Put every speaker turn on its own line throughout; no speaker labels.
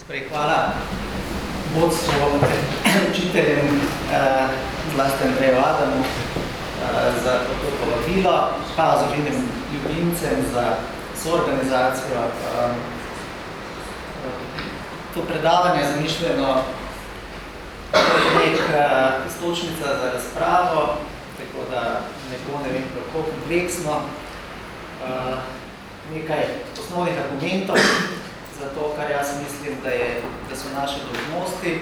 Sprej, hvala vodstvu, učiteljem, eh, zlasti Andreju Adamu, eh, za to povabilo, pa za vidim ljubimcem, za soorganizacijo. Eh, to predavanje je zamišljeno nek eh, istočnica za razpravo, tako da ne bo ne vem kako kompleksno. Eh, nekaj osnovnih argumentov, za to, kar jaz mislim, da, je, da so naše dožnosti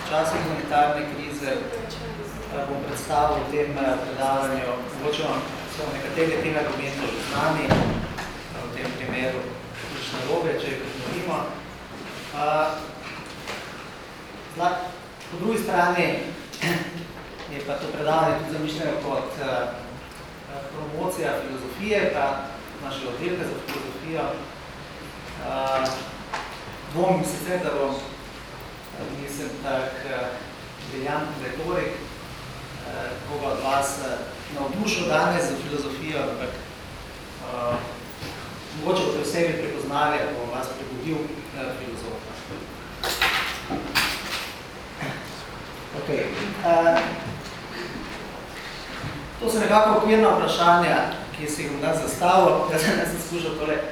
v času humanitarne krize. bom predstavil v tem eh, predavanju, mogoče vam so nekatere tega argumentov že znani, v tem primeru ključne robe, če jih ponovimo. Po drugi strani je pa to predavanje tudi zamišljeno kot promocija filozofije, pa našega oddelka za filozofijo. Dvomim sicer, da bom, nisem tak uh, retorik, uh, koga od vas navdušil danes za filozofijo, ampak uh, mogoče boste v sebi prepoznali, ako vas prebudil uh, filozofa. Okay. Uh, to so nekako okvirna vprašanja, ki si jih bom danes zastavil. Jaz sem skušal tole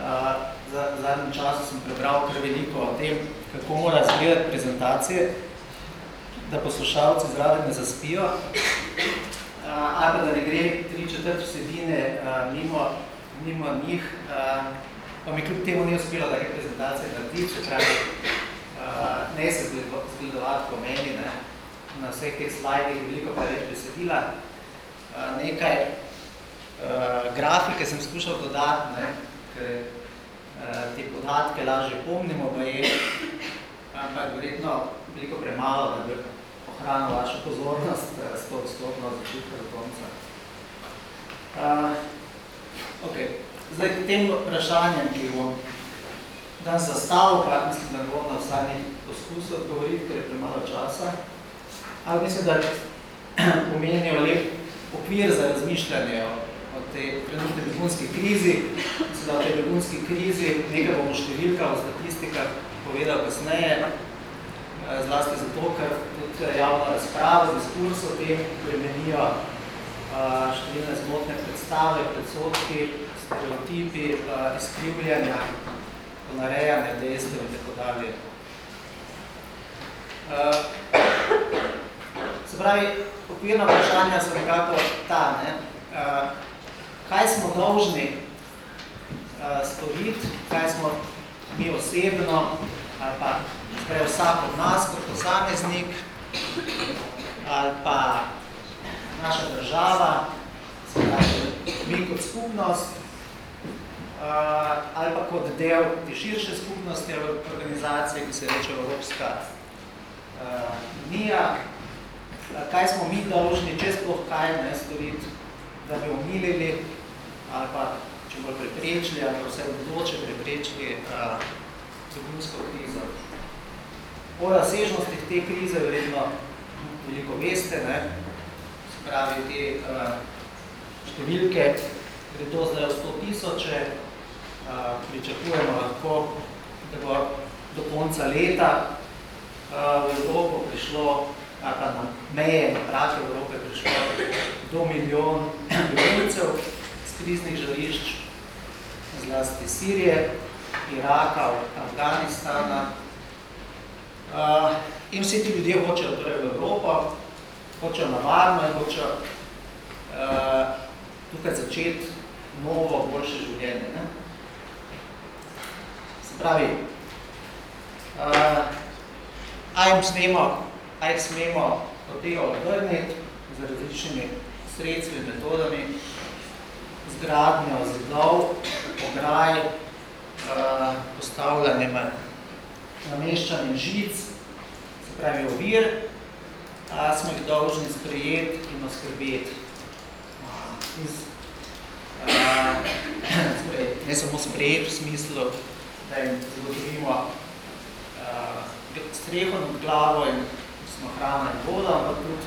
uh, za zadnjem času sem prebral kar veliko o tem, kako mora izgledati prezentacije, da poslušalci zraven ne zaspijo, ali da ne gre tri četrt vsebine mimo, mimo njih, pa mi kljub temu ni uspelo, da je prezentacija narediti, uh, ne se zgledovati po meni, ne, na vseh teh slajdih veliko preveč besedila, nekaj grafike sem skušal dodati, ne, ker te podatke lažje pomnimo, pa je, ampak verjetno veliko premalo, da bi ohranil vašo pozornost eh, s to odstopno začetka do konca. Uh, ok, zdaj k tem vprašanjem, ki bom dan zastavil, pa mislim, da bom na vsanje poskusil odgovoriti, ker je premalo časa, ali mislim, da pomenijo lep okvir za razmišljanje o tej trenutni begunski krizi. Mislim, o tej begunski krizi nekaj bomo številka v statistikah povedal kasneje, eh, zlasti zato, ker tudi javna razprava, diskurs o tem premenijo eh, številne zmotne predstave, predsodki, stereotipi, eh, izkrivljanja, ponarejanja dejstev in tako dalje. Se pravi, okvirna vprašanja so nekako ta, ne? Kaj smo dolžni uh, storiti, kaj smo mi osebno, ali pa sprej vsak od nas kot posameznik, ali pa naša država, spravi, mi kot skupnost, uh, ali pa kot del te širše skupnosti organizacije, ki se reče Evropska uh, unija, kaj smo mi dolžni, če sploh kaj ne storiti, da bi omilili ali pa če bolj preprečili, ali vse odloče preprečili begunsko uh, krizo. O razsežnostih te krize verjetno veliko veste, ne? se pravi te uh, številke, gre to zdaj v 100 tisoče, uh, pričakujemo lahko, da bo do konca leta uh, v Evropo prišlo, ali pa na meje, na prake Evrope prišlo do milijon beguncev, kriznih žarišč, zlasti Sirije, Iraka, Afganistana. Uh, in vsi ti ljudje hočejo torej v Evropo, hočejo na varno in hočejo uh, tukaj začeti novo, boljše življenje. Ne? Se pravi, uh, a jim smemo, a jih smemo od tega odvrniti z različnimi sredstvi, metodami, zgradnjo zidov, ograj, uh, postavljanjem nameščanjem žic, se pravi ovir, smo jih dolžni sprejeti in oskrbeti. Iz, uh, ne samo sprejeti v smislu, da jim zagotovimo uh, streho nad glavo in smo hrana in voda, ampak tudi,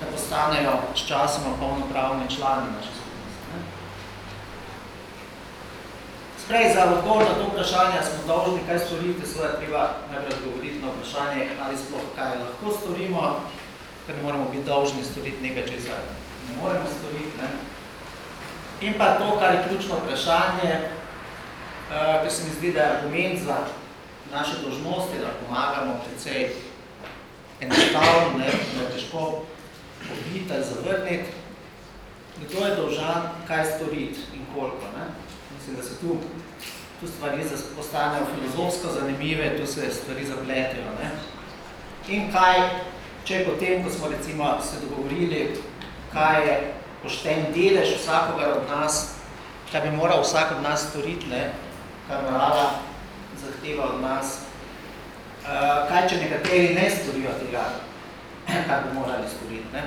da postanejo s časoma polnopravni člani naše Sprej, za odgovor na to vprašanje smo dolžni, kaj storiti, seveda treba najprej odgovoriti na vprašanje, ali sploh kaj lahko storimo, ker ne moramo biti dolžni storiti nekaj, če ne moremo storiti. Ne? In pa to, kar je ključno vprašanje, uh, ker se mi zdi, da je argument za naše dožnosti, da pomagamo precej enostavno, ne, da je težko pobiti ali zavrniti, kdo je dolžan kaj storiti in koliko. Ne? Mislim, da se tu, tu stvari postanejo filozofsko zanimive, tu se stvari zapletejo. Ne? In kaj, če potem, ko smo recimo se dogovorili, kaj je pošten delež vsakoga od nas, kaj bi moral vsak od nas storiti, ne? kar morala zahteva od nas, uh, kaj, če nekateri ne storijo tega, kar bi morali storiti, ne?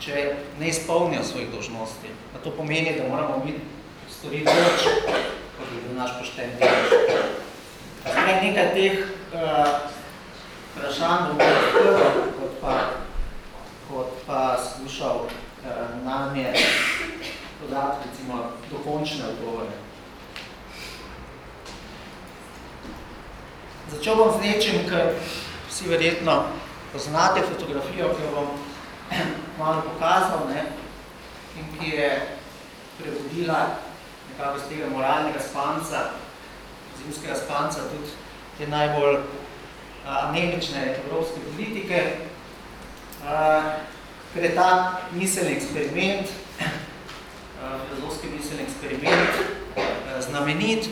če ne izpolnijo svojih dožnosti. A to pomeni, da moramo biti storiti več, kot bi bil naš pošten del. Zdaj, nekaj teh uh, vprašanj bom odprl, kot pa, kot pa skušal uh, nam je podati, recimo, dokončne odgovore. Začel bom z nečim, ker vsi verjetno poznate fotografijo, ki jo bom malo pokazal, ne, in ki je prebudila nekako z tega moralnega spanca, zimskega spanca, tudi te najbolj anemične evropske politike, ker je ta miselni eksperiment, filozofski miselni eksperiment znamenit,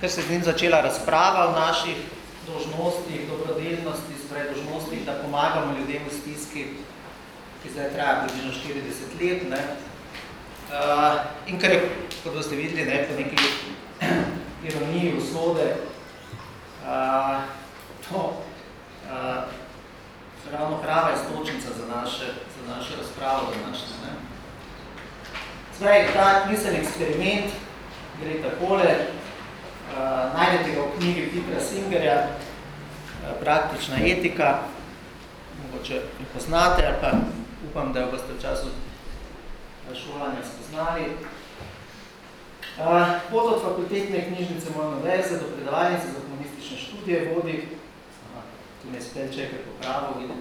ker se z njim začela razprava v naših dožnostih, dobrodelnosti, sprej dožnostih, da pomagamo ljudem v stiski, ki zdaj traja približno 40 let, ne, Uh, in kar je, kot boste videli, ne, po neki ironiji usode, uh, to uh, ravno prava istočnica za naše, za naše razpravo današnje. Ne. Zdaj, ta misel eksperiment gre takole, uh, najdete ga v knjigi Petra Singerja, uh, Praktična etika, mogoče jo poznate, ali pa upam, da jo boste v času šolanja spoznali. Pot od fakultetne knjižnice moje univerze do predavalnice za komunistične študije vodi, aha, tu me spet čekaj popravo, vidim,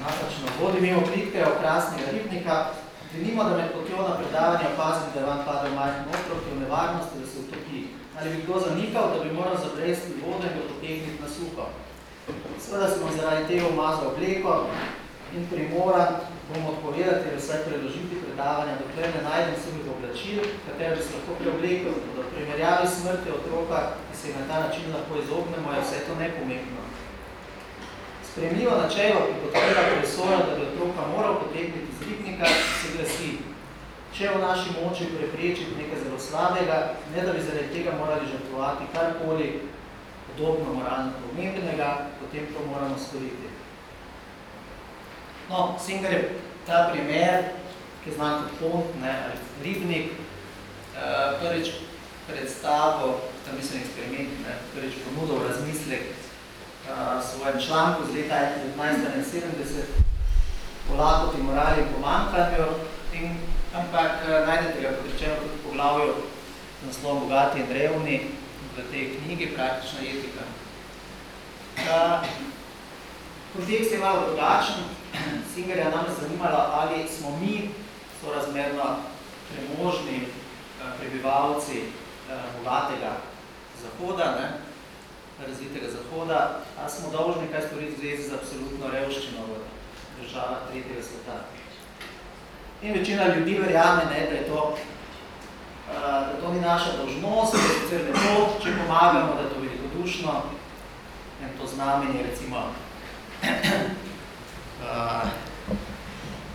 napačno, vodi mimo plitke okrasnega ribnika, Denimo, da med potjo na predavanje opazim, da je van padel majhen otrok, je v nevarnosti, da se utopi. Ali bi kdo zanikal, da bi moral zabresti vodo in ga potegniti na suho. Seveda smo zaradi tega umazal obleko in primoran bomo odpovedati ali vsaj preložiti predavanja, dokler ne najdem svojih oblačil, katero bi se lahko preoblekel. Da v primerjavi smrti otroka, ki se na ta način lahko izognemo, je vse to nepomembno. Spremljivo načelo, ki podpira presojo, da bi otroka moral potegniti z ribnika, se glasi, če v naši moči preprečiti nekaj zelo slabega, ne da bi zaradi tega morali žrtvovati karkoli podobno moralno pomembnega, potem to moramo storiti. No, Singer je ta primer, ki je znan kot pont, ne, ali ribnik, uh, prvič predstavo, ta mislim eksperiment, ne, prvič ponudil razmislek uh, svojim članku z leta 1971 o lakoti, morali in pomankanju, in ampak uh, najdete ga podrečeno tudi poglavju naslov Bogati in revni v tej knjigi Praktična etika. Uh, kontekst je malo drugačen, Singerja nam je zanimalo, ali smo mi sorazmerno premožni eh, prebivalci eh, bogatega zahoda, ne, razvitega zahoda, ali smo dolžni kaj storiti v zvezi z absolutno revščino v državah tretjega sveta. In večina ljudi verjame, ne, da je to eh, da to ni naša dolžnost, da je sicer lepo, če pomagamo, da je to velikodušno, in to znamenje, recimo, uh,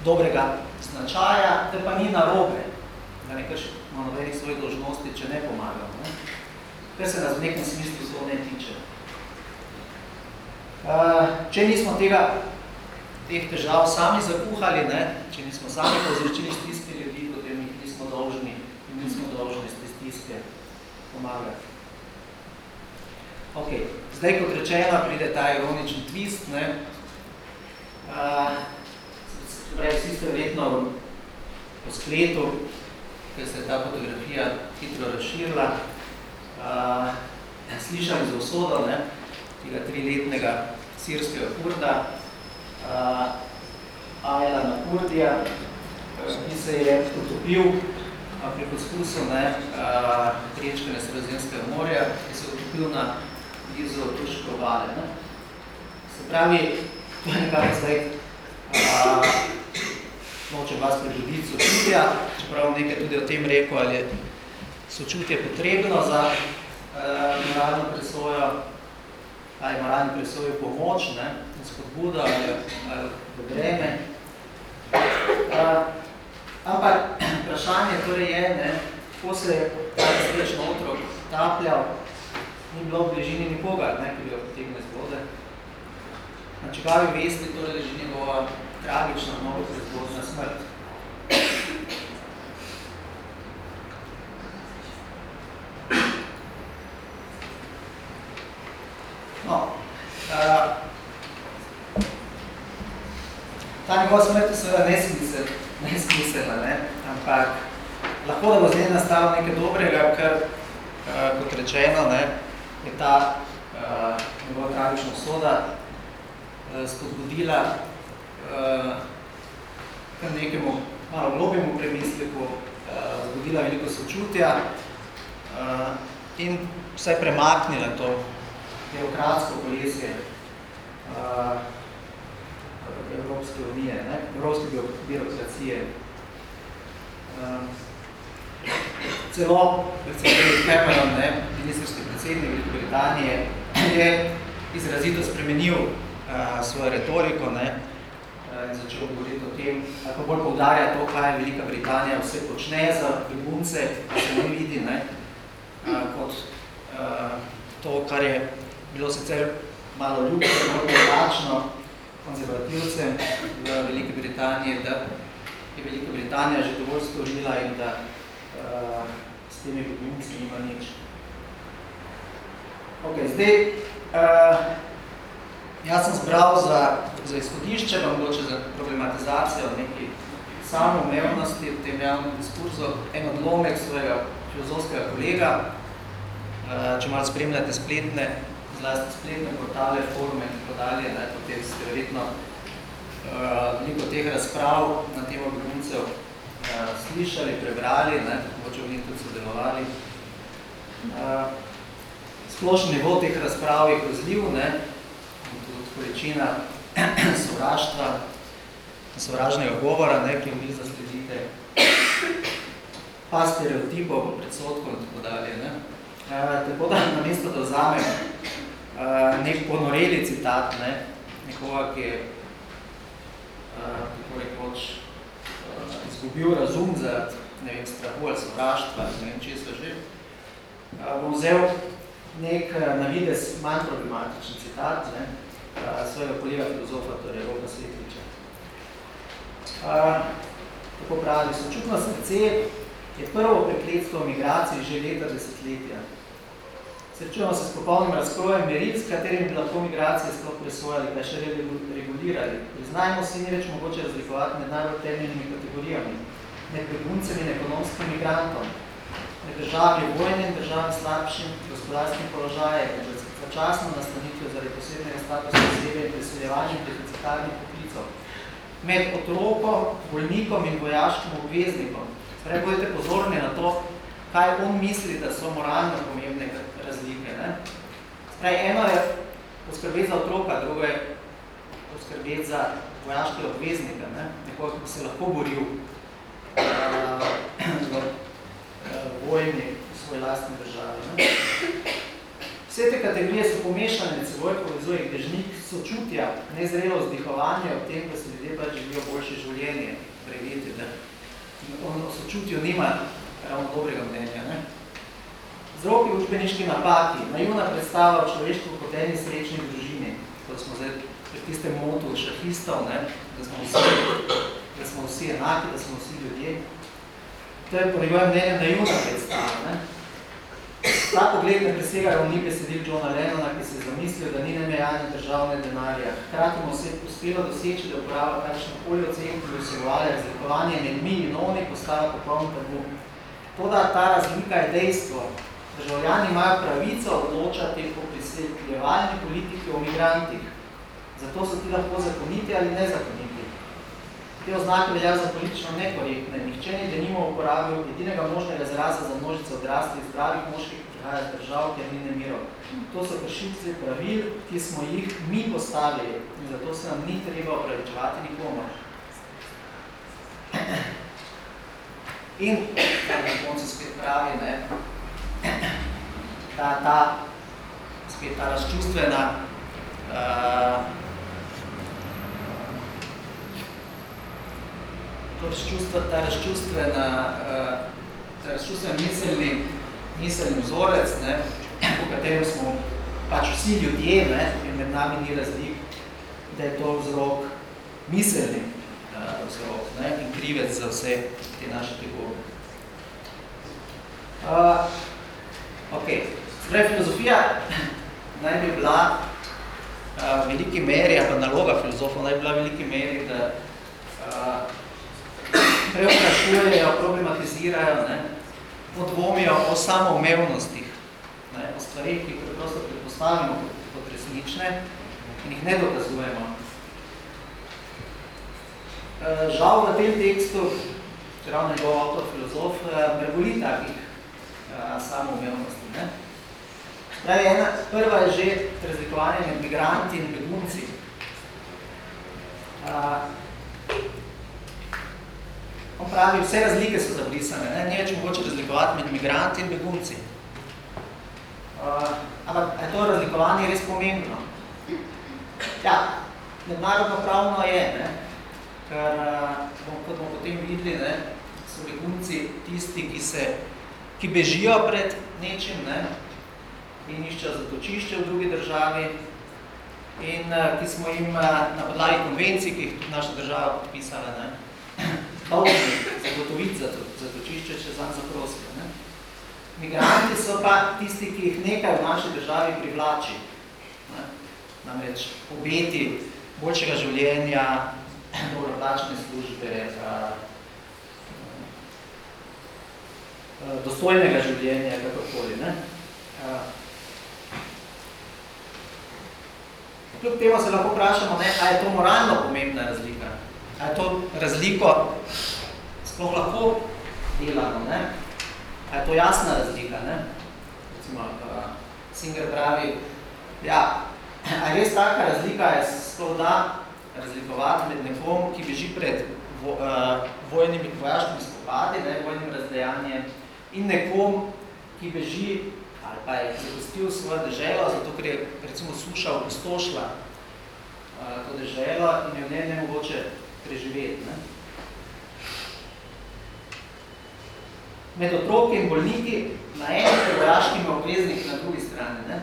dobrega značaja, da pa ni narobe, da ne kršimo nobenih svojih dožnosti, če ne pomagamo. Ne? Ker se nas v nekem smislu zelo ne tiče. Uh, če nismo tega, teh težav sami zakuhali, ne? če nismo sami povzročili stiske ljudi, potem jih nismo dolžni in nismo dolžni s stiske pomagati. Ok, zdaj kot rečeno pride ta ironični twist, ne? Torej, vsi ste verjetno po spletu, ker se je ta fotografija hitro razširila, uh, slišali za usodo ne, tega triletnega sirskega kurda, uh, Ajla na Kurdija, ki se je utopil pri poskusu ne, uh, rečkane Sredozemskega morja, ki se je utopil na Turške obale. Ne. Se pravi, to je nekako zdaj noče vas prebuditi sočutja, čeprav nekaj tudi o tem rekel, ali je sočutje potrebno za uh, moralno presojo, ali moralno presojo pomoč, ne, spodbuda ali, ali vreme. Uh, ampak vprašanje torej je, ne, ko se je srečno otrok tapljal, ni bilo v bližini nikogar, ne, ki bi jo potegne z vode. Na čigavi vesti torej leži njegova tragična, mnogo prezgodna smrt. No, uh, ta njegova smrt je seveda nesmisel, nesmiselna, ne? ampak lahko da bo zdaj nastalo nekaj dobrega, ker, uh, kot rečeno, ne, je ta uh, njegova tragična soda uh, spodbudila uh, kar nekemu malo globjemu premisliku, uh, zbudila veliko sočutja uh, in vsaj premaknila to teokratsko kolesje uh, Evropske unije, ne? Evropske birokracije. Uh, celo, recimo Cameron, ne, ministerski predsednik Velike Britanije, je izrazito spremenil uh, svojo retoriko ne, uh, in začel govoriti o tem, ali bolj poudarja to, kaj Velika Britanija vse počne za begunce, ki se ne vidi, ne, uh, kot uh, to, kar je bilo sicer malo ljubko, malo privlačno konzervativcem v Velike Britanije, da je Velika Britanija že dovolj storila in da uh, s temi begunci nima nič. Ok, zdaj, uh, jaz sem zbral za, za izhodišče, pa mogoče za problematizacijo neki samoumevnosti v tem javnem diskurzu, en odlomek svojega filozofskega kolega, uh, če malo spremljate spletne, zlasti spletne portale, forume in tako dalje, ne, potem ste verjetno uh, veliko teh razprav na temo beguncev uh, slišali, prebrali, ne, mogoče v njih tudi sodelovali. Uh, splošen nivo teh razprav je grozljiv, ne, tudi količina sovraštva, sovražnega govora, ne, ki vi zasledite, pa stereotipov, predsotkov in tako dalje. Ne. Uh, tako da na mesto, da vzamem uh, nek ponoreli citat, ne, nekoga, ki je uh, tako rekoč izgubil razum za ne vem, strahu ali sovraštva, ne vem, česa že, uh, bom vzel nek uh, navides manj problematičen citat ne, uh, svojega kolega filozofa, torej Roka Svetliča. Tako pravi, sočutno srce je prvo prekletstvo migracij že leta desetletja. Srečujemo se s popolnim razkrojem meril, s katerim bi lahko migracije sploh presvojali, kaj še regulirali. Priznajmo si ni več mogoče razlikovati med najbolj temeljnimi kategorijami, med beguncem in ekonomskim migrantom, med državi vojne in državi slabšim gospodarskim položajem, med začasno nastanitvijo zaradi posebnega statusa osebe in preseljevanjem deficitarnih poklicov, med otrokom, bolnikom in vojaškim obveznikom. Sprej, bodite pozorni na to, kaj on misli, da so moralno pomembne razlike. Ne? Sprej, eno je poskrbeti za otroka, drugo je poskrbeti za vojaške obveznika, ne? nekoga, ki se lahko boril uh, v uh, vojni v svoji lastni državi. Ne? Vse te kategorije so pomešane med seboj, povezuje jih dežnik sočutja, nezrelo vzdihovanje ob tem, da se ljudje pač živijo boljše življenje, preveti, da on o sočutju nima ravno dobrega mnenja. Ne? Zroki učbeniški napaki, naivna predstava o človeštvu kot eni srečni družini, kot smo zdaj tistem motu šahistov, ne? Da, smo vsi, da smo vsi enaki, da smo vsi ljudje. To je po njegovem mnenju naivna predstava. Ne? Ta pogled ne presega ravni besedil Johna Lennona, ki se je zamislil, da ni nemejanje državne denarja. Hkrati mu se je uspelo doseči, da uprava kakšno polje ocen, ki vsebovali razlikovanje med mi in oni, postala popoln tabu. Toda ta razlika je dejstvo, Državljani imajo pravico odločati po priseljevalni politiki o migrantih. Zato so ti lahko zakoniti ali nezakoniti. Te oznake velja za politično nekorektne. Nihče ni denimo uporabil edinega možnega zraza za množice odraslih zdravih moških, ki prihajajo z držav, ker ni nemirov. To so kršitve pravil, ki smo jih mi postavili in zato se nam ni treba opravičevati nikomu. In, na koncu spet pravi, ne, ta, ta, spet ta razčustvena uh, to razčustva, ta razčustvena, uh, ta razčustven miselni, miselni vzorec, ne, v katerem smo pač vsi ljudje, ne, in med nami ni razlik, da je to vzrok miselni uh, vzrok ne, in krivec za vse te naše tegobe. Uh, ok, zdaj filozofija naj bi bila uh, veliki meri, ali pa naloga filozofov naj bi bila veliki meri, da uh, preoprašujejo, problematizirajo, ne, podvomijo o samoumevnostih, ne, o stvarih, ki preprosto predpostavimo kot resnične in jih ne dokazujemo. E, žal v tem tekstu, ravno njegov avtor, filozof, preboli e, takih e, samoumevnosti. Ne. Pravi, ena, prva je že razlikovanje med migranti in begunci. On pravi, vse razlike so zabrisane, ne? ni več mogoče razlikovati med migranti in begunci. Uh, ampak je to razlikovanje res pomembno? Ja, mednarodno pravno je, ne? ker, uh, kot bomo potem videli, ne? so begunci tisti, ki, se, ki bežijo pred nečim ne? in iščejo zatočišče v drugi državi in uh, ki smo jim uh, na podlagi konvencij, ki jih naša država podpisala, ne? Dolžni zagotoviti za to, za točišče, če zanj zaprosijo. Ne? Migranti so pa tisti, ki jih nekaj v naši državi privlači. Ne? Namreč obeti boljšega življenja, dobro plačne službe, a, dostojnega življenja, kakorkoli. A, kljub temu se lahko vprašamo, ne, a je to moralno pomembna razlika. A je to razliko sploh lahko delano, ne? A je to jasna razlika, ne? Recimo, Singer pravi, ja, a je res taka razlika, je sploh da razlikovati med nekom, ki beži pred vo, uh, vojnimi vojaškimi spopadi, ne, vojnim razdejanjem, in nekom, ki beži ali pa je zapustil svojo deželo, zato ker je recimo suša opustošla uh, to deželo in je v njej nemogoče preživeti. Ne? Med otroki in bolniki na eni prevojaškimi obvezniki na drugi strani. Ne?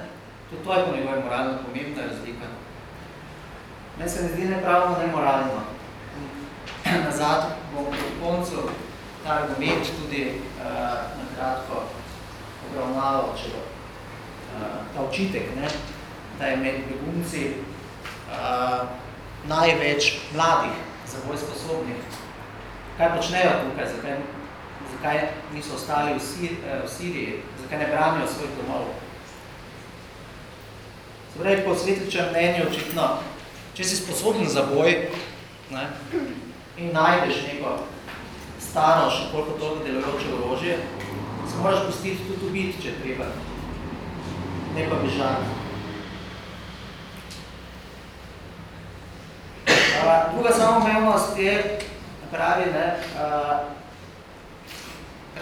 To, to je po njegovem moralno pomembna razlika. Meni se ne zdi nepravno, ne moralno. Nazad bom po koncu ta argument tudi uh, na kratko obravnaval, če bo uh, ta očitek, ne? da je med begunci uh, največ mladih za boj sposobnih. Kaj počnejo tukaj, zakaj, zakaj niso ostali v, Sir, eh, v Siriji, zakaj ne branijo svoj domov. Zdaj, po svetličem mnenju očitno, če si sposoben za boj ne, in najdeš neko staro, še koliko toliko delujoče orožje, se moraš pustiti tudi ubiti, če treba. Ne pa bežati. Druga samoumevnost je, pravi, ne, uh,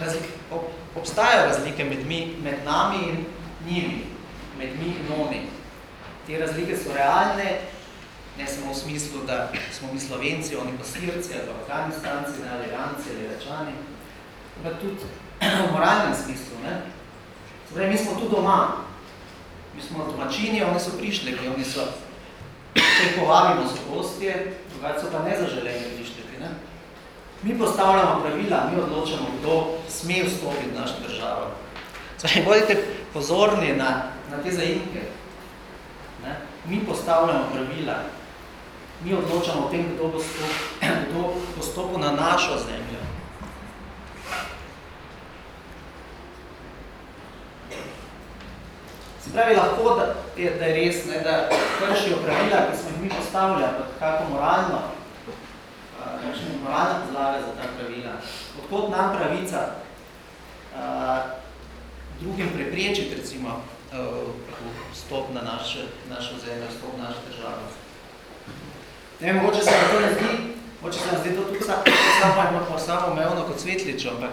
razlik, ob, obstajajo razlike med, mi, med nami in njimi, med mi in oni. Te razlike so realne, ne samo v smislu, da smo mi slovenci, oni pa sirci, ali pa afganistanci, ne, ali ranci, ali rečani, ampak tudi v moralnem smislu. Ne. Zdaj, mi smo tu doma, mi smo domačini, oni so prišli, oni so če povabimo so gostje, drugače so pa nezaželeni prišteti. Ne? Mi postavljamo pravila, mi odločamo, kdo sme vstopiti v našo državo. Zdaj, bodite pozorni na, na te zaimke. Ne? Mi postavljamo pravila, mi odločamo o tem, kdo bo, stop, kdo bo stopil na našo zemljo. Spravi lahko, da je, da je res, ne, da kršijo pravila, ki smo jih mi postavljali, kako moralno, kakšne moralne podlage za ta pravila. Odkot nam pravica a, drugim preprečiti, recimo, vstop na naše, našo zemljo, vstop na našo državo. Ne vem, mogoče se vam to ne zdi, mogoče se vam zdi to tudi samo, samo omevno kot svetlič, ampak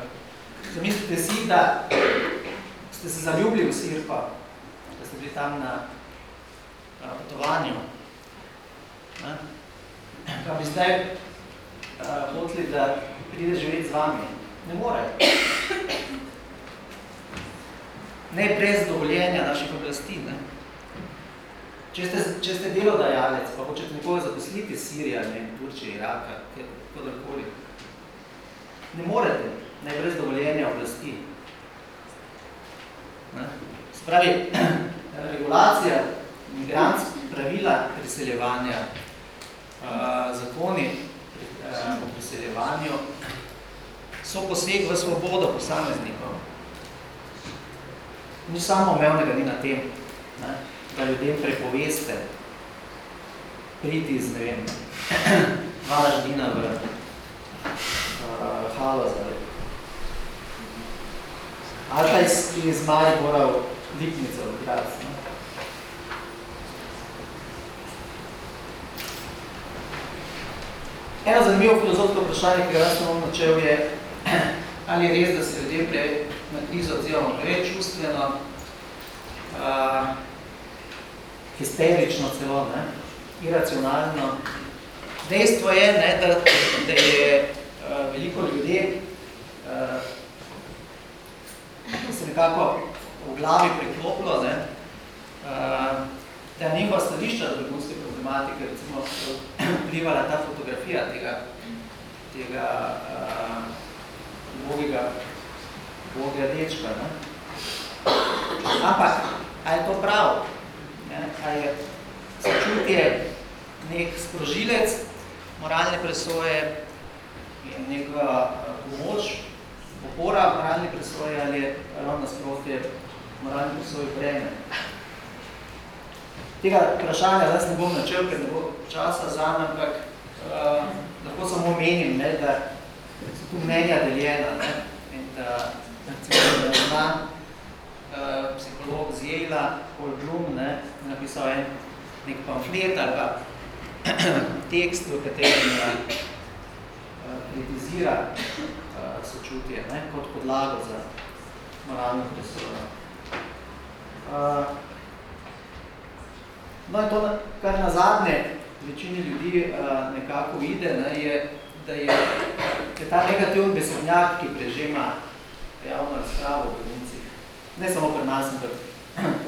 zamislite si, da ste se zaljubili v Sirpa, ste bili tam na, na potovanju. Ne? Pa bi zdaj uh, hoteli, da pride živeti z vami. Ne more. Ne brez dovoljenja naših oblasti. Ne? Če ste, če ste delodajalec, pa hočete nekoga zaposliti Sirija, ne, Turčije, Iraka, kadarkoli, ne morete, ne brez dovoljenja oblasti. Ne? Spravi, regulacija migrantskih pravila priseljevanja, uh, zakoni uh, o priseljevanju, so poseg v svobodo posameznikov. Ni samo omevnega ni na tem. Ne? da ljudem prepoveste priti z, ne vem, dva ždina v uh, halo zdaj. Ali pa iz, iz Maribora v Lipnico v Graz. Ne? Eno zanimivo filozofsko vprašanje, ki ga jaz sem načel, je, ali je res, da se ljudje pre, na krizo odzivamo preveč čustveno, uh, histerično celo, ne, iracionalno. Dejstvo je, ne, da, da je uh, veliko ljudi, uh, se nekako v glavi preklopilo, ne, uh, da je njihova stališča do begunske problematike, recimo, vplivala ta fotografija tega, tega uh, bogega, bogega dečka. Ne. Ampak, a je to prav? Ne? Kaj je sočutje nek sprožilec moralne presoje in neka eh, pomoč, opora moralne presoje ali je ravno nasprotje moralne presoje breme. Tega vprašanja zdaj ne bom načel, ker ne bo časa za ampak uh, lahko samo menim, ne, da so tu mnenja deljena ne, in da, recimo, da zna uh, psiholog z Yale, Paul Bloom, ne, napisal en nek pamflet ali pa tekst, v katerem uh, kritizira uh, sočutje ne, kot podlago za moralno presojo. Uh, no in to, kar na zadnje večini ljudi uh, nekako vide, ne, je, da je, je ta negativni besednjak, ki prežema javno razpravo v beguncih, ne samo pri nas, ampak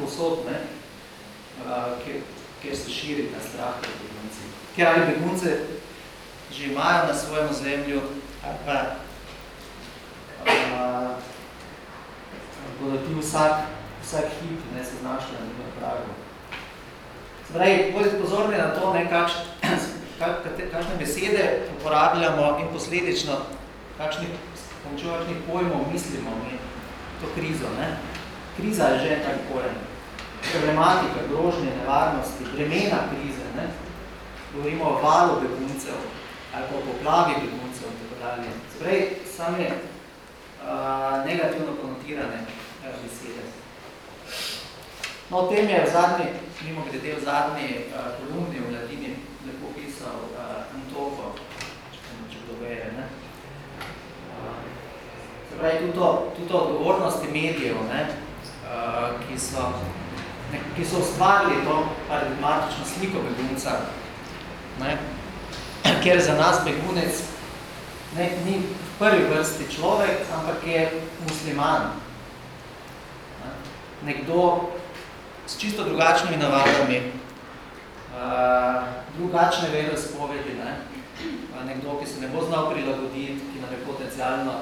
posod, ne, kjer, kjer se širi ta strah pred begunci. Ker ali begunce že imajo na svojem zemlju, ali pa a, bodo ti vsak, vsak hip ne, se znašli na njima pragu. Zdaj, bodite pozorni na to, ne, kakš, kak, kakšne besede uporabljamo in posledično kakšnih, pomočjo kakšnih pojmov mislimo mi to krizo. Ne. Kriza je že tak pojem problematika, grožnje, nevarnosti, bremena krize, ne? govorimo o valu beguncev ali pa o poplavi beguncev in tako dalje. Sprej, same uh, negativno konotirane uh, besede. No, o tem je v zadnji, mimo glede v zadnji uh, kolumni v Ladini lepo pisal uh, Antofo, če kdo vere, ne? Uh, se pravi, tudi, tudi odgovornosti medijev, ne? Uh, ki so ki so ustvarili to paradigmatično sliko begunca, ne, kjer za nas begunec ne, ni v prvi vrsti človek, ampak je musliman. Ne, nekdo s čisto drugačnimi navadami, uh, drugačne vere spovedi, ne, nekdo, ki se ne bo znal prilagoditi, ki nam je potencialno,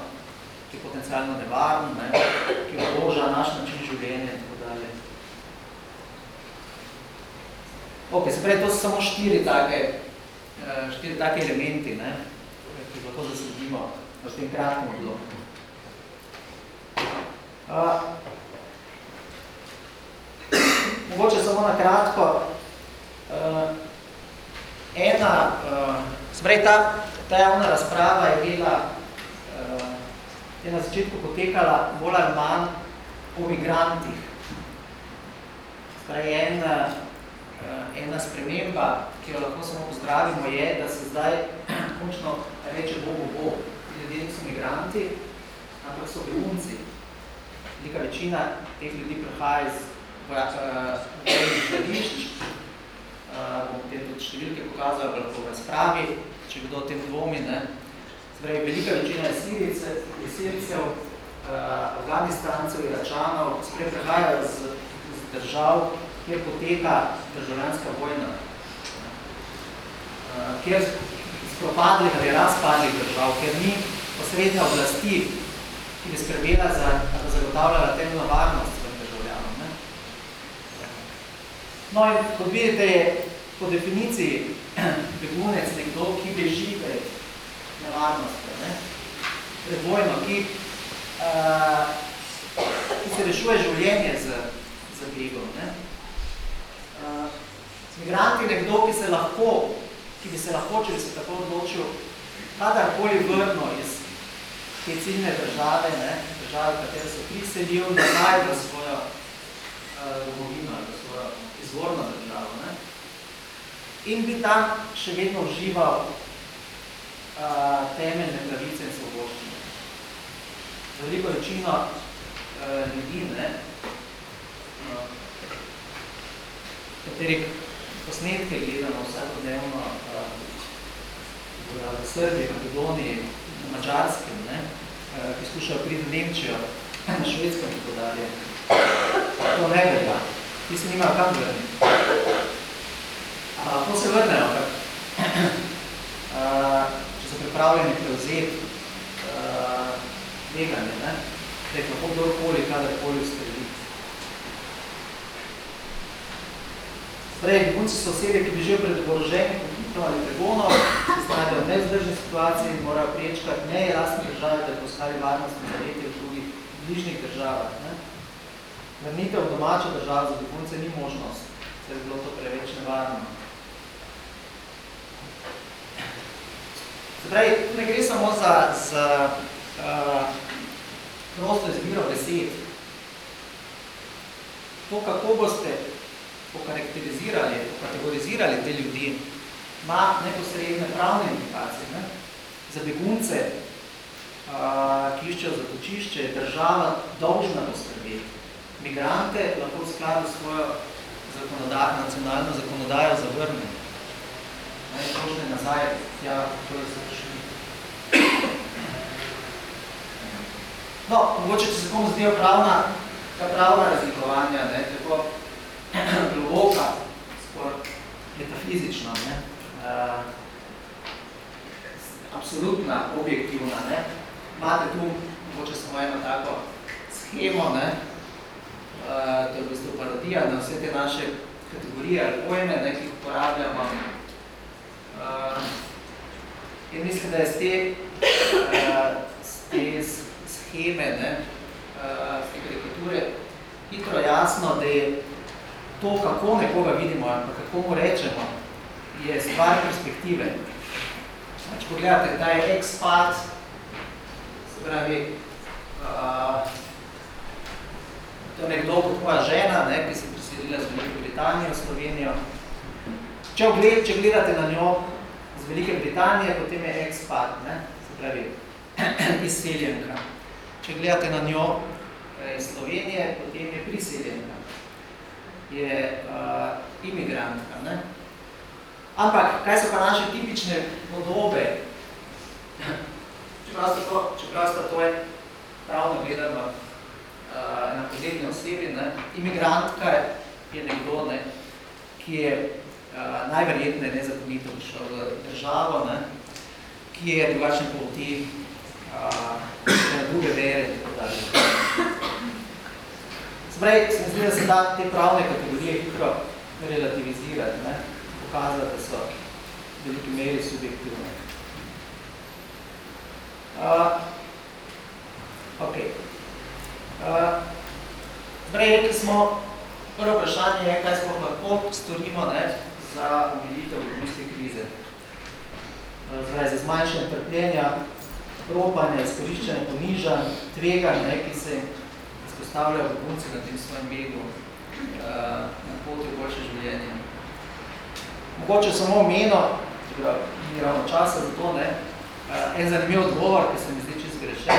ki je potencialno nevaren, ne, ki oboža naš način življenja Ok, se pravi, to so samo štiri take, eh, štiri take elementi, ne, ki lahko zasledimo v tem kratkem odloku. Mogoče samo na kratko, uh, ena, uh, sprej ta, ta javna razprava je bila, uh, je na začetku potekala bolj ali manj o migrantih. Sprej ena, uh, ena sprememba, ki jo lahko samo pozdravimo, je, da se zdaj končno reče Bogu Bog, ljudje niso migranti, ampak so begunci. Velika večina teh ljudi prihaja iz vojnih žališč, bom potem tudi številke pokazal, ali lahko razpravi, če kdo o tem dvomi. Ne. Zdaj, velika večina je Sirice, je Siricev, Afganistancev, Iračanov, sprej prihajajo z, z držav, kjer poteka državljanska vojna, kjer spropadlih ali razpadlih držav, ker ni posredne oblasti, ki bi skrbela za, zagotavljala temno varnost No in kot vidite, je po definiciji begunec nekdo, ki beži pred nevarnostjo, ne? pred vojno, ki, uh, ki se rešuje življenje z, z begom. Ne? Uh, migranti nekdo, ki se lahko, ki bi se lahko, če bi se tako odločil, kadarkoli vrno iz te ciljne države, ne, države, katere so priselil, nazaj v svojo uh, domovino, v svojo izvorno državo. Ne. In bi tam še vedno užival uh, temeljne pravice in svoboščine. Veliko večino ljudi, ne, uh, katerih posnetke gledamo vsakodnevno v Srbiji, Makedoniji, na Mačarskem, ne, ki skušajo priti v Nemčijo, na Švedskem in tako dalje. To ne velja. Ti se nimajo kam vrniti. To se vrnejo, kak. če so pripravljeni prevzeti neganje, ne, da je lahko kdorkoli, kadarkoli ustredi. Prej, begunci so osebe, ki bežijo pred oboroženjem konfliktov ali pregonov, se znajdejo v nevzdržni situaciji in morajo prečkati ne jasne države, da bi poskali varnost in zaletje v drugih bližnjih državah. Ne? Vrnitev v domačo državo za begunce ni možnost, ker je bilo to preveč nevarno. Zdaj, tu ne gre samo za, za uh, prosto izbiro besed. To, kako boste pokarakterizirali, pokategorizirali te ljudi, ima neposredne pravne implikacije. Ne? Za begunce, a, ki iščejo zatočišče, je država dolžna poskrbeti. Migrante lahko v skladu svojo zakonodajo, nacionalno zakonodajo zavrne. Ne, dolžne nazaj, tja, to je završili. No, mogoče, če se komu zdijo pravna, ta pravna razlikovanja, ne, tako globoka, skor metafizična, ne? Uh, absolutna, objektivna. Ne? Imate tu mogoče samo eno tako schemo, ne? Uh, to je v bistvu parodija na vse te naše kategorije ali pojme, ne, ki jih uporabljamo. Uh, in mislim, da je z te, uh, te scheme, ne, uh, te karikature, hitro jasno, da je to, kako nekoga vidimo ali kako mu rečemo, je stvar perspektive. Znači, pogledate, ta je expat, se pravi, uh, to je nekdo kot moja žena, ne, ki se priselila z Veliko Britanijo, Slovenijo. Če, ogled, če gledate na njo z Velike Britanije, potem je expat, ne, se pravi, izseljenka. Če gledate na njo iz Slovenije, potem je priseljenka je uh, imigrantka. Ne? Ampak, kaj so pa naše tipične podobe? čeprav, to, čeprav sta to je pravno gledano na podjetni osebi, ne? imigrantka je nekdo, ne? ki je uh, najverjetneje nezakonito prišel v državo, ne? ki je drugačne poti, uh, druge vere in tako dalje. Sprej, se mi zdi, da se da te pravne kategorije hitro relativizirati, ne? pokazati, da so v veliki meri subjektivne. Uh, ok. Uh, Zdaj, rekli smo, Prvo vprašanje je, kaj smo lahko storimo ne, za umilitev begunske krize. Zdaj, za zmanjšanje trpljenja, ropanja, izkoriščanja, ponižanj, tveganj, ne, ki se izpostavljajo begunci na tem svojem begu na poti boljše življenje. Mogoče samo omeno, ni ravno časa za to, ne, en zanimiv odgovor, ki se mi zdi čisto grešen,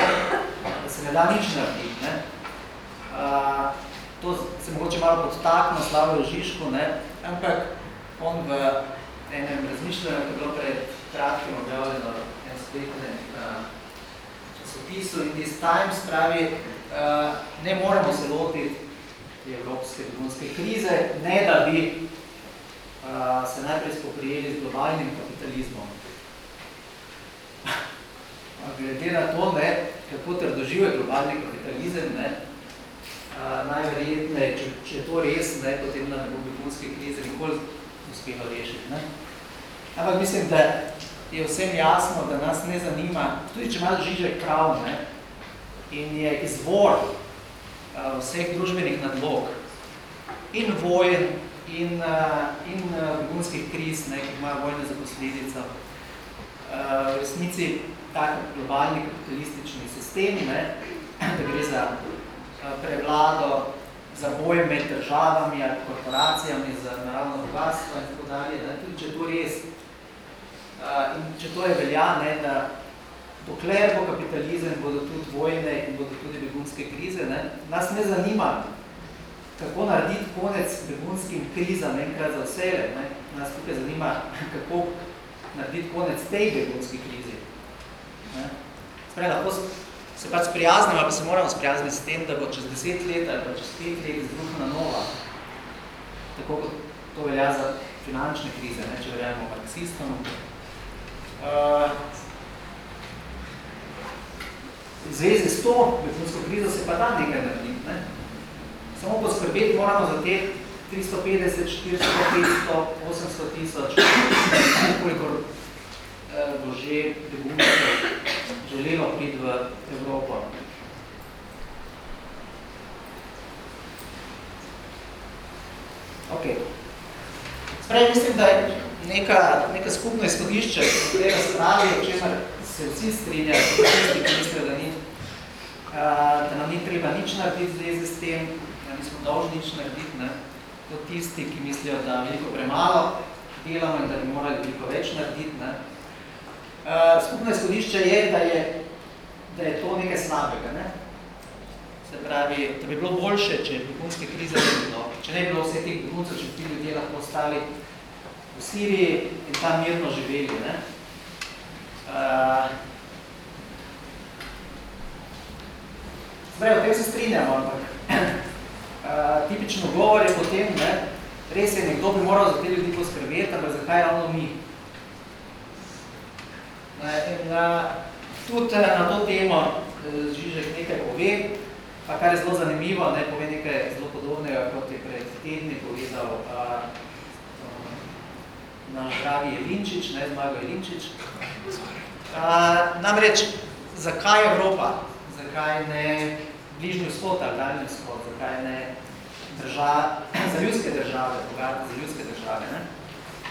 da se ne da nič narediti. Ne. To se mogoče malo podtakno Slavio Žižko, ne, ampak on v enem razmišljanju, ki je bilo pred kratkim objavljeno en spletne časopisu in This Times pravi, ne moramo se lotiti evropske begunske krize, ne da bi se najprej spoprijeli z globalnim kapitalizmom. Glede na to, ne, kako trdoživ je globalni kapitalizem, ne, najverjetneje, če, če je to res, ne, potem na ne bo begunske krize nikoli uspelo rešiti. Ne. Ampak mislim, da je vsem jasno, da nas ne zanima, tudi če malo žiže krav, ne, in je izvor uh, vseh družbenih nadlog in vojen, in, uh, in uh, begunskih kriz, ne, ki imajo vojne za posledico, uh, v resnici tak globalni kapitalistični sistem, ne, da gre za prevlado, za boj med državami ali korporacijami, za naravno bogatstvo in tako dalje. Ne? Tudi če to res, uh, in če to je velja, ne, da dokler bo kapitalizem, bodo tudi vojne in bodo tudi begunske krize, ne? nas ne zanima, kako narediti konec begunskim krizam enkrat za vse. Ne? Nas tukaj zanima, kako narediti konec tej begunski krizi. Ne? Sprej, lahko se pač sprijaznimo, ali pa se moramo sprijazniti s tem, da bo čez deset let ali pa čez pet let izbruhna nova, tako kot to velja za finančne krize, ne, če verjamo marksistom. Uh, v zvezi s to begunsko krizo se pa da nekaj narediti. Ne? Samo poskrbeti moramo za teh 350, 400, 500, 800 tisoč, koliko uh, bo že beguncev želelo priti v Evropo. Ok. Sprej, mislim, da je neka, neka skupna izhodišče v tej razpravi, o čemer se vsi strinjajo, tisti, ki mislijo, da, ni, da nam ni treba nič narediti v zvezi s tem, da nismo dolžni nič narediti, ne? to tisti, ki mislijo, da veliko premalo delamo in da bi morali veliko več narediti. Ne? Uh, skupno izhodišče je, da je, da je to nekaj slabega. Ne? Se pravi, da bi bilo boljše, če begunske krize ne bilo. Če ne bi bilo vse teh beguncev, če bi ti ljudje lahko ostali v Siriji in tam mirno živeli. Ne? Uh, Zdaj, o tem se strinjamo, ampak uh, tipično govor je potem, ne, res je, nekdo bi moral za te ljudi poskrbeti, ampak zakaj ravno mi? In uh, tudi uh, na to temo uh, Žižek nekaj pove, pa kar je zelo zanimivo, ne, pove nekaj zelo podobnega, kot je pred tedni povedal uh, naš dragi Jelinčič, ne, Zmago Jelinčič. Uh, namreč, zakaj Evropa? Zakaj ne bližnji vzhod ali daljni vzhod? Zakaj ne država, za ljudske države, bogate za ljudske države? Ne?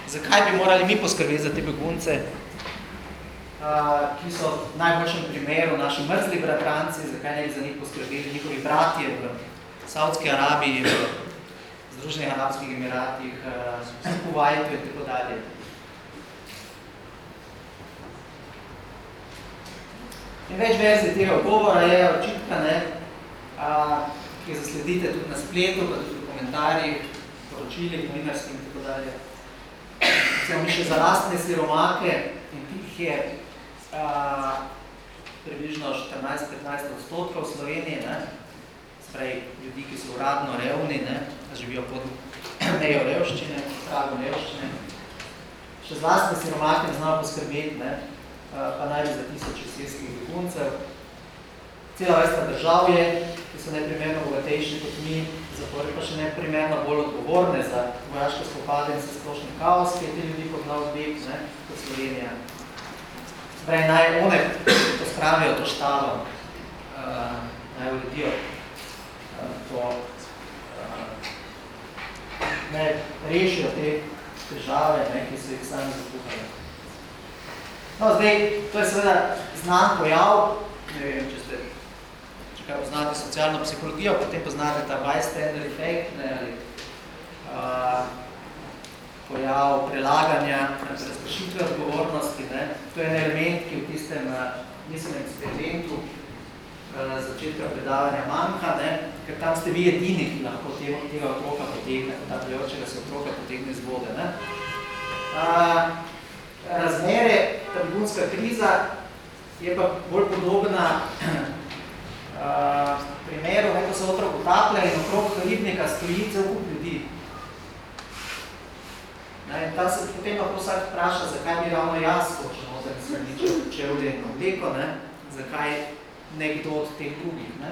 Zakaj bi morali mi poskrbeti za te begunce, ki so v najboljšem primeru naši mrzli bratranci, zakaj ne bi za njih poskrbeli njihovi bratje v Saudski Arabiji, v Združenih Arabskih Emiratih, v Kuwaitu in tako dalje. In več verzij tega govora je očitka, ne, a, ki jo zasledite tudi na spletu, pa tudi v komentarjih, poročilih, novinarskih in tako dalje. Samo mi še za lastne siromake in tih je približno 14-15 odstotkov Slovenije, ne? sprej ljudi, ki so uradno revni, ne? živijo pod mejo revščine, pragom revščine. Še zlastne siromake ne znamo poskrbeti, ne? pa naj za tisoče svetskih beguncev. Cela vrsta držav je, ki so neprimerno bogatejši kot mi, zapore pa še neprimerno bolj odgovorne za vojaške spopade in za splošni kaos, ki je te ljudi kot nov beg, kot Slovenija. Zdaj, naj one pospravijo to štalo, uh, naj uredijo uh, to uh, ne, rešijo te težave, ne, ki so jih sami zakuhali. No, zdaj, to je seveda znan pojav, ne vem, če ste, če kaj poznate socialno psihologijo, potem poznate ta bystander effect, ne, ali uh, pojav prelaganja, razrešitve odgovornosti, ne, to je en element, ki v tistem, mislim, eksperimentu, začetka predavanja manjka, ne? ker tam ste vi edini, ki lahko tega, tega otroka potegne, ta prijočega se otroka potegne z vode. Ne? A, razmere, ta begunska kriza je pa bolj podobna a, primeru, ne, ko se otrok utaplja in okrog ribnika stoji cel kup ljudi. Ne, in ta se potem lahko vsak vpraša, zakaj bi ravno jaz skočil noter, sem ničel čevlje in obleko, ne? zakaj nekdo od teh drugih. Ne?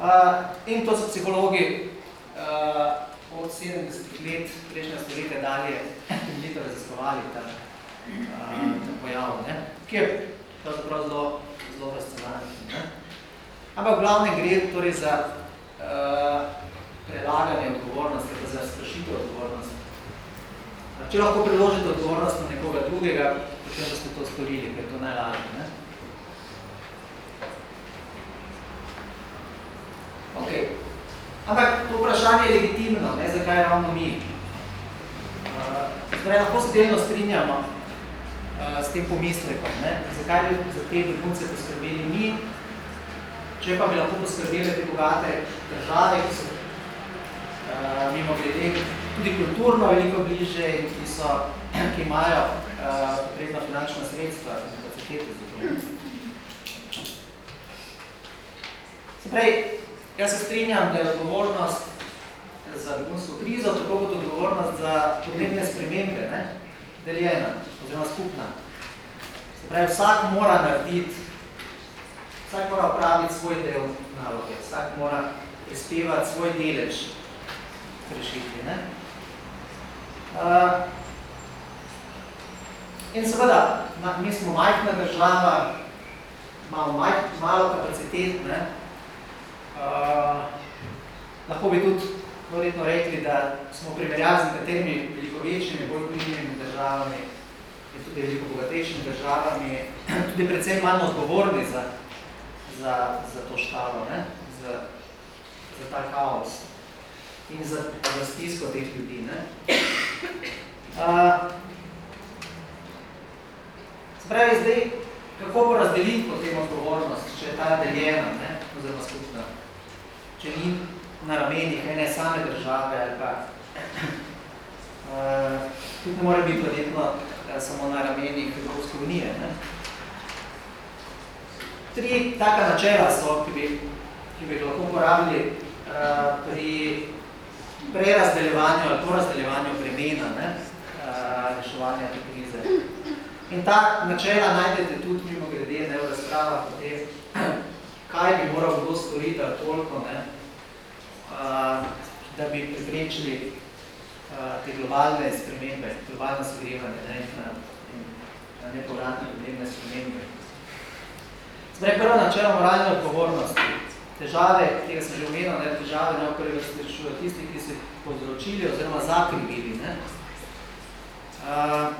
Uh, in to so psihologi uh, od 70 let prejšnja stoletja dalje temeljito raziskovali ta, uh, ta pojav, ne? ki je pravzaprav zelo, zelo fascinantni. Ampak v glavnem gre torej za uh, prelaganje odgovornosti, za sprašitev odgovornosti. Če lahko preložite odgovornost na nekoga drugega, potem da ste to storili, ker je to najlažje. Ne? Okay. Ampak to vprašanje je legitimno, ne, zakaj ravno mi. Uh, zdaj, lahko se delno strinjamo uh, s tem pomislekom, ne, zakaj bi za te begunce poskrbeli mi, če pa bi lahko poskrbeli te bogate države, ki so uh, mimo glede tudi kulturno veliko bliže in ki, so, ki imajo uh, potrebna finančna sredstva in kapacitete za to. Se pravi, Jaz se strinjam, da je odgovornost za begunsko krizo, tako kot odgovornost za podnebne spremembe, ne, deljena, oziroma skupna. Se pravi, vsak mora narediti, vsak mora opraviti svoj del naloge, vsak mora prispevati svoj delež k rešitvi. Ne. Uh, in seveda, mi smo majhna država, imamo majh, malo kapacitet, ne, Uh, lahko bi tudi verjetno rekli, da smo primerjali z nekaterimi veliko večjimi, bolj bližnjimi državami in tudi veliko bogatejšimi državami, tudi predvsem manj odgovorni za, za, za to štalo, ne? Za, za ta kaos in za, za stisko teh ljudi. Ne? Uh, spravi zdaj, kako bo razdeliti potem odgovornost, če je ta deljena, ne? oziroma skupna če ni na ramenih ene same države ali pa uh, tudi ne more biti verjetno uh, samo na ramenih Evropske unije. Ne? Tri taka načela so, ki bi, ki bi lahko uporabili uh, pri prerazdeljevanju ali porazdeljevanju bremena ne? Uh, reševanja te krize. In ta načela najdete tudi mimo grede ne, v razpravah o tem, kaj bi moral kdo storiti toliko, ne, uh, da bi preprečili uh, te globalne spremembe, globalno segrevanje ne, in, in nepovratne podnebne spremembe. Zdaj, prvo načelo moralne odgovornosti. Težave, tega sem že omenil, ne, težave ne, prvi rešujo tisti, ki so povzročili oziroma zakrivili. Ne. Uh,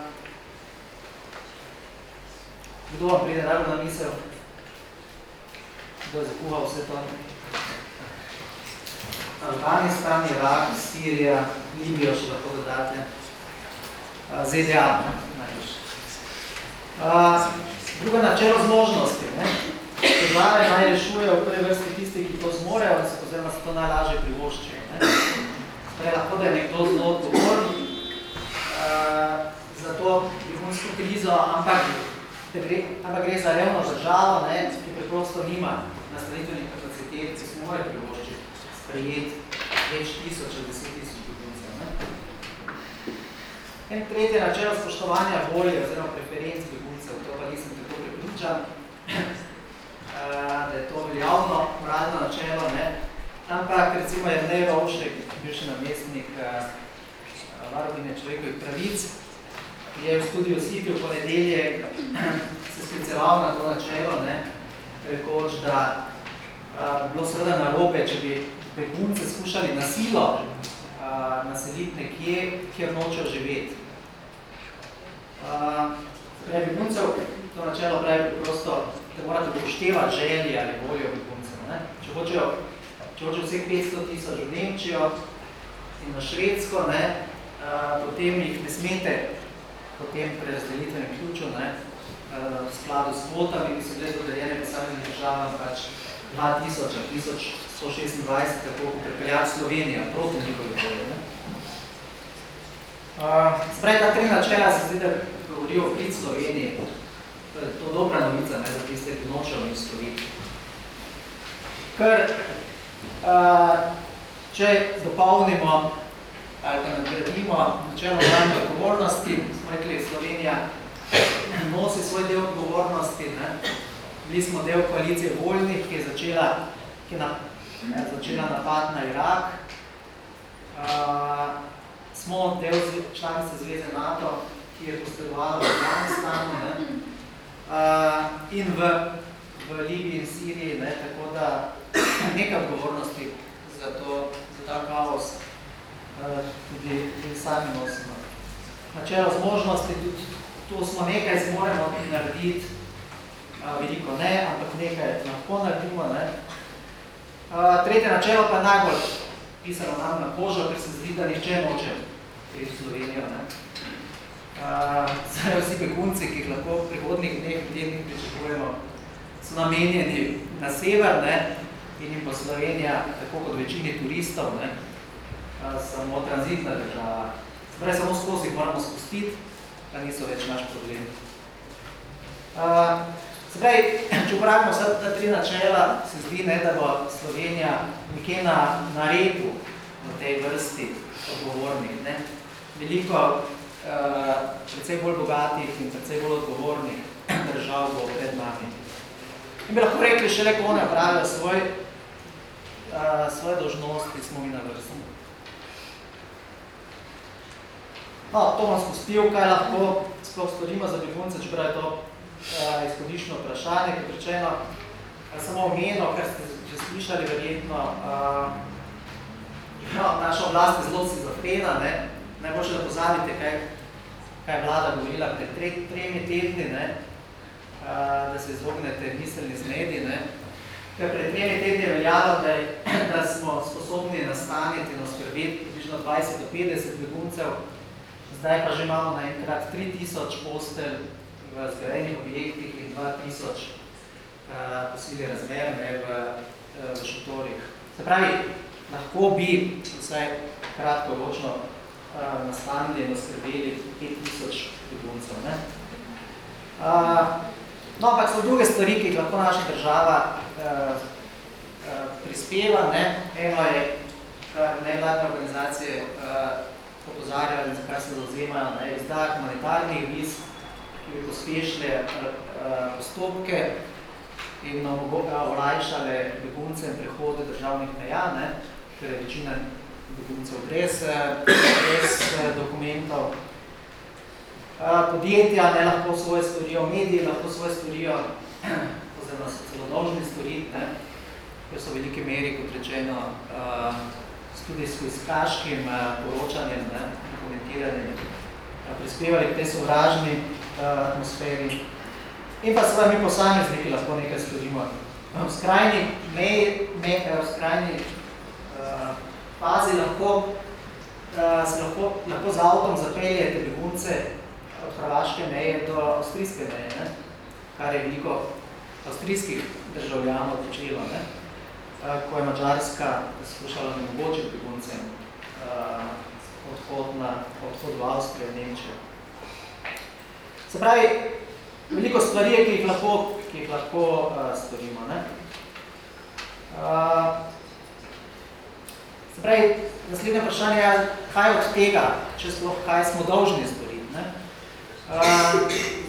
kdo vam pride najbolj na misel? kdo je zakuhal vse to. Afganistan, Irak, Sirija, Libijo še lahko dodate, ZDA, največ. Drugo načelo zmožnosti. Ne? Države naj rešujejo v prvi vrsti tisti, ki to zmorejo, oziroma se to najlažje privoščijo. Torej, lahko da je nekdo zelo odgovoren uh, za to begunsko krizo, ampak, gre, ampak gre za revno državo, ne, ki preprosto nima nastanitvenih kapacitet, ki se more privoščiti sprejeti več tisoč, deset tisoč beguncev. In tretje načelo spoštovanja volje oziroma preferenc beguncev, to pa nisem tako prepričan, da je to veljavno moralno načelo, ne? ampak recimo je Vnej Rovšek, bivši namestnik varovine človekovih pravic, je v studiju City v ponedelje se skliceval na to načelo, ne? rekoč, da uh, bilo seveda narobe, če bi begunce skušali na silo uh, naseliti nekje, kjer nočejo živeti. Uh, Prej beguncev, to načelo pravi prosto, da morate upoštevati želje ali voljo beguncev. Ne? Če hočejo, če hočejo vseh 500 tisoč v Nemčijo in na Švedsko, ne, uh, potem jih ne smete po tem prerazdelitvenem ključu, ne, uh, v skladu s kvotami, ki so bile dodeljene posameznim državam, pač 2000, 1126, tako prepeljati Slovenija proti njihovi volje. Uh, Sprej, ta tri načela se zdi, da govorijo o prid Sloveniji. To je to dobra novica, ne, za tiste, ki nočejo in Sloveniji. Ker, uh, če dopolnimo ali pa nadgradimo načelo vajne odgovornosti, smo rekli, Slovenija nosi svoj del odgovornosti. Ne. Bili smo del koalicije voljnih, ki je začela, ki je na, ne, začela napad na Irak. Uh, smo del članice Zveze NATO, ki je postavljala v Afganistanu uh, in v, v Libiji in Siriji, ne, tako da nekaj odgovornosti za, to, za ta kaos uh, tudi, tudi sami nosimo. Načelo zmožnosti, tudi to smo nekaj zmoremo narediti, uh, veliko ne, ampak nekaj lahko naredimo. Ne. Uh, tretje načelo pa najbolj pisano nam na kožo, ker se zdi, da niče noče priti v Slovenijo. Ne? Zdaj vsi begunci, ki jih lahko v prihodnih dneh tednih pričakujemo, so namenjeni na sever ne? in jim pa Slovenija, tako kot večini turistov, ne? Samo tranzitna država. Zdaj samo skozi moramo spustiti, da niso več naš problem. Uh, zdaj, če upravimo vse ta tri načela, se zdi, ne, da bo Slovenija nekje na, na redu v tej vrsti odgovornih. Ne? veliko precej bolj bogatih in precej bolj odgovornih držav bo pred nami. In bi lahko rekli, šele ko one pravijo svoj, uh, svoje dožnosti, smo mi na vrsti. No, to bom spustil, kaj lahko sploh storimo za begunce, čeprav je to uh, izhodišno vprašanje, kot rečeno, samo omeno, kar ste že slišali verjetno, uh, no, naša oblast je zelo si zafena, ne, najboljše, da pozabite, kaj, kaj je vlada govorila pred tre, tremi tedni, ne, a, da se izognete miselni zmedi. Ne. Ker pred tremi tedni je veljalo, da, je, da smo sposobni nastaniti in oskrbeti približno 20 do 50 beguncev, zdaj pa že imamo naenkrat 3000 postelj v zgrajenih objektih in 2000 posili razmer ne, v, v šotorih. Se pravi, lahko bi vsaj kratkoročno uh, nastanili in oskrbeli 5000 beguncev. Ne? Uh, no, ampak so druge stvari, ki jih lahko naša država uh, uh, prispeva. Ne? Eno je, nevladne organizacije uh, opozarjajo in za kar se zauzemajo, ne? izdaja humanitarnih viz, ki bi pospešile postopke in olajšale beguncem prehode državnih meja, ne? ker je večina beguncev brez, brez eh, dokumentov. Podjetja ne lahko svoje storijo, mediji lahko svoje storijo, oziroma so celo dolžni storiti, ne, ker so v veliki meri, kot rečeno, tudi s izkaškim poročanjem, ne, dokumentiranjem, prispevali k tej sovražni atmosferi. In pa seveda mi posamezniki lahko nekaj storimo. V skrajni, me, me, v skrajni uh, fazi lahko, uh, se lahko, lahko z avtom zapeljete begunce od hrvaške meje do avstrijske meje, ne? kar je veliko avstrijskih državljanov počelo, ne? Uh, ko je Mačarska skušala nemogočiti beguncem uh, odhod, na, odhod v Avstrijo in Nemčijo. Se pravi, veliko stvari, ki jih lahko, ki jih lahko uh, storimo. Ne? Uh, Se pravi, naslednje vprašanje je, kaj od tega, če sploh kaj smo dolžni storiti. Ne? Uh,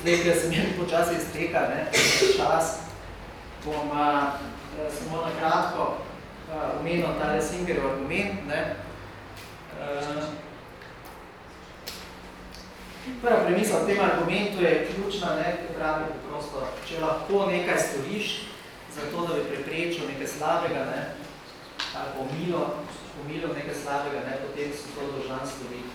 zdaj, ker sem jim počasi izteka, ne, čas, bom uh, samo na kratko uh, omenil tale Singerov argument. Ne. Uh, prva premisa v tem argumentu je ključna, ne, ki pravi prosto, če lahko nekaj storiš, zato da bi preprečil nekaj slabega, ne, ali pomilo, pomilil nekaj slabega, ne, potem so to dolžan storiti.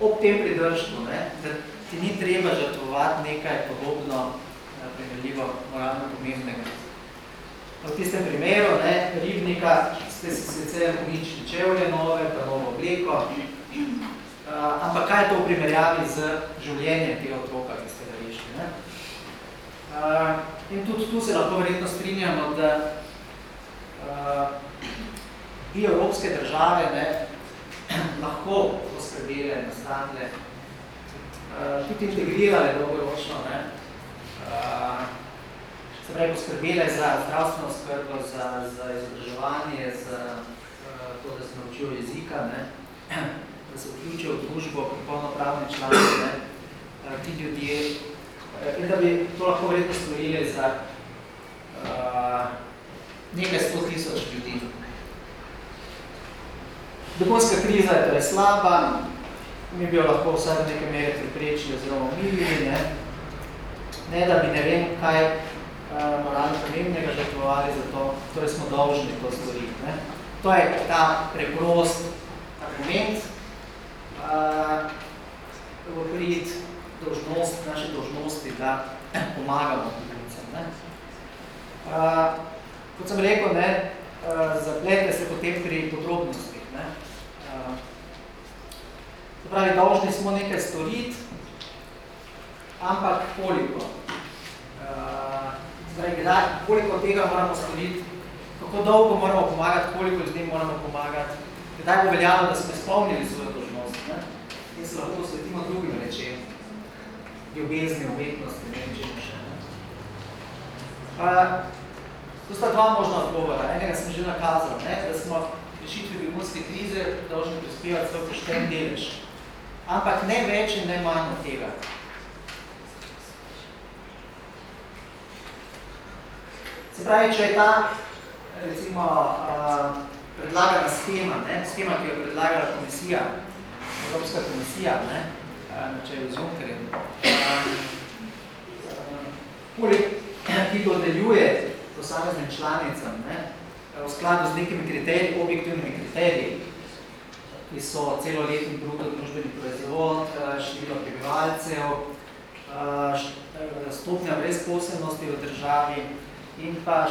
Ob tem pridržku, ne, da ti ni treba žrtvovati nekaj podobno, eh, primerljivo, moralno pomembnega. V tistem primeru, ne, ribnika ste si sicer uničili čevlje nove, pa novo obleko, uh, ampak kaj je to v primerjavi z življenjem tega otroka, ki ste ga rešili? Ne? Uh, in tudi tu se lahko verjetno strinjamo, da uh, bi evropske države ne, lahko poskrbele, nastanile, uh, tudi integrirale dolgoročno, ne, uh, se pravi poskrbele za zdravstveno skrbo, za, za izobraževanje, za uh, to, da se naučijo jezika, ne, da se vključijo v družbo, polnopravni člani, ne, uh, ti ljudje, uh, in da bi to lahko verjetno storili za uh, nekaj sto tisoč ljudi. Begunska kriza je torej slaba, mi bi jo lahko vsaj v nekaj mere priprečili oziroma umilili, ne? ne da bi ne vem kaj uh, moralno pomembnega žrtvovali za to, torej smo dolžni to storiti. Ne? To je ta preprost argument, uh, v prid dožnost, naše dožnosti, da pomagamo beguncem. Ne? Uh, kot sem rekel, ne, uh, zaplete se potem pri podrobnostih. Ne? Se pravi, dolžni smo nekaj storiti, ampak koliko? Zdaj, kdaj, koliko tega moramo storiti, kako dolgo moramo pomagati, koliko ljudem moramo pomagati, kdaj bo veljalo, da smo izpolnili svojo dožnost ne? in se lahko posvetimo drugim rečem, ljubezni, umetnosti, ne vem čemu še. Ne? To sta dva možna odgovora. Enega sem že nakazal, ne? da smo rešitvi begunske krize dolžni prispevati svoj pošten delež. Ampak ne več in ne manj od tega. Se pravi, če je ta recimo, uh, predlagana schema, ne? schema, ki jo predlagala komisija, Evropska komisija, ne? Uh, če je z Junkerjem, uh, ki dodeljuje posameznim članicam, ne? V skladu z nekimi kriteriji, objektivnimi kriteriji, ki so celoletni bruto družbeni proizvod, število prebivalcev, stopnja brezposobnosti v državi in pa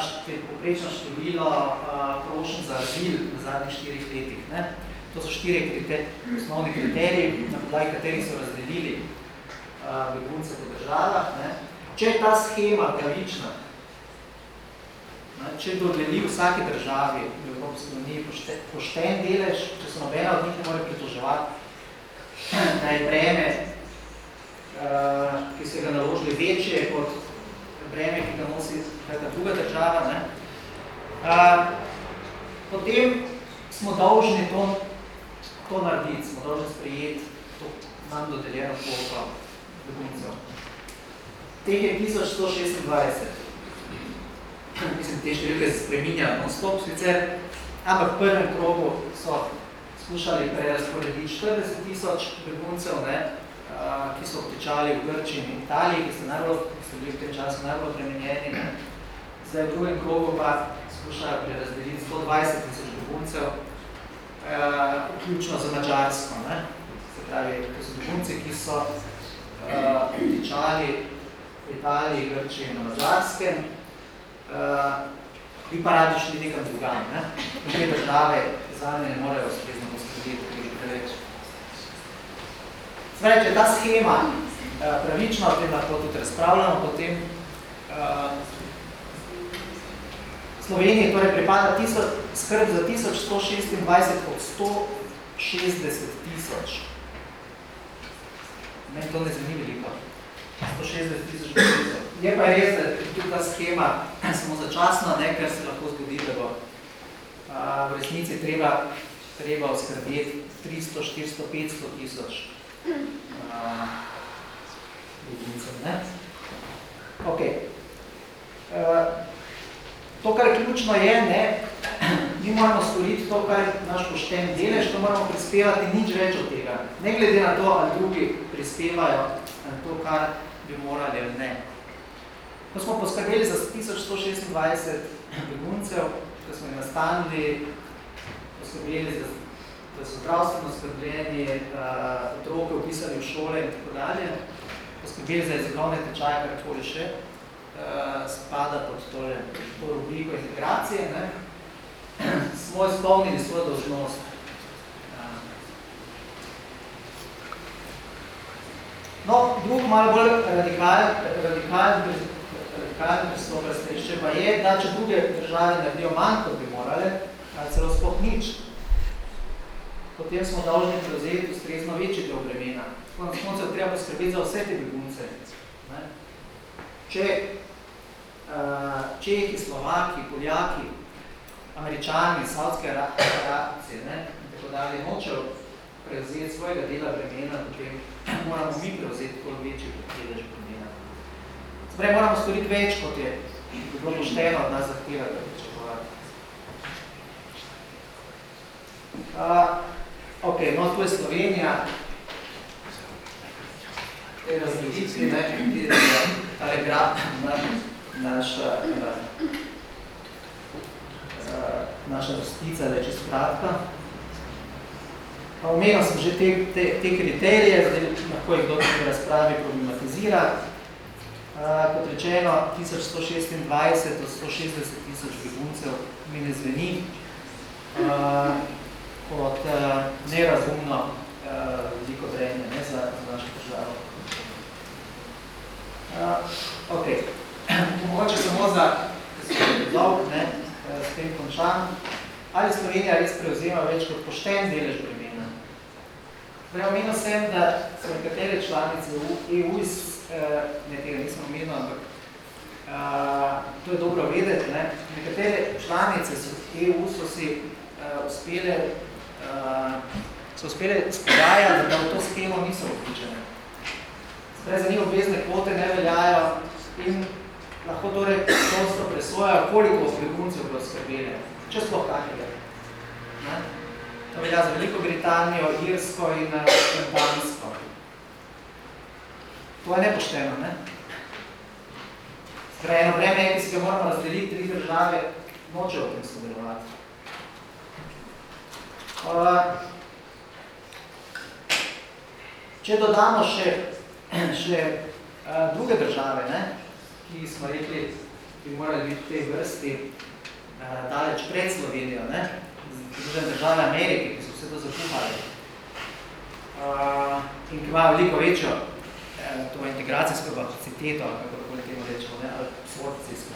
poprečno število prošenj za azil v zadnjih štirih letih. Ne? To so štiri kriteriji, osnovni kriteriji, na podlagi katerih so razdelili begunce po državah. Ne? Če je ta schema pravična, če dodeli vsaki državi v Evropski uniji pošten, pošten delež, če se nobena od njih ne more pritoževati, da je breme, uh, ki se ga naložili večje kot breme, ki ga nosi kakva druga država, ne? Uh, potem smo dolžni to, to narediti, smo dolžni sprejeti to nam dodeljeno kvota beguncev. Teh je 1126 mislim, te številke se spreminjajo non-stop sicer, ampak v prvem krogu so skušali prerasporediti 40 tisoč beguncev, ne, ki so obtečali v Grčiji in Italiji, ki so, najbolj, ki so bili v tem času najbolj premenjeni. Ne. Zdaj v drugem krogu pa skušajo prerazdeliti 120 tisoč beguncev, vključno za Mačarsko. Ne. Se pravi, to so begunci, ki so obtečali v Italiji, Grčiji in na Mačarskem, uh, bi pa radi šli nekam drugam. Ne? Te države zanje ne morejo ustrezno poskrbiti, ki je preveč. Zdaj, če ta schema uh, pravična, o tem lahko tudi razpravljamo, potem uh, Sloveniji torej pripada tiso, skrb za 1126 od 160 tisoč. Meni to ne zveni veliko. 160 tisoč beguncev. Je pa res, da je tudi ta schema samo začasna, ne, ker se lahko zgodi, da bo a, v resnici treba, treba oskrbeti 300, 400, 500 tisoč beguncev. Ok. A, to, kar ključno je, ne, mi moramo storiti to, kar naš pošten delež, to moramo prispevati nič več od tega. Ne glede na to, ali drugi prispevajo to, kar bi morali ali ne. Ko smo poskrbeli za 1126 beguncev, ko smo jih nastanili, poskrbeli za, da so zdravstveno skrbljeni, uh, otroke upisali v šole in tako dalje, poskrbeli za jezikovne tečaje, karkoli še, uh, spada pod tole, to rubriko integracije, ne, smo izpolnili svojo dožnost. No, drug malo bolj radikalen radikal, radikal pristop razlišče pa je, da če druge države naredijo manj, kot bi morale, ali celo sploh nič, potem smo dolžni prevzeti ustrezno večji del bremena. Tako na koncu treba poskrbeti za vse te begunce. Ne? Če uh, Čehi, Slovaki, Poljaki, Američani, Saudske Arabce, ne, in tako dalje, nočejo prevzeti svojega dela bremena, potem moramo mi prevzeti koliko večji delež bremena. Sprej moramo storiti več, kot je bilo pošteno od nas zahtevati, da pričakovati. Uh, ok, no, tu je Slovenija, te razgleditvi, ne, ki je tale grad, na, naša, na, naša rostica, da je čisto kratka. Omenil sem že te, te, te kriterije, zdaj lahko jih kdo v razpravi problematizira. Uh, kot rečeno, 1126 od 160 tisoč beguncev mi ne zveni uh, kot uh, nerazumno uh, veliko vrenje ne, za, za našo državo. Uh, ok, mogoče samo za dolg, ne, s tem končam. Ali Slovenija res prevzema več kot pošten delež bremena? Prej omenil sem, da so nekatere članice EU iz, eh, ne tega nismo omenili, ampak uh, to je dobro vedeti, ne? nekatere članice so, EU so si uh, uspele, uh, so uspele spodajati, da v to schemo niso vključene. Zdaj za njih obvezne kvote ne veljajo in lahko torej prosto presojajo, koliko beguncev bodo skrbele, če sploh kakega. To velja za Veliko Britanijo, Irsko in uh, Dansko. To je nepošteno, ne? Torej, eno vreme, ki si ga moramo razdeliti, tri države nočejo v tem sodelovati. Uh, če dodamo še, še uh, druge države, ne, ki smo rekli, bi morali biti v tej vrsti uh, daleč pred Slovenijo, ne, Združene države Amerike, ki so vse to zakuhali uh, in ki imajo veliko večjo eh, to integracijsko kapaciteto, kako koli temu rečemo, ne, ali absorpcijsko,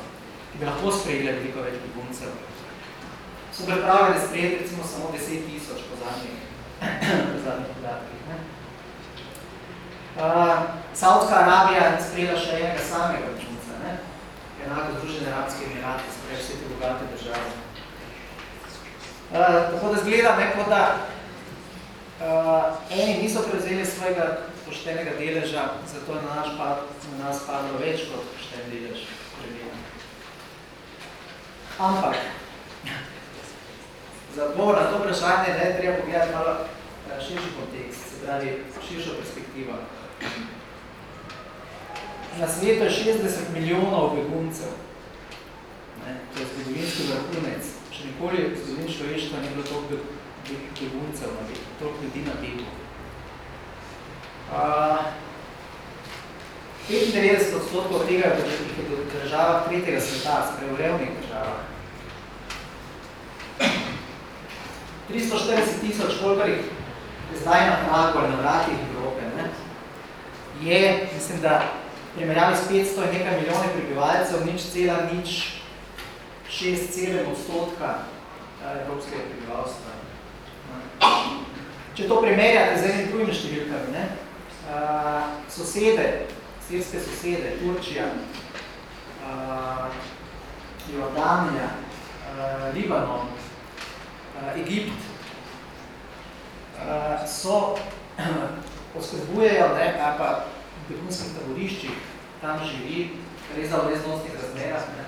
ki bi lahko sprejeli veliko več beguncev. So pripravljeni sprejeti recimo samo 10 tisoč po zadnjih, po zadnjih podatkih. Ne. Uh, Saudska Arabija je sprejela še enega samega begunca, ne, enako Združene Arabske Emirate, sprejeli vse te bogate države. Uh, tako da zgleda, ne, kot da uh, eni niso prevzeli svojega poštenega deleža, zato je na, naš pad, na nas padlo več kot pošten delež prevjena. Ampak, za odgovor na to vprašanje ne treba pogledati malo uh, širši kontekst, se pravi širšo perspektivo. Na svetu je 60 milijonov beguncev. Ne, to je zgodovinski vrhunec še nikoli v zgodini človeštva ni bilo toliko beguncev toliko ljudi na betu. Uh, 95 odstotkov tega je v državah tretjega sveta, sprej v revnih državah. 340 tisoč, kolikor jih zdaj na pragu ali na vratih Evrope, ne, je, mislim, da primerjavi s 500 in nekaj milijone prebivalcev, nič cela, nič 6,7 odstotka eh, evropskega prebivalstva. Če to primerjate z enim drugim številkami, ne? Uh, sosede, sirske sosede, Turčija, uh, Jordanija, uh, Libanon, uh, Egipt, uh, so poskrbujejo, ne, pa v begunskih taboriščih, tam živi, res za odreznostnih razmerah, ne,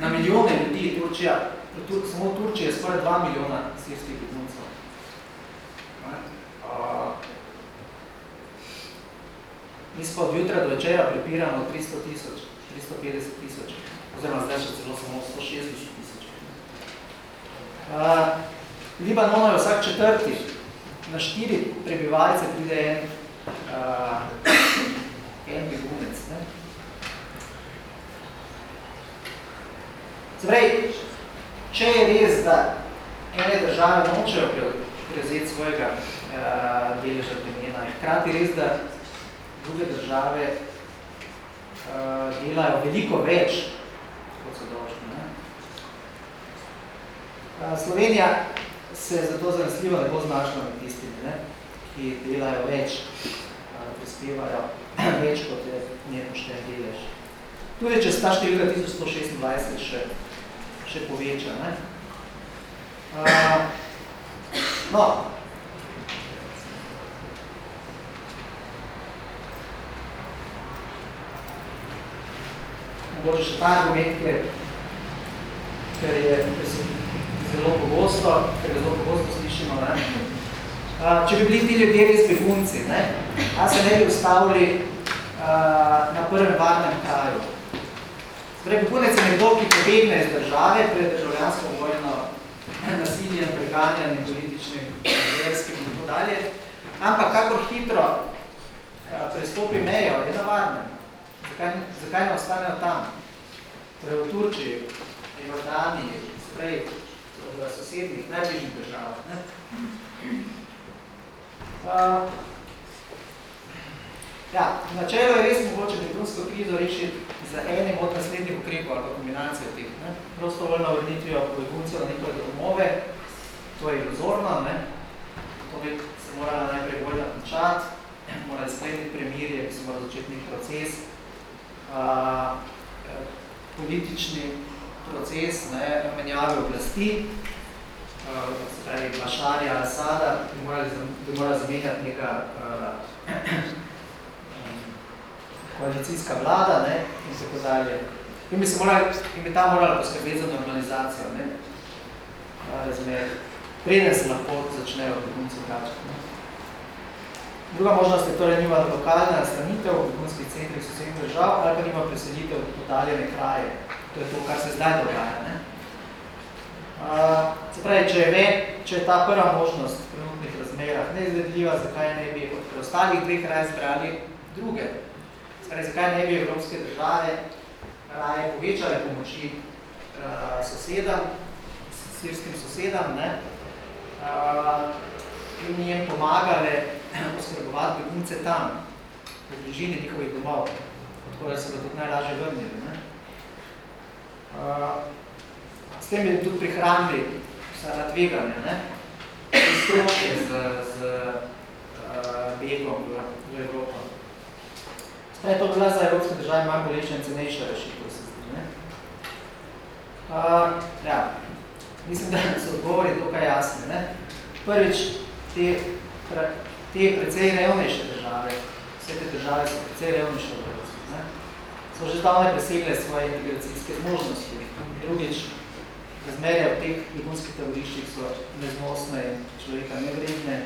na milijone ljudi, Turčija, Tur, samo Turčija je skoraj 2 milijona sirskih beguncev. Mi smo od jutra do večera prepiramo 300 tisoč, 350 tisoč, oziroma zdaj še celo samo 160 tisoč. Uh, Libanon je vsak četrti, na štiri prebivalce pride en, uh, en begunec. Ne? Zdaj, če je res, da ene države nočejo prevzeti svojega uh, deleža je hkrati res, da druge države uh, delajo veliko več, kot so dolžni. Ne? Uh, Slovenija se zato zanesljivo ne bo znašla med tistimi, ne? ki delajo več, uh, prispevajo več, kot je nepošten delež. Tudi če sta številka 1126 še še poveča. Ne? Uh, no. Mogoče še ta argument, ker, ker je ker se zelo pogosto, ker zelo pogosto slišimo, ne? Uh, če bi bili ti ljudje res begunci, ne? a se ne bi ustavili uh, na prvem varnem kraju. Torej, begunec je nekdo, ki pobegne iz države pred državljansko vojno, nasiljem, preganjanjem, političnim, verskim in tako dalje. Ampak kakor hitro prestopi mejo, je na varnem. Zakaj, zakaj ne ostanejo tam? Torej, v Turčiji, v Jordaniji, sprej, v sosednjih, najbližjih državah. Ne? Uh, ja, načelo je res mogoče begunsko krizo rešiti z enim od naslednjih ukrepov ali kombinacijo teh. Ne? Prostovoljno vrnitvijo beguncev na njihove domove, to je iluzorno, ne? to bi se morala najprej vojna končati, premirje, bi se moral začeti nek proces, a, politični proces ne, menjave oblasti, se pravi Bašarja Asada, bi morali, bi morali zamenjati neka a, koalicijska vlada ne, in tako dalje. In bi, se morali, in bi ta morala poskrbeti za normalizacijo ne, razmer. Preden se lahko začnejo begunci vračati. Druga možnost je torej njima lokalna nastanitev v begunskih centrih sosednjih držav ali pa njima preselitev v podaljene kraje. To je to, kar se zdaj dogaja. Ne. Uh, se pravi, če je, ve, če je ta prva možnost v trenutnih razmerah neizvedljiva, zakaj ne bi od preostalih dveh raj zbrali druge Torej, zakaj ne bi evropske države raje povečale pomoči uh, sosedam, sirskim sosedam, ne, uh, in jim pomagale poskrbovati begunce tam, v bližini njihovih domov, tako da se bo tudi najlažje vrnili. Ne. Uh, s tem bi tudi prihranili vsa natveganja, ne, stroške z, z uh, begom v, v Evropo. Ne, to bila za evropske države manj bolečna in cenejša rešitev, se zdi. Ne? Uh, ja, mislim, da so odgovori dokaj jasni. Ne? Prvič, te, te precej revnejše države, vse te države so precej revnejše od evropske, ne? so že zdavne presegle svoje integracijske zmožnosti. Drugič, razmerja v teh begunskih taboriščih so neznosne in človeka nevredne.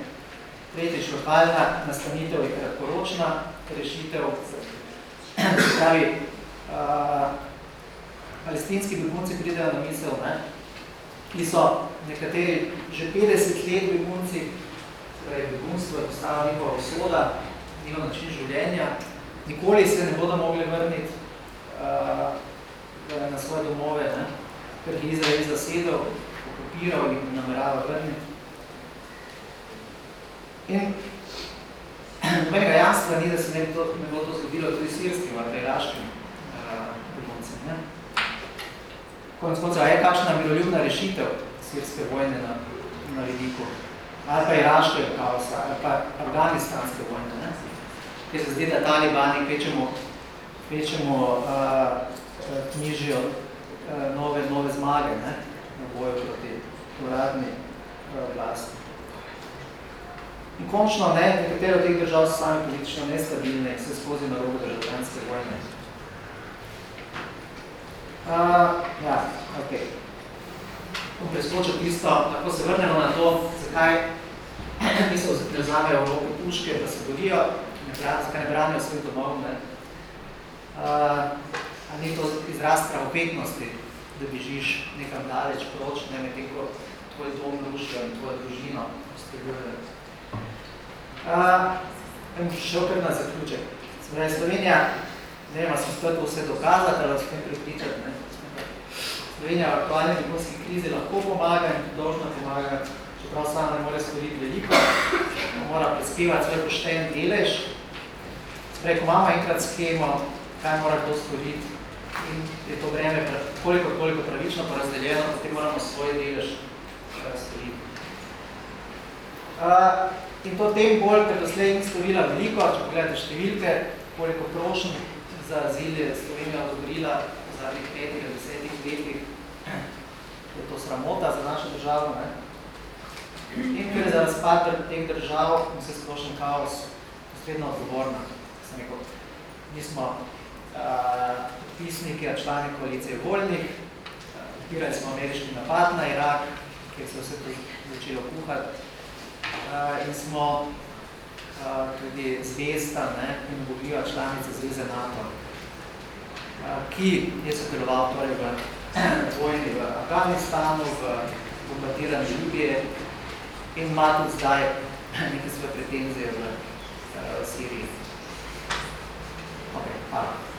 Tretjič, lokalna nastanitev je kratkoročna rešitev, pravi, uh, palestinski begunci pridejo na misel, ne? ki so nekateri že 50 let begunci, torej begunstvo je postala njihova usoda, njihov način življenja, nikoli se ne bodo mogli vrniti uh, na svoje domove, ne? ker je Izrael zasedel, okupiral in namerava vrniti. In nobenega jasstva ni, da se ne, to, ne bo to zgodilo tudi sirskim ali iraškim beguncem. Uh, Konec konca, je kakšna miroljubna rešitev sirske vojne na, na vidiku? Ali pa iraškega kaosa, ali pa afganistanske vojne, ne? Kjer se zdi, da talibani kvečemo, kvečemo uh, knjižijo uh, nove, nove zmage ne? na boju proti uradni uh, vlasti. In končno ne, nekatere od teh držav so sami politično nestabilne in se skozi na rogu državljanske vojne. Uh, ja, ok. Bom preskočil tisto, tako se vrnemo na to, zakaj niso vzamejo v roke puške, da se borijo, zakaj ne branijo svoj domov. Ne? Uh, a ni to izraz pravopetnosti, da bežiš nekam daleč proč, ne med ko tvoj dom društvo in tvojo družino ustreljujejo. Uh, šel kar na zaključek. Zdaj, Slovenija, ne vem, sem spet vse dokazati, ali vas pripričati, ne? Slovenija v aktualni begunski krizi lahko pomaga in dolžno pomaga, čeprav sama ne more storiti veliko, mora prispevati svoj pošten delež. Sprej, ko imamo enkrat skemo, kaj mora kdo storiti in je to breme koliko, koliko pravično porazdeljeno, potem moramo svoj delež uh, storiti. Uh, in to tem bolj, ker doslej ni storila veliko, če pogledate številke, koliko prošen za azil je Slovenija odobrila v zadnjih petih, desetih letih, je to sramota za našo državo. Ne? In ker je za razpad teh držav vse splošen kaos posredno odgovorna. Sem rekel, mi smo uh, podpisniki, člani koalicije voljnih, podpirali smo ameriški napad na Irak, kjer se vse to začelo kuhati, uh, in smo uh, tudi zvesta ne, in bogljiva članica Zveze NATO, uh, ki je sodeloval torej v vojni v Afganistanu, v bombardiranju Libije in ima tudi zdaj neke svoje pretenzije v uh, Siriji. Ok, hvala.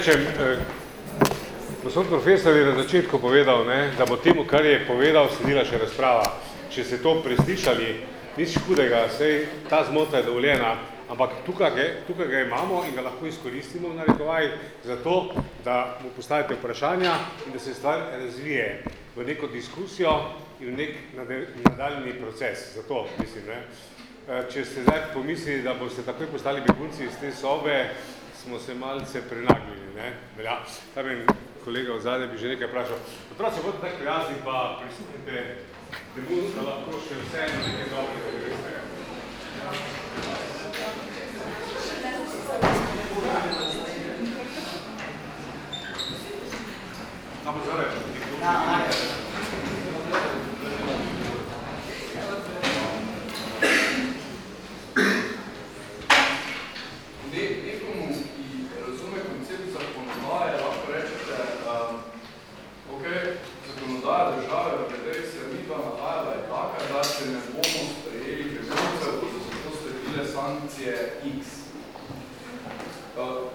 rečem, eh, gospod profesor je na začetku povedal, ne, da bo temu, kar je povedal, sledila še razprava. Če ste to preslišali, nič hudega, sej ta zmota je dovoljena, ampak tukaj, tukaj ga imamo in ga lahko izkoristimo v narekovaj za to, da mu postavite vprašanja in da se stvar razvije v neko diskusijo in v nek nadaljni proces. Zato mislim, ne. Eh, če ste zdaj pomislili, da boste takoj postali begunci iz te sobe, smo se malce prenagnili. Ne? Velja, tam je kolega v zadnje bi že nekaj vprašal. Otroci, se bodite tako prijazni, pa prisluhnite, da bo da lahko še vse nekaj dobrega, da veste. Tam bo zore. Ja, ajde.
sankcije X.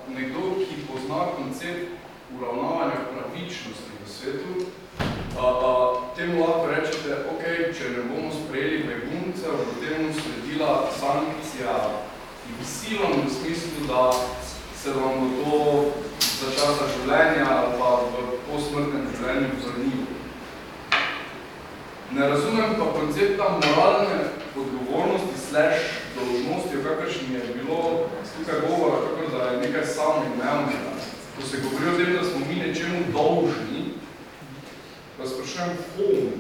Nekdo, ki pozna koncept uravnavanja pravičnosti v svetu, temu lahko rečete, ok, če ne bomo sprejeli beguncev, bo temu sledila sankcija Y v smislu, da se vam bo to za časa življenja ali pa v posmrtnem življenju vrnilo. Ne razumem pa koncepta moralne odgovornosti slash dolžnosti, o kakršni je bilo tukaj govora, kako da je nekaj samoumevnega. Ko se govori o tem, da smo mi nečemu dolžni, da sprašujem, komu?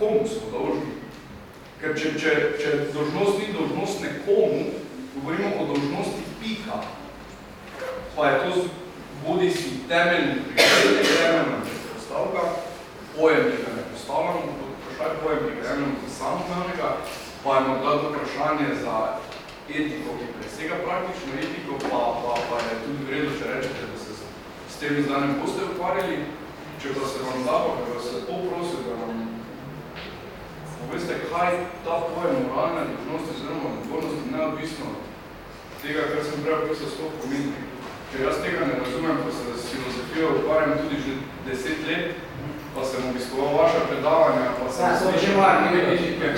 Komu smo dolžni? Ker če, če, če dolžnost ni dolžnost nekomu, govorimo o dolžnosti pika, pa je to bodi si temeljni prihodnik, temeljna predpostavka, pojem, ki ga ne postavljamo, vprašaj pojem, ki ga jemljamo za samoumevnega, pa je morda to vprašanje za etiko, ki presega praktično etiko, pa, pa, pa je tudi vredno, če rečete, da se s tem zdaj ne boste ukvarjali. če pa se vam da, pa vas lepo prosil, da nam poveste, kaj ta tvoje moralne dožnosti oziroma odgovornosti neodvisno tega, kar sem prej opisal, sploh pomeni. Ker jaz tega ne razumem, pa se s filozofijo ukvarjam tudi že deset let, pa sem obiskoval vaše predavanja, pa sem
Ja, to že
slišal
moram
neke
reči.
kritike.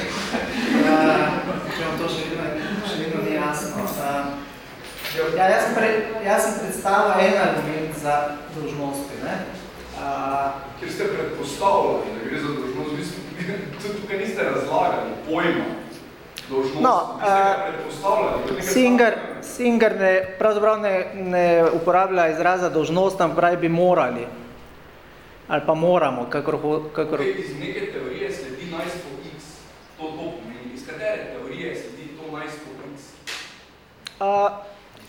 Uh, če vam to še vedno, še vedno ni jasno. Uh, ja, jaz sem, pre, jaz sem predstavil en argument za dolžnosti. Ne? Uh,
Ker ste predpostavljali, da gre za dožnost, vi ste- tudi tukaj niste razlagali pojma dožnosti,
No,
nekaj
Singer. Singer ne, pravzaprav ne, ne uporablja izraza dolžnost, ampak pravi bi morali. Ali pa moramo, kakor, kakor
Tukaj iz neke teorije sledi po x. To to pomeni. Iz katere teorije sledi to po x?
Uh,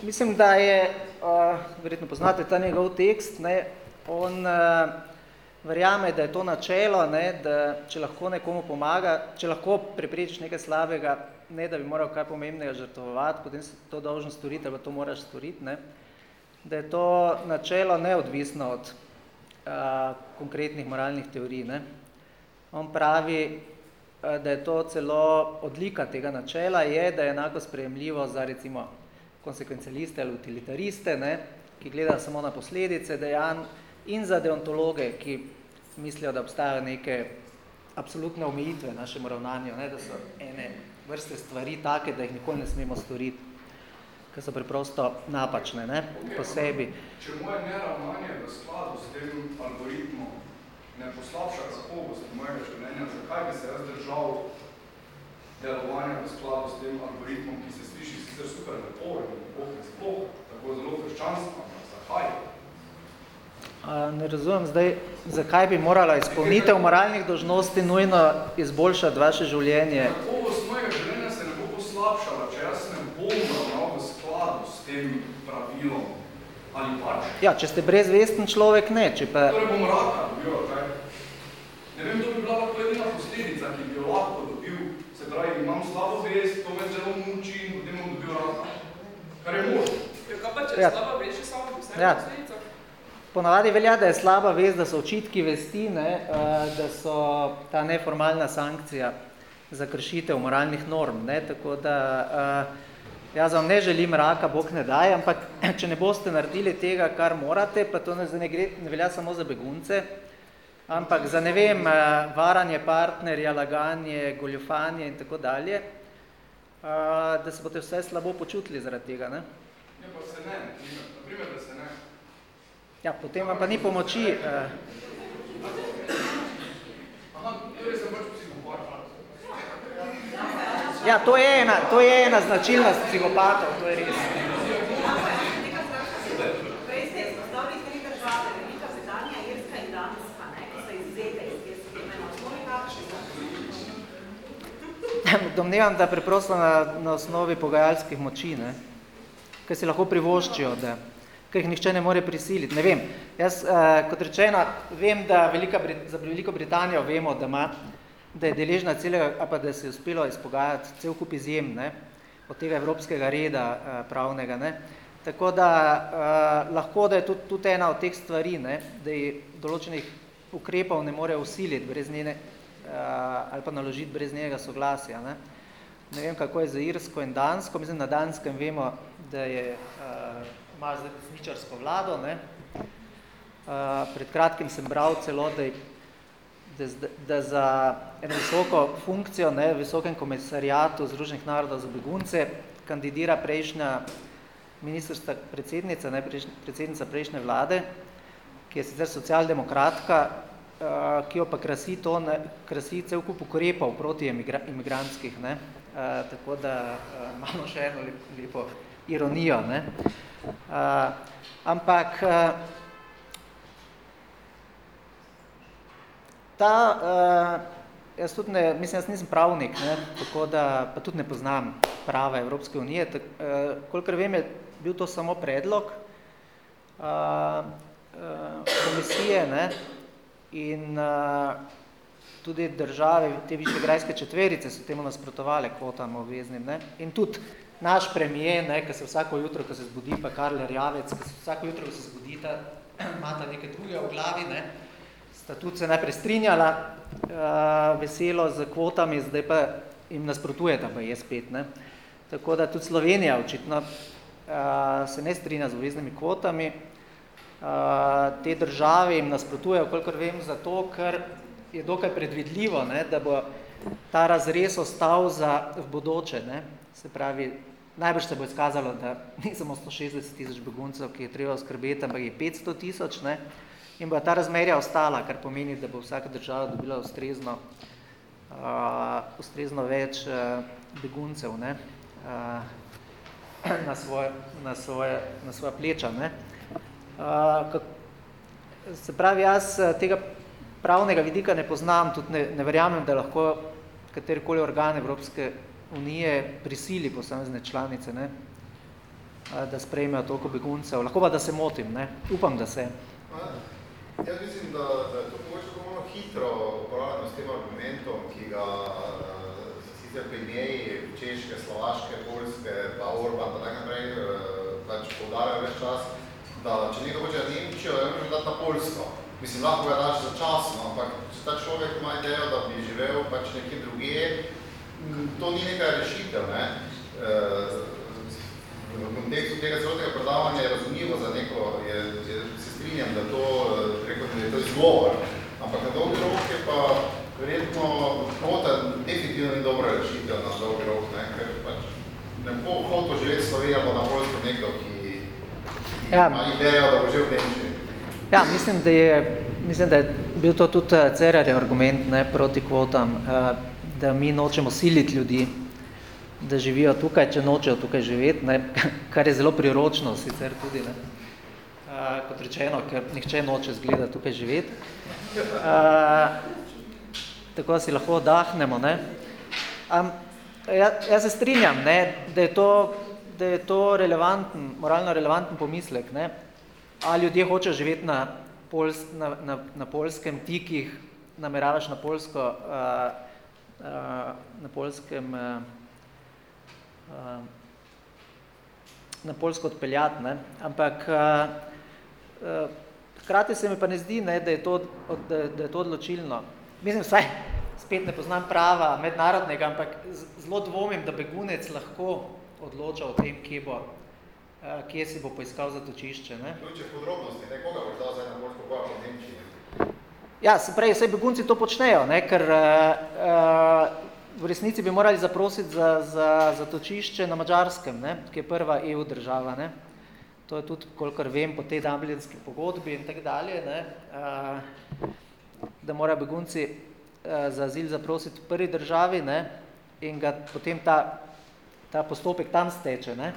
mislim, da je, uh, verjetno poznate ta njegov tekst, ne, on uh, verjame, da je to načelo, ne, da če lahko nekomu pomaga, če lahko preprečiš nekaj slabega, ne da bi moral kaj pomembnega žrtvovati, potem si to dolžen storiti ali to moraš storiti, ne, da je to načelo neodvisno od uh, konkretnih moralnih teorij. Ne. On pravi, eh, da je to celo odlika tega načela, je, da je enako sprejemljivo za recimo konsekvencialiste ali utilitariste, ne, ki gledajo samo na posledice dejanj in za deontologe, ki mislijo, da obstajajo neke absolutne omejitve našemu ravnanju, ne, da so ene vrste stvari take, da jih nikoli ne smemo storiti, ker so preprosto napačne ne, po sebi.
Če moje neravnanje v skladu s tem algoritmom ne poslabša kakovosti mojega življenja, zakaj bi se jaz držal delovanja v skladu s tem algoritmom, ki se sliši sicer super lepo in oh, sploh tako zelo ampak zakaj?
A, Ne razumem zdaj, zakaj bi morala izpolnitev moralnih dožnosti nujno izboljšati vaše življenje.
Kakovost mojega življenja se ne bo poslabšala, če jaz ne bom ravnal v skladu s tem pravilom. Ali pač?
Ja, če ste brezvesten človek, ne, če pa...
Torej bom raka dobil, kaj? Ne vem, to bi bila lahko edina posledica, ki bi jo lahko dobil. Se pravi, imam slabo vest, to me zelo muči in potem bom dobil raka. Kar je možno.
Ja, kaj pa če
Ja.
ja. slaba veš, je samo sebi
Ja.
ja. posledica?
Ponavadi velja, da je slaba vest, da so očitki vesti, ne, eh, da so ta neformalna sankcija za kršitev moralnih norm. Ne, tako da eh, jaz vam ne želim raka, Bog ne daj, ampak če ne boste naredili tega, kar morate, pa to ne, ne, gre, ne velja samo za begunce, ampak za, ne vem, eh, varanje partnerja, laganje, goljufanje in tako dalje, da se boste vse slabo počutili zaradi tega. Ne.
Ne, pa se ne, naprimer, naprimer, da se ne.
Ja, potem vam pa ni pomoči. Eh,
psihopat.
Ja, to je ena, to je ena značilnost psihopatov, to je res. Domnevam, da preprosto na, na osnovi pogajalskih moči, ne, ki si lahko privoščijo, da ker jih nihče ne more prisiliti. Ne vem, jaz, eh, kot rečeno, vem, da Velika, Brit- za Veliko Britanijo vemo, da, ima, da je deležna celega, a pa da se je uspelo izpogajati cel kup izjem, ne, od tega evropskega reda eh, pravnega, ne. Tako da eh, lahko, da je tudi, tudi ena od teh stvari, ne, da je določenih ukrepov ne more usiliti brez njene, eh, ali pa naložiti brez njenega soglasja. Ne. ne vem, kako je za Irsko in Dansko, mislim, na Danskem vemo, da je uh, ima zdaj desničarsko vlado. Ne. Uh, pred kratkim sem bral celo, da, je- da, da za eno visoko funkcijo ne, v visokem komisarijatu Združenih narodov za begunce kandidira prejšnja ministrska predsednica, ne, prejšnja, predsednica prejšnje vlade, ki je sicer socialdemokratka, uh, ki jo pa krasi, to, ne, krasi cel kup ukrepov proti emigra, imigrantskih. Ne. Uh, tako da uh, imamo še eno lep, lepo ironijo. Ne. Uh, ampak uh, ta, uh, jaz tudi ne, mislim, jaz nisem pravnik, ne, tako da pa tudi ne poznam prava Evropske unije, tak, uh, kolikor vem, je bil to samo predlog uh, uh, komisije ne, in uh, tudi države, te višegrajske četverice so temu nasprotovale kvotam obveznim. Ne, in tudi naš premijer, ne, ki se vsako jutro, ko se zbudi, pa Karl Rjavec, ki se vsako jutro, ko se zbudi, ta, imata neke druge v glavi, ne, sta tudi se najprej strinjala uh, veselo z kvotami, zdaj pa jim nasprotujeta pa je spet. Ne. Tako da tudi Slovenija očitno uh, se ne strinja z obveznimi kvotami. Uh, te države jim nasprotujejo, kolikor vem, zato, ker je dokaj predvidljivo, ne, da bo ta razrez ostal za v bodoče. Ne. Se pravi, najbrž se bo izkazalo, da ni samo 160 tisoč beguncev, ki je treba skrbeti, ampak je 500 tisoč, ne, in bo ta razmerja ostala, kar pomeni, da bo vsaka država dobila ustrezno, uh, ustrezno več uh, beguncev ne, uh, na, svoje, na, svoje, na svoje pleča. Ne. Uh, kak, se pravi, jaz tega pravnega vidika ne poznam, tudi ne, ne verjamem, da lahko katerikoli organ Evropske unije prisili posamezne članice, ne, da sprejmejo toliko beguncev. Lahko pa, da se motim, ne. upam, da se.
Jaz mislim, da, da je to mogoče malo hitro uporabljeno s tem argumentom, ki ga sicer premijeji Češke, Slovaške, Poljske, pa Orban, pa tak naprej, pač poudarjajo več čas, da če nekdo hoče Nemčijo, je može dati na Poljsko. Mislim, lahko ga daš začasno, ampak če ta človek ima idejo, da bi živel pač nekje drugje, to ni neka rešitev. Ne? V kontekstu tega celotnega predavanja je razumljivo za neko, je, je, se strinjam, da to, rekel, da je to izgovor, ampak na dolgi rok je pa verjetno kvota definitivno ni dobra rešitev na dolgi rok, ne? ker pač ne bo hotel živeti Slovenija pa na Poljsko nekdo, ki, ki ja. ima idejo, da bo živel v Nemčiji.
Ja, mislim, da je, mislim, da je bil to tudi eh, Cerarjev argument ne, proti kvotam, eh, da mi nočemo siliti ljudi, da živijo tukaj, če nočejo tukaj živeti, ne, kar je zelo priročno sicer tudi, ne, eh, kot rečeno, ker nihče noče zgleda tukaj živeti. Tako si lahko odahnemo. Ne. Jaz se strinjam, ne, da je to, da je to relevanten, moralno relevanten pomislek. Ne ali ljudje hočejo živeti na, Pols, na, na, na polskem tikih, nameravaš na polsko, uh, na polskem, uh, uh, na polsko odpeljati, ne? ampak hkrati se mi pa ne zdi, ne, da, je to, da, da je to odločilno. Mislim, vsaj spet ne poznam prava mednarodnega, ampak zelo dvomim, da begunec lahko odloča o tem, kje bo Eh, kje si bo poiskal zatočišče.
Ključe podrobnosti, ne? koga boš dal zdaj na Morsko bojo v Nemčiji?
Ja, se pravi, vse begunci to počnejo, ne? ker uh, v resnici bi morali zaprositi za, za zatočišče na Mačarskem, ne? ki je prva EU država. Ne? To je tudi, kolikor vem, po tej Dublinski pogodbi in tak dalje, ne? Uh, da morajo begunci uh, za azil zaprositi v prvi državi ne? in ga potem ta, ta postopek tam steče. Ne?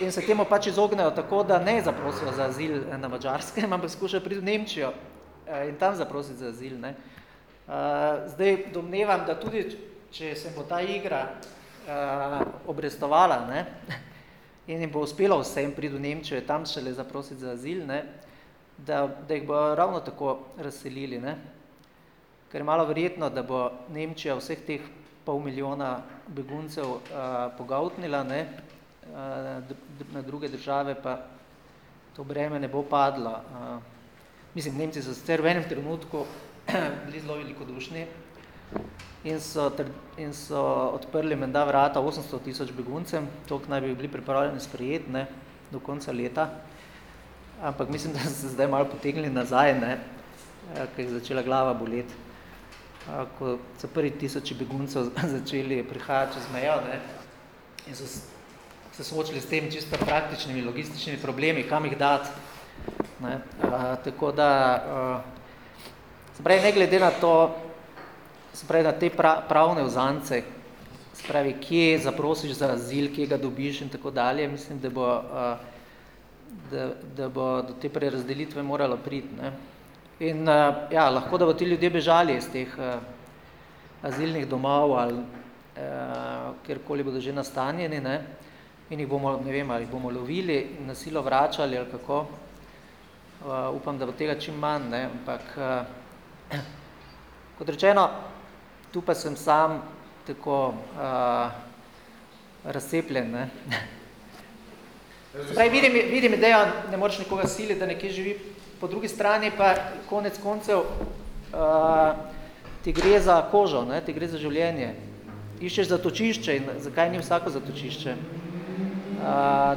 In se temu pač izognejo tako, da ne zaprosijo za azil na Mačarskem, ampak skušajo priti v Nemčijo in tam zaprositi za azil. Ne. Zdaj domnevam, da tudi, če se bo ta igra obrestovala ne, in jim bo uspelo vsem priti v Nemčijo, tam šele zaprositi za azil, ne, da, da jih bo ravno tako razselili. Ne. Ker je malo verjetno, da bo Nemčija vseh teh pol milijona beguncev uh, pogavtnila, ne, na druge države pa to breme ne bo padlo. Uh, mislim, Nemci so sicer v enem trenutku bili zelo velikodušni in so, in so odprli menda vrata 800 tisoč beguncem, toliko naj bi bili pripravljeni sprejeti ne, do konca leta. Ampak mislim, da so se zdaj malo potegnili nazaj, ne, ker je začela glava boleti ko so prvi tisoči beguncev začeli prihajati čez mejo ne, in so se soočili s tem čisto praktičnimi, logističnimi problemi, kam jih dati. Ne. A, tako da, a, se pravi, ne glede na to, se pravi, na te pra, pravne vzance, se pravi, kje zaprosiš za azil, kje ga dobiš in tako dalje, mislim, da bo, a, da, da bo do te prerazdelitve moralo priti. Ne. In uh, ja, lahko da bo ti ljudje bežali iz teh uh, azilnih domov ali uh, kjerkoli bodo že nastanjeni ne? In jih bomo, ne vem, ali jih bomo lovili in nasilo vračali ali kako. Uh, upam, da bo tega čim manj, ne? ampak uh, kot rečeno, tu pa sem sam tako uh, razcepljen. Ne? Pravi, vidim, vidim idejo, ne moreš nikoga siliti, da nekje živi po drugi strani pa konec koncev uh, ti gre za kožo, ne? ti gre za življenje. Iščeš zatočišče in zakaj ni vsako zatočišče?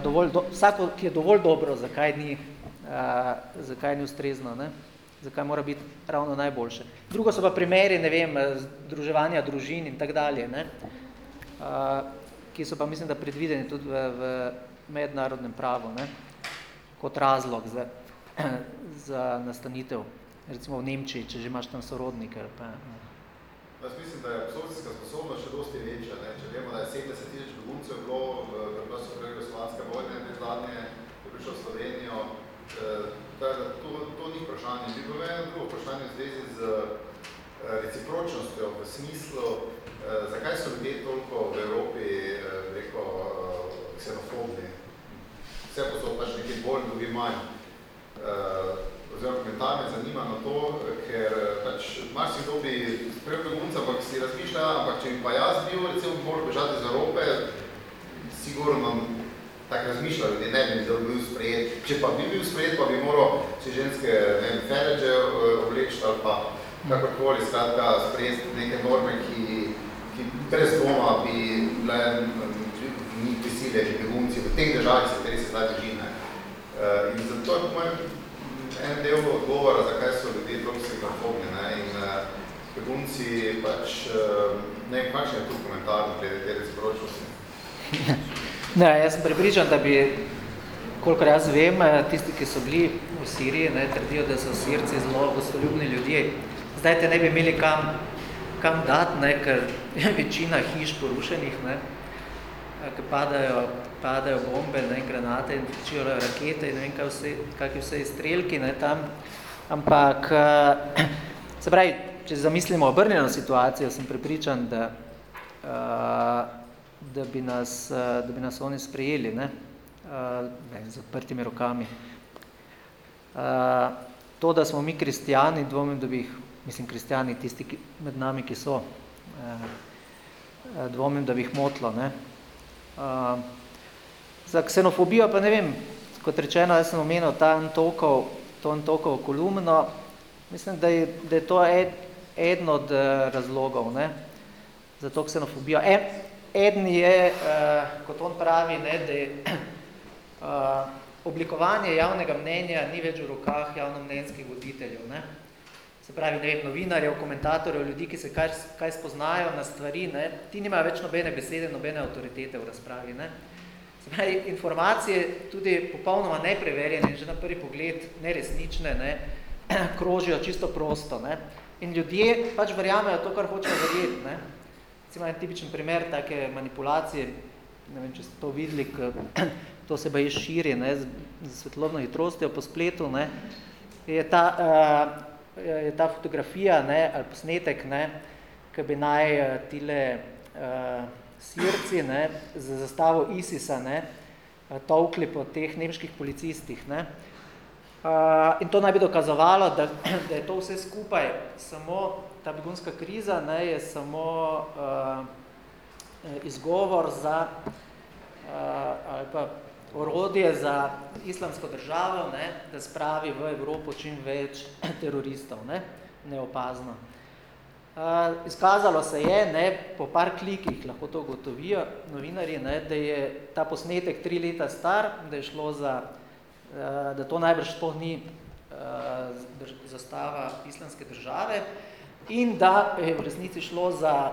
Dovolj do, vsako, ki je dovolj dobro, zakaj ni, uh, zakaj ni ustrezno, ne? zakaj mora biti ravno najboljše. Drugo so pa primeri, ne vem, združevanja družin in tak dalje, ne? Uh, ki so pa mislim, da predvideni tudi v, v mednarodnem pravu, ne? kot razlog za, za nastanitev, recimo v Nemčiji, če že imaš tam sorodnike. Pa, ne.
Jaz mislim, da je absorpcijska sposobnost še dosti večja. Ne? Če vemo, da je 70 tisoč beguncev bilo v prostoru prve Jugoslovanske vojne, ne zadnje, je prišlo v Slovenijo. E, to, to ni vprašanje. Bi bilo eno drugo vprašanje v zvezi z e, recipročnostjo v smislu, zakaj so ljudje toliko v Evropi rekel, ksenofobni. Vse posod pač nekaj bolj, drugi manj. Oziroma, komentar me zanima na to, ker pač imaš si dobi prvi begunca, ampak si razmišlja, ampak če bi pa jaz bil, recimo, moral bežati iz Evrope, sigurno imam tako razmišljal, da ne bi bil sprejet. Če pa bi bil sprejet, pa bi moral si ženske, ne vem, feređe obleči ali pa kakorkoli, skratka, sprejet neke norme, ki, ki brez dvoma bi bile ni prisiljeni begunci v teh državah, s kateri se zdaj držine. In zato je po mojem en del odgovora, zakaj so ljudje toliko ksenofobni. In uh, begunci pač, uh, ne vem, kakšen je tu komentar glede te recipročnosti?
Ne, jaz sem pripričan, da bi, kolikor jaz vem, tisti, ki so bili v Siriji, ne, trdijo, da so Sirci zelo gostoljubni ljudje. Zdaj te ne bi imeli kam, kam dati, ne, ker je večina hiš porušenih, ne, ki padajo padajo bombe, ne, granate in fičijo rakete in ne vem, kaj vse, kakvi vse izstrelki ne, tam. Ampak, uh, se pravi, če zamislimo obrnjeno situacijo, sem prepričan, da, uh, da, bi nas, uh, da bi nas oni sprejeli ne, uh, ne, z odprtimi rokami. Uh, to, da smo mi kristijani, dvomim, da bi jih, mislim, kristijani, tisti ki, med nami, ki so, uh, dvomim, da bi jih motlo. Ne. Uh, Za ksenofobijo pa ne vem, kot rečeno, jaz sem omenil ta Antokov, to Antokov kolumno, mislim, da je, da je to ed, eden od uh, razlogov ne, za to ksenofobijo. En, eden je, uh, kot on pravi, ne, da je uh, oblikovanje javnega mnenja ni več v rokah javnomnenjskih voditeljev. Ne. Se pravi, ne vem, novinarjev, komentatorjev, ljudi, ki se kaj, kaj spoznajo na stvari, ne, ti nimajo več nobene besede, nobene avtoritete v razpravi. Ne. Zdaj, informacije tudi popolnoma nepreverjene in že na prvi pogled neresnične, ne, krožijo čisto prosto. Ne. In ljudje pač verjamejo to, kar hočejo verjeti. Ne. Recimo en tipičen primer take manipulacije, ne vem, če ste to videli, to se baje širi ne, z, z svetlobno hitrostjo po spletu, ne, je, ta, uh, je ta fotografija ne, ali posnetek, ne, ki bi naj uh, tile uh, Sirci ne, z zastavo ISIS-a ne, tovkli po teh nemških policistih. Ne. Uh, in to naj bi dokazovalo, da, da je to vse skupaj samo, ta begunska kriza ne, je samo uh, izgovor za uh, ali pa orodje za islamsko državo, ne, da spravi v Evropo čim več teroristov, ne, neopazno. Uh, izkazalo se je, ne, po par klikih lahko to gotovijo novinarji, ne, da je ta posnetek tri leta star, da je šlo za, uh, da to najbrž to ni uh, zastava islamske države in da je v resnici šlo za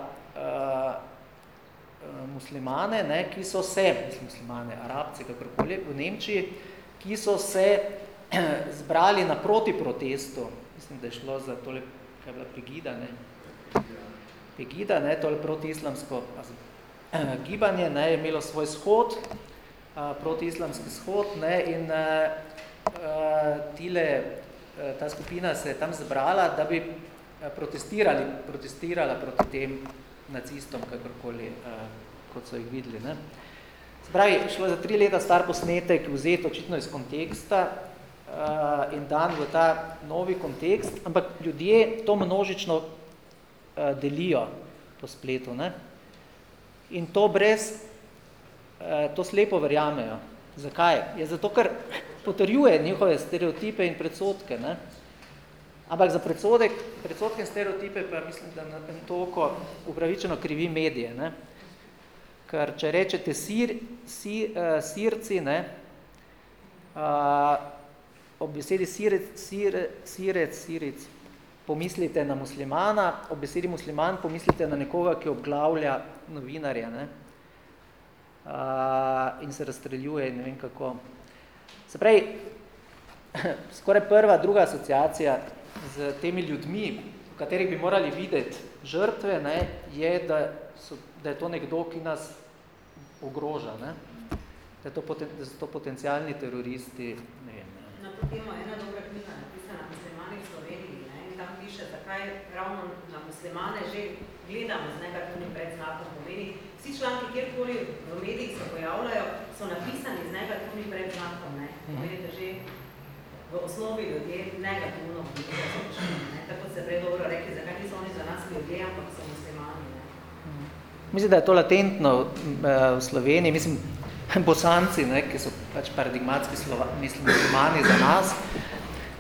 muslimane, ne, ki so se, mislim, muslimane, arabce, kakorkoli, v Nemčiji, ki so se zbrali na proti protestu, mislim, da je šlo za tole, kaj je bila prigida, ne, Pegida, ne, to je protiislamsko eh, gibanje, ne, je imelo svoj shod, eh, protiislamski shod ne, in eh, tile, ta skupina se je tam zbrala, da bi protestirali, protestirala proti tem nacistom, kakorkoli, kot so jih videli. Ne. Se pravi, šlo je za tri leta star posnetek, vzet očitno iz konteksta in dan v ta novi kontekst, ampak ljudje to množično delijo po spletu. Ne? In to brez, uh, to slepo verjamejo. Zakaj? Je zato, ker potrjuje njihove stereotipe in predsodke. Ne? Ampak za predsodek, predsodke in stereotipe pa mislim, da na toliko upravičeno krivi medije. Ne? Ker če rečete sir, si, uh, sirci, ne, uh, ob besedi sirec, sire, sirec, sirec, pomislite na muslimana, ob besedi musliman pomislite na nekoga, ki obglavlja novinarja ne? Uh, in se razstreljuje in ne vem kako. Se pravi, skoraj prva, druga asociacija z temi ljudmi, v katerih bi morali videti žrtve, ne, je, da, so, da je to nekdo, ki nas ogroža. Ne? Da, je to poten, da so to potencijalni teroristi. Ne vem, ne.
Na to temo ena dobra knjiga napisana muslimani v Sloveniji ne? in tam piše, zakaj ravno na muslimane že gledamo z negativnim predznakom pomeni. Vsi članki, kjerkoli v medijih se pojavljajo, so napisani z negativnim predznakom. Ne? Pomeni, da že v osnovi ljudje negativno ne? Tako se prej dobro rekli, zakaj niso oni za nas ljudje, ampak so muslimani. Ne?
Mislim, da je to latentno v Sloveniji. Mislim, bosanci, ne, ki so pač paradigmatski slova, mislim, muslimani za nas,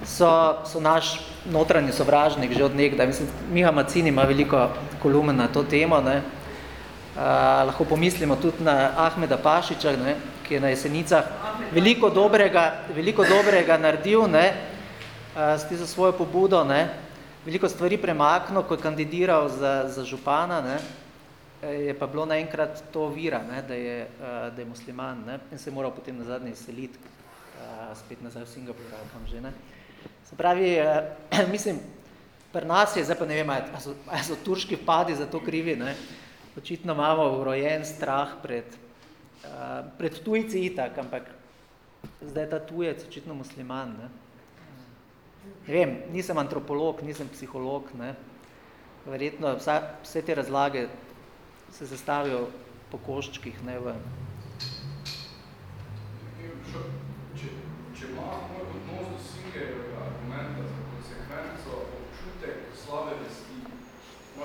so, so naš notranji sovražnik že od nekdaj. Mislim, Miha Macin ima veliko kolumen na to temo. Ne. Uh, lahko pomislimo tudi na Ahmeda Pašiča, ne, ki je na jesenicah veliko dobrega, veliko dobrega naredil ne, uh, s tisto svojo pobudo, ne, veliko stvari premaknil, ko je kandidiral za, za župana, ne, je pa bilo naenkrat to vira, ne, da, je, uh, da je musliman ne, in se je moral potem nazadnje izseliti uh, spet nazaj v Singapur, kam že. Ne. Se pravi, uh, mislim, pri nas je, zdaj pa ne vem, a so, a so turški vpadi za to krivi, ne, očitno imamo vrojen strah pred, uh, pred tujci itak, ampak zdaj je ta tujec očitno musliman. Ne. ne vem, nisem antropolog, nisem psiholog, ne. verjetno vsa, vse te razlage se zastavijo po koščkih, ne v...
Če, če ima moj odnos do Singerjevega argumenta za konsekvenco občutek slabe vesti,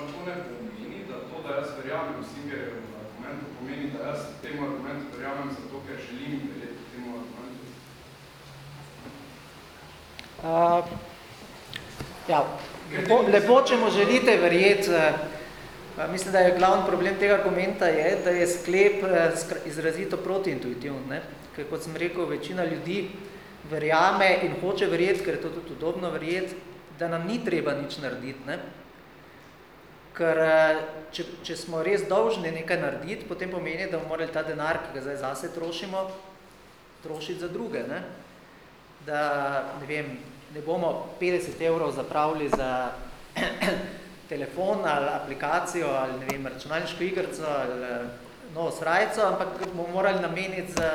mar to ne pomeni, da to, da jaz verjamem v Singerjevem argumentu, pomeni, da jaz temu argumentu verjamem zato, ker želim verjeti temu argumentu?
Uh, ja, lepo, lepo, če mu želite verjeti, uh, mislim, da je glavni problem tega argumenta je, da je sklep uh, izrazito protiintuitivn. Ne? Ker, kot sem rekel, večina ljudi verjame in hoče verjeti, ker je to tudi udobno verjeti, da nam ni treba nič narediti. Ne? Ker, če, če smo res dolžni nekaj narediti, potem pomeni, da bomo morali ta denar, ki ga zdaj zase trošimo, trošiti za druge. Ne? Da, ne vem, ne bomo 50 evrov zapravili za telefon ali aplikacijo ali ne vem, računalniško igrco ali novo srajco, ampak bomo morali nameniti za,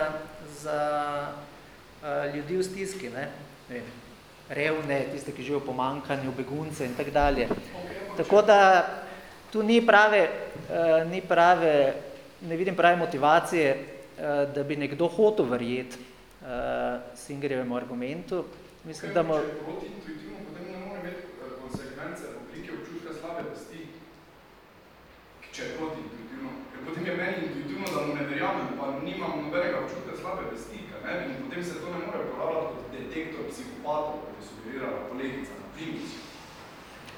za uh, ljudi v stiski, ne? ne vem, revne, tiste, ki živijo v pomankanju, begunce in tak dalje. Tako da tu ni prave, uh, ni prave, ne vidim prave motivacije, uh, da bi nekdo hotel verjeti uh, Singerjevemu argumentu. Mislim, da mo...
Če je protiintuitivno, potem ne more imeti konsekvence v obliki občutka slabe vesti, če je protiintuitivno. Ker potem je meni intuitivno, da mu ne verjamem, pa nimam nobenega občutka slabe vesti, ne? in potem se to ne more uporabljati kot detektor psihopatov, kot je sugerirala kolegica, na primis.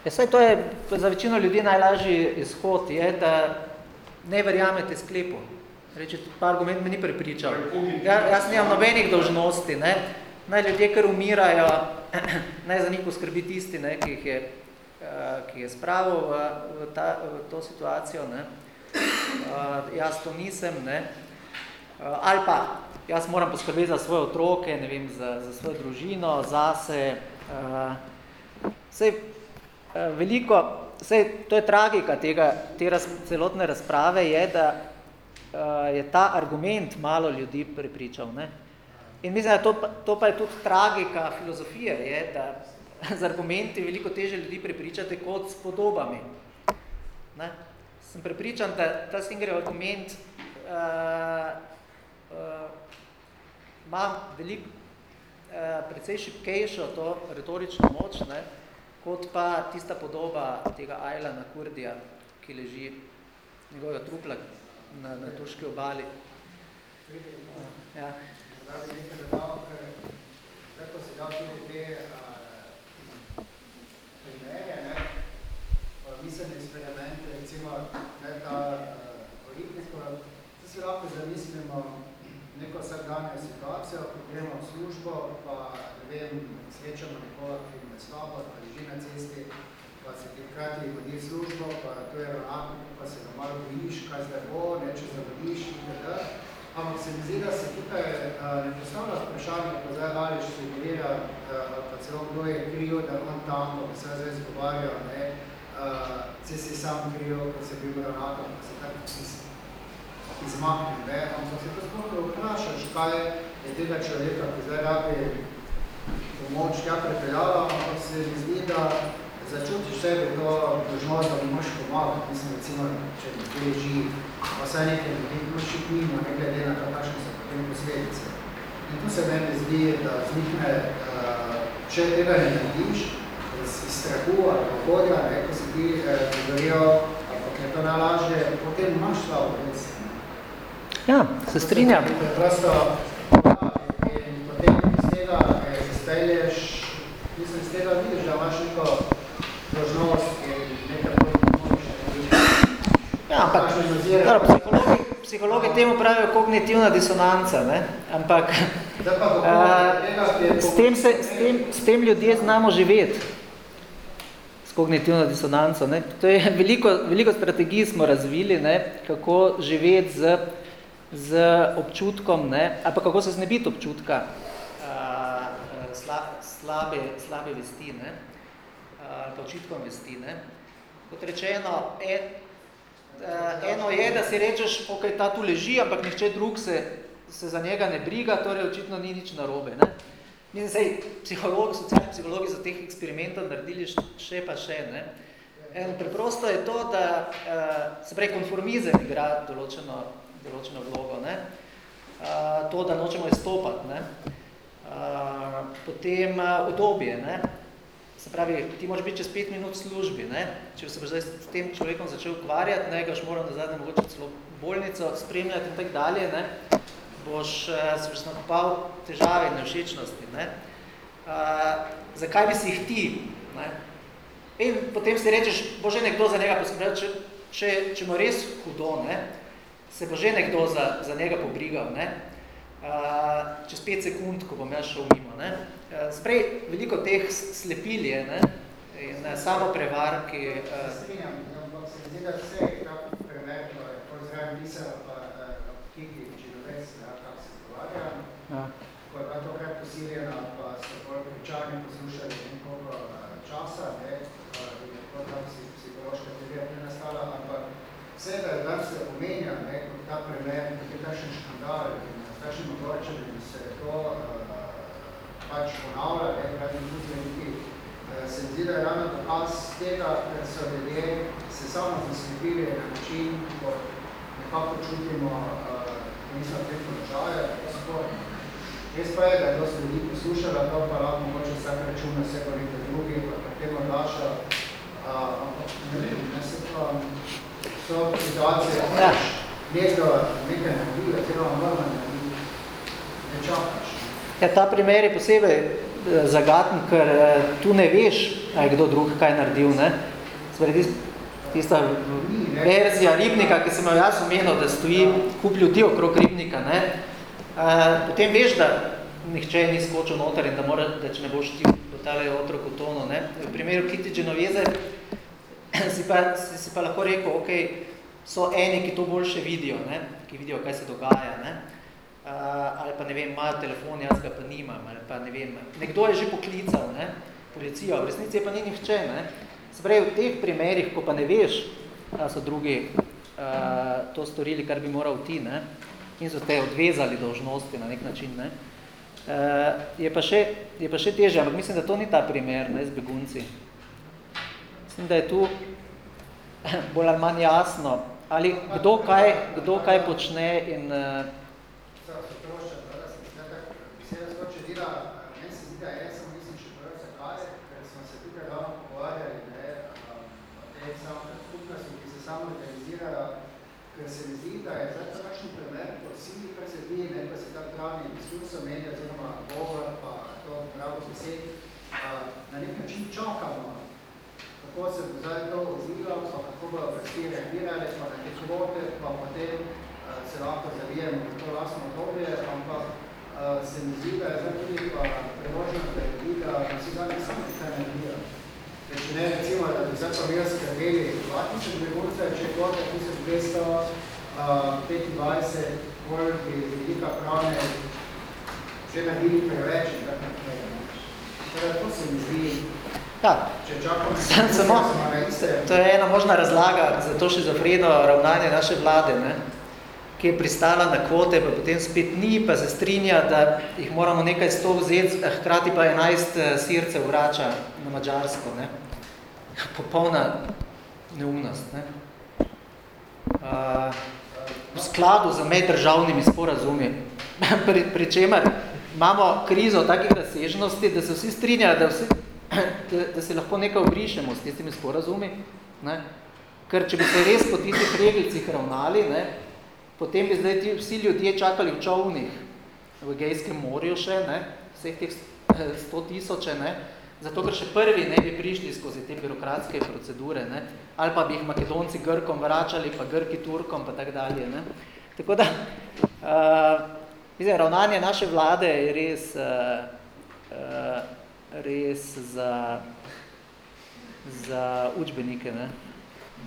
Ja, saj to je za večino ljudi najlažji izhod, je, da ne verjamete sklepu. Reči, pa argument me ni prepričal. Ja, jaz nimam nobenih dolžnosti, ne? Naj ljudje, ker umirajo, naj za njih poskrbi tisti, ne, ki jih je, ki je spravil v, ta, v to situacijo. Ne? Jaz to nisem. Ne? Ali pa, jaz moram poskrbeti za svoje otroke, ne vem, za, za svojo družino, zase. Sej, veliko, sej, to je tragika tega, te raz, celotne razprave, je, da je ta argument malo ljudi prepričal. Ne? In mislim, da to, to pa je tudi tragika filozofije, je, da z argumenti veliko teže ljudi prepričate kot s podobami. Ne? Sem prepričan, da ta Singerjev argument uh, uh, ima veliko, uh, precej šipkejšo to retorično moč, ne? Kot pa tista podoba tega Ailana Kurdija, ki leži njegovega trupla na, na turški obali. Ja.
Zdaj nekaj dodal, ker tako se da tudi te primere, ne, miselni eksperimenti, recimo ne, ta politiko, to si lahko zamislimo neko vsakdanjo situacijo, ko gremo v službo, pa ne vem, srečamo nekoga, ki ima slabo, pa leži na cesti, pa se ti hkrati vodi v službo, pa to je ravnako, pa se ga malo bojiš, kaj zdaj bo, neče zavodiš, itd. Ampak se mi zdi, da se tukaj ne postavlja vprašanje, ko zdaj daleč sugerira, uh, pa celo kdo je kriv, da on tam, pa se zdaj izgovarja, ne, uh, se si sam kriv, ko se bil ravnako, pa se tako izmakne, ne, ampak se to sploh vprašaš, kaj je tega človeka, ki zdaj rabi pomoč tja prepeljala, ampak se mi zdi, da začutiš sebe to dožnost, da bi moš pomagati, mislim, recimo, če nekaj leži, pa vsaj nekaj ljudi, moš mimo, ne glede na to, kakšne so potem posledice. In tu se meni zdi, da znikne, če tega ne narediš, iz strahu ali pohodja, ne, ko se ti govorijo, ampak je to najlažje, potem imaš vest.
Ja, se strinjam.
Preprosto, in potem iz tega izpelješ, mislim, iz tega vidiš, da imaš neko dožnost in nekaj
Ja, ampak dobro, psihologi, psihologi temu pravijo kognitivna disonanca, ne? ampak uh, s, tem se, s, tem, s tem ljudje znamo živeti s kognitivno disonanco. Ne? To je veliko, veliko strategij smo razvili, ne? kako živeti z, z občutkom, ne? ali pa kako se znebiti občutka uh, sla, slabe, slabe vesti, ne? ali pa očitkom vesti. Ne? Kot rečeno, e, eno je, da si rečeš, ok, ta tu leži, ampak nihče drug se, se za njega ne briga, torej očitno ni nič narobe. Ne? Mislim, sej, psihologi, socialni psihologi so teh eksperimentov naredili še pa še. Ne? En, preprosto je to, da se pravi konformizem igra določeno, določeno vlogo. Ne? To, da nočemo izstopati. Ne? Potem udobje. Ne? Se pravi, ti moraš biti čez pet minut službi, ne? če se boš zdaj s tem človekom začel ukvarjati, ne, ga moram na zadnje mogoče celo bolnico spremljati in tak dalje, ne? boš se boš nakopal težave in nevšečnosti. Ne? Uh, zakaj bi si jih ti? Ne? In potem si rečeš, bo že nekdo za njega poskrbel, če, če, če mu res hudo, ne? Se bo že nekdo za, za njega pobrigal. Ne? Uh, čez pet sekund, ko bom jaz šel mimo. Ne? Sprej, veliko teh slepil je, ne? in samo prevar, ki...
Uh... Strinjam, ampak se zdi, da vse, kako premer, ko zraven misel, pa knjigi, činovec, kako se pogovarja, ja. ko je bila to krat posiljena, pa so bolj pričarni poslušali nekoliko časa, ne? in tako tam si psihološka teorija ne vse, da dan se omenja, ne? kot ta premer, je takšen škandal, takšen mogoče, da se to uh, pač ponavlja, ne, pravi muzeji, se mi zdi, da je ravno dokaz tega, ker so ljudje se samo zaslepili na način, ko nekako čutimo, da nismo v tem položaju, da je sporno. Res pa je, da je dosti ljudi poslušala, to pa lahko mogoče vsak računa vse govorite drugi, pa pa tem odlaša, ampak ne vem, ne se pa so situacije, da nekdo nekaj naredi, oziroma moramo narediti, ne čakaš.
Ja, ta primer je posebej zagaten, ker tu ne veš, aj kdo drug kaj naredil. Ne? Sveri, tista verzija ribnika, ki sem jo jaz omenil, da stoji kup ljudi okrog ribnika, ne? potem veš, da nihče ni skočil noter in da, mora, da če ne boš ti potale otrok v tono. Ne? V primeru Kitty Genoveze si pa, si, si pa lahko rekel, ok, so eni, ki to boljše vidijo, ne? ki vidijo, kaj se dogaja. Ne? Uh, ali pa ne vem, imajo telefon, jaz ga pa nimam, ali pa ne vem, nekdo je že poklical, ne, policijo, v resnici je pa ni nihče, ne. Se pravi, v teh primerih, ko pa ne veš, da so drugi uh, to storili, kar bi moral ti, ne, in so te odvezali dolžnosti na nek način, ne, uh, je, pa še, je pa še težje, ampak mislim, da to ni ta primer, ne, z begunci. Mislim, da je tu bolj ali manj jasno, ali kdo kaj, kdo kaj počne in uh,
ker se mi zdi, da je zdaj takšen primer, vsi, kar se zdi, ne, ko se ta pravni diskurs omenja, oziroma govor, pa to pravo besed, na nek način čakamo, kako se bo zdaj to odzivalo, pa kako bo vsi reagirali, pa na te kvote, pa potem se lahko zavijemo v to lastno obdobje, ampak se mi zdi, da je zdaj tudi pa preloženo, da je ljudi, da vsi zadnji sami ta energija. Če ne, recimo, da bi zdaj pa mi skrbeli 2000 beguncev, če je kvote 1225, bolj bi velika pravne že naredili preveč in tako naprej. Torej, to se mi zdi,
Ja,
čakamo,
samo, to je ena možna razlaga za to šizofreno ravnanje naše vlade, ne? ki je pristala na kvote, pa potem spet ni, pa se strinja, da jih moramo nekaj sto vzeti, hkrati pa 11 sircev vrača na Mađarsko. Ne? Popolna neumnost. Ne? Uh, v skladu z meddržavnimi sporazumi, pri, pri čemer imamo krizo takih razsežnosti, da se vsi strinjajo, da, vsi, da, da se lahko nekaj obrišemo s tistimi sporazumi, ne? ker če bi se res po tistih regelcih ravnali, ne? potem bi zdaj ti vsi ljudje čakali v čovnih v Gejskem morju še, ne? vseh teh sto tisoče, ne? zato ker še prvi ne bi prišli skozi te birokratske procedure, ne? ali pa bi jih Makedonci Grkom vračali, pa Grki Turkom, pa tak dalje. Ne? Tako da, uh, mislim, ravnanje naše vlade je res, uh, uh, res za, za učbenike. Ne?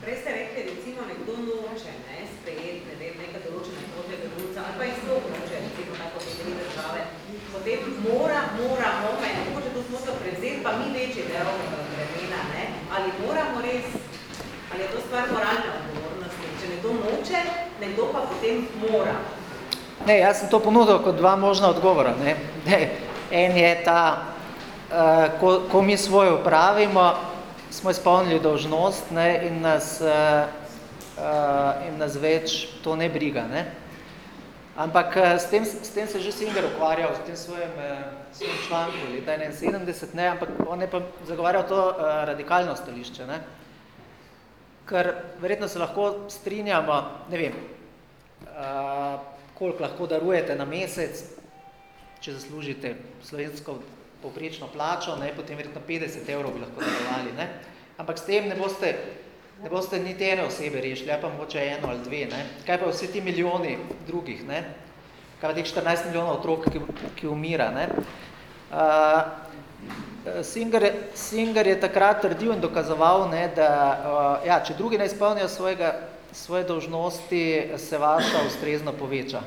Prej ste rekli, recimo, nekdo noče ne, sprejeti, ne vem, neka določena kvote begunca, ali pa jih sploh noče, recimo, tako tri države, potem mora, mora, mora, in mogoče to smo prevzeti, pa mi večji del vremena, ne, ali moramo res, ali je to stvar moralne odgovornosti, če nekdo noče, nekdo pa potem mora.
Ne, jaz sem to ponudil kot dva možna odgovora. Ne. Ne, en je ta, ko, ko mi svoje upravimo, smo izpolnili dolžnost ne, in, nas, uh, in nas več to ne briga. Ne. Ampak s, tem, s tem se že Singer ukvarjal, s tem svojim, uh, svojim članku leta 71, ne, ampak on je pa zagovarjal to uh, radikalno stališče. Ne. Ker verjetno se lahko strinjamo, ne vem, uh, koliko lahko darujete na mesec, če zaslužite slovensko povprečno plačo, ne, potem verjetno 50 evrov bi lahko darovali. Ne. Ampak s tem ne boste, ne boste niti ene osebe rešili, ali pa mogoče eno ali dve. Ne. Kaj pa vsi ti milijoni drugih, ne. kaj pa teh 14 milijonov otrok, ki, ki umira. Ne. Uh, Singer, Singer je takrat trdil in dokazoval, ne, da uh, ja, če drugi ne izpolnijo svojega, svoje dolžnosti, se vaša ustrezno poveča.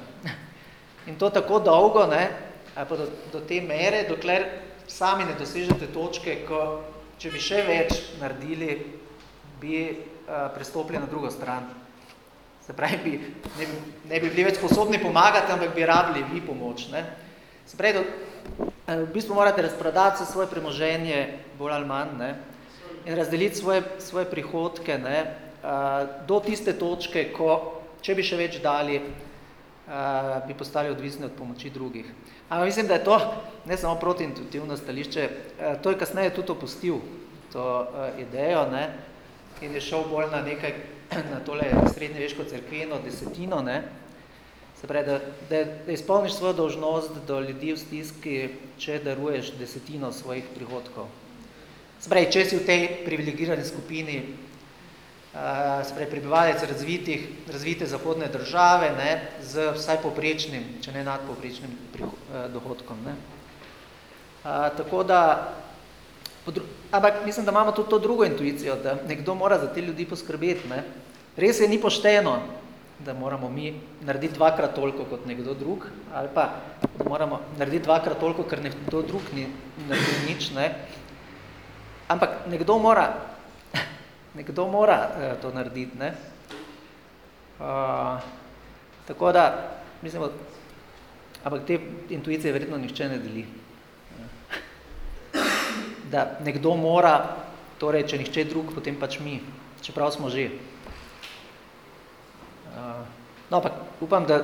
In to tako dolgo, ne, ali pa do, do te mere, dokler sami ne dosežete točke, ko če bi še več naredili, bi uh, prestopili na drugo stran. Se pravi, bi, ne, bi, ne bi bili več sposobni pomagati, ampak bi rabili vi pomoč. Ne. Se pravi, do, v bistvu morate razprodati svoje premoženje, bolj ali manj, ne, in razdeliti svoje, svoje prihodke ne, uh, do tiste točke, ko, če bi še več dali, uh, bi postali odvisni od pomoči drugih. Ampak mislim, da je to ne samo protiintuitivno stališče, uh, to je kasneje tudi opustil, to uh, idejo, ne, in je šel bolj na nekaj, na tole srednjeveško cerkveno desetino, ne, Se pravi, da, da, da izpolniš svojo dolžnost do ljudi v stiski, če daruješ desetino svojih prihodkov. Se pravi, če si v tej privilegirani skupini, se pravi, prebivalec razvitih, razvite zahodne države, ne, z vsaj poprečnim, če ne nadpoprečnim uh, dohodkom. Ne. Uh, tako da, ampak mislim, da imamo tudi to drugo intuicijo, da nekdo mora za te ljudi poskrbeti. Ne. Res je ni pošteno, da moramo mi narediti dvakrat toliko kot nekdo drug, ali pa da moramo narediti dvakrat toliko, ker nekdo drug ni naredil nič. Ne. Ampak nekdo mora, nekdo mora uh, to narediti. Ne. Uh, tako da, mislim, ampak te intuicije verjetno nihče ne deli. Da nekdo mora, torej, če nihče drug, potem pač mi, čeprav smo že. No, pa upam, da,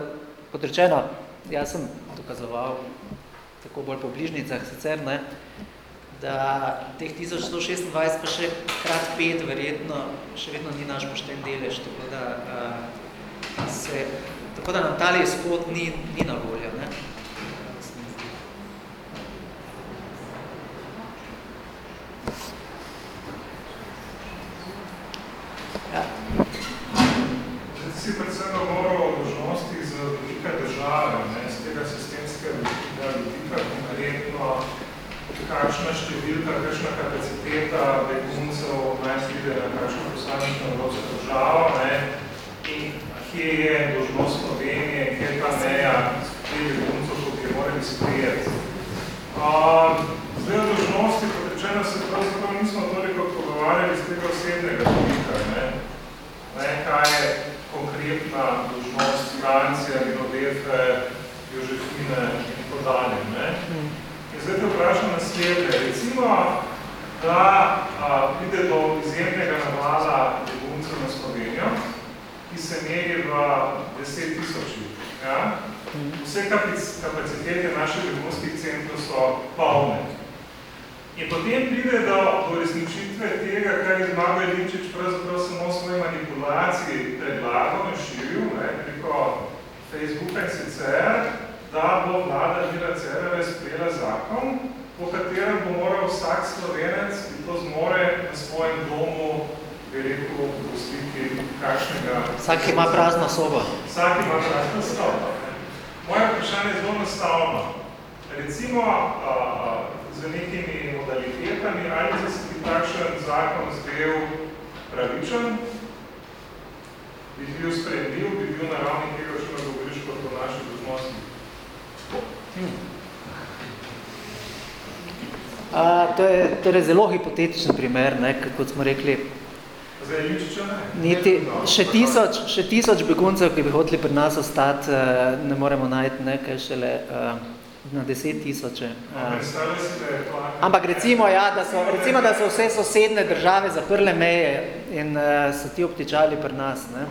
kot rečeno, jaz sem dokazoval tako bolj po bližnicah sicer, ne, da teh 1126 pa še krat 5 verjetno še vedno ni naš pošten delež, tako da uh, se, tako da nam tali izhod ni, ni na voljo. Ne? Ja.
Si predvsem govoril o dožnosti z velike države, ne, z tega sistemskega vidika, konkretno, kakšna številka, kakšna kapaciteta beguncev naj slide na kakšno posamečno evropsko državo, ne, in kje je dožnost Slovenije, kje je ta meja teh beguncev, kot je morali sprijeti. Um, zdaj o dožnosti, kot rečeno, se pravzaprav nismo toliko pogovarjali z tega osebnega vidika, ne, ne, kaj je konkretna dožnost Francija, Vinodefe, Jožefine in podalje. Ne? In zdaj te vprašam naslednje. Recimo, da a, pride do izjemnega navala beguncev na Slovenijo, ki se meri v 10 tisočih. Ja? Vse kapacitete naših begunskih centrov so polne. In potem pride do, do resničitve tega, kar je Zmago Jelinčič pravzaprav samo svoje manipulaciji predlagal in širil ne, preko Facebooka in sicer, da bo vlada Mira Cerere sprejela zakon, po katerem bo moral vsak slovenec, ki to zmore na svojem domu, bi rekel, pustiti kakšnega...
Vsak ima prazno sobo.
Vsak ima prazno sobo. Moje vprašanje je zelo nastavno. Recimo, a, a, z nekimi modalitetami, ali se ti takšen zakon zdel pravičen, bi bil spremljiv, bi bil na ravni tega, če me govoriš kot o naši dožnosti?
Hmm. A, to, je, to je zelo hipotetičen primer, ne, kot smo rekli.
Zdaj, Ličiča ne?
Niti, še, tisoč, še tisoč beguncev, ki bi hoteli pri nas ostati, eh, ne moremo najti nekaj šele uh, na deset tisoče. Uh, ampak recimo, ja, da so, recimo, da so vse sosedne države zaprle meje in so ti obtičali pri nas. Ne?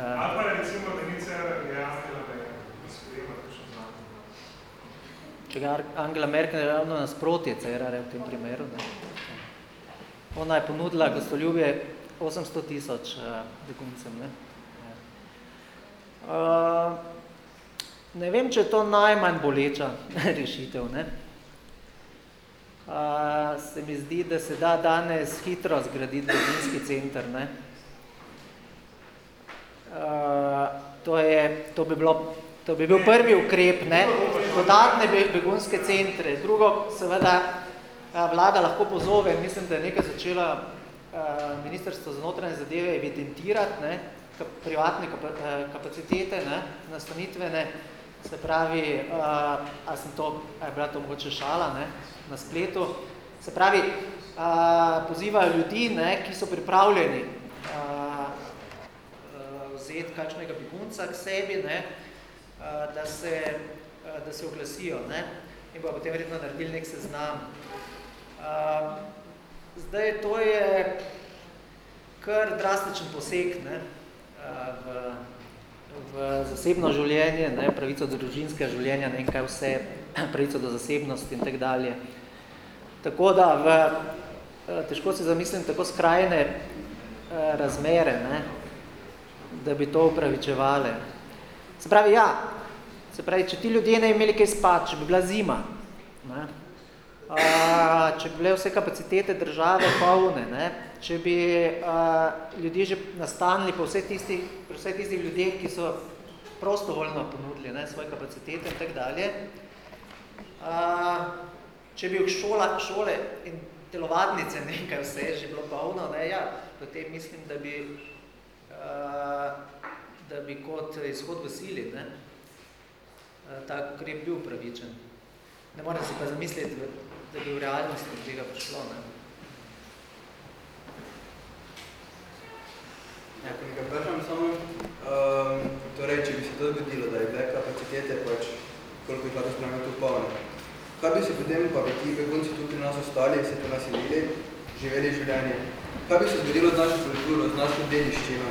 Ali pa recimo, da ni cera Angela Merkel sprejema kakšen zakon?
Če ga Angela Merkel je ravno nasprotje Cerare v tem primeru. Ne? Ona je ponudila gostoljubje 800 tisoč uh, beguncem. Ne? Uh, ne vem, če je to najmanj boleča rešitev. Ne? Uh, se mi zdi, da se da danes hitro zgraditi begunski center. Ne? Uh, to, je, to, bi bilo, to bi bil prvi ukrep, ne? dodatne begunske centre. Drugo, seveda, vlada lahko pozove, mislim, da je nekaj začela Ministrstvo za notranje zadeve evidentirati ne, privatne kapacitete, ne, nastanitvene, se pravi, a, sem to, a je bila to mogoče šala ne, na spletu, se pravi, a, pozivajo ljudi, ne, ki so pripravljeni a, a, vzeti kakšnega begunca k sebi, ne, da, se, a, da se oglasijo ne, in bo potem verjetno naredili nek seznam. A, Zdaj, to je kar drastičen poseg ne, v, v zasebno življenje, ne, pravico do družinskega življenja, ne kaj vse, pravico do zasebnosti in tak dalje. Tako da, v, težko si zamislim tako skrajne razmere, ne, da bi to upravičevale. Se pravi, ja, se pravi, če ti ljudje ne imeli kaj spati, če bi bila zima, ne, Uh, če bi bile vse kapacitete države polne, ne? če bi uh, ljudje že nastanili po vseh tistih, vseh tistih ljudeh, ki so prostovoljno ponudili ne, svoje kapacitete in tak dalje, uh, če bi v šola, šole in telovadnice nekaj vse že bilo polno, ne, ja, potem mislim, da bi, uh, da bi kot izhod v sili ne, uh, tak ukrep bil pravičen. Ne morem si pa zamisliti, da bi v realnosti tega prišlo. Ne?
Ja, nekaj vprašam samo, um, torej, če bi se to zgodilo, da je bile kapacitete, pač, koliko jih lahko spremljamo tu polne. Kaj bi se potem, pa bi ti begunci tu pri nas ostali, se tu naselili, živeli življenje? Kaj bi se zgodilo z našo kulturo, z našo dediščino?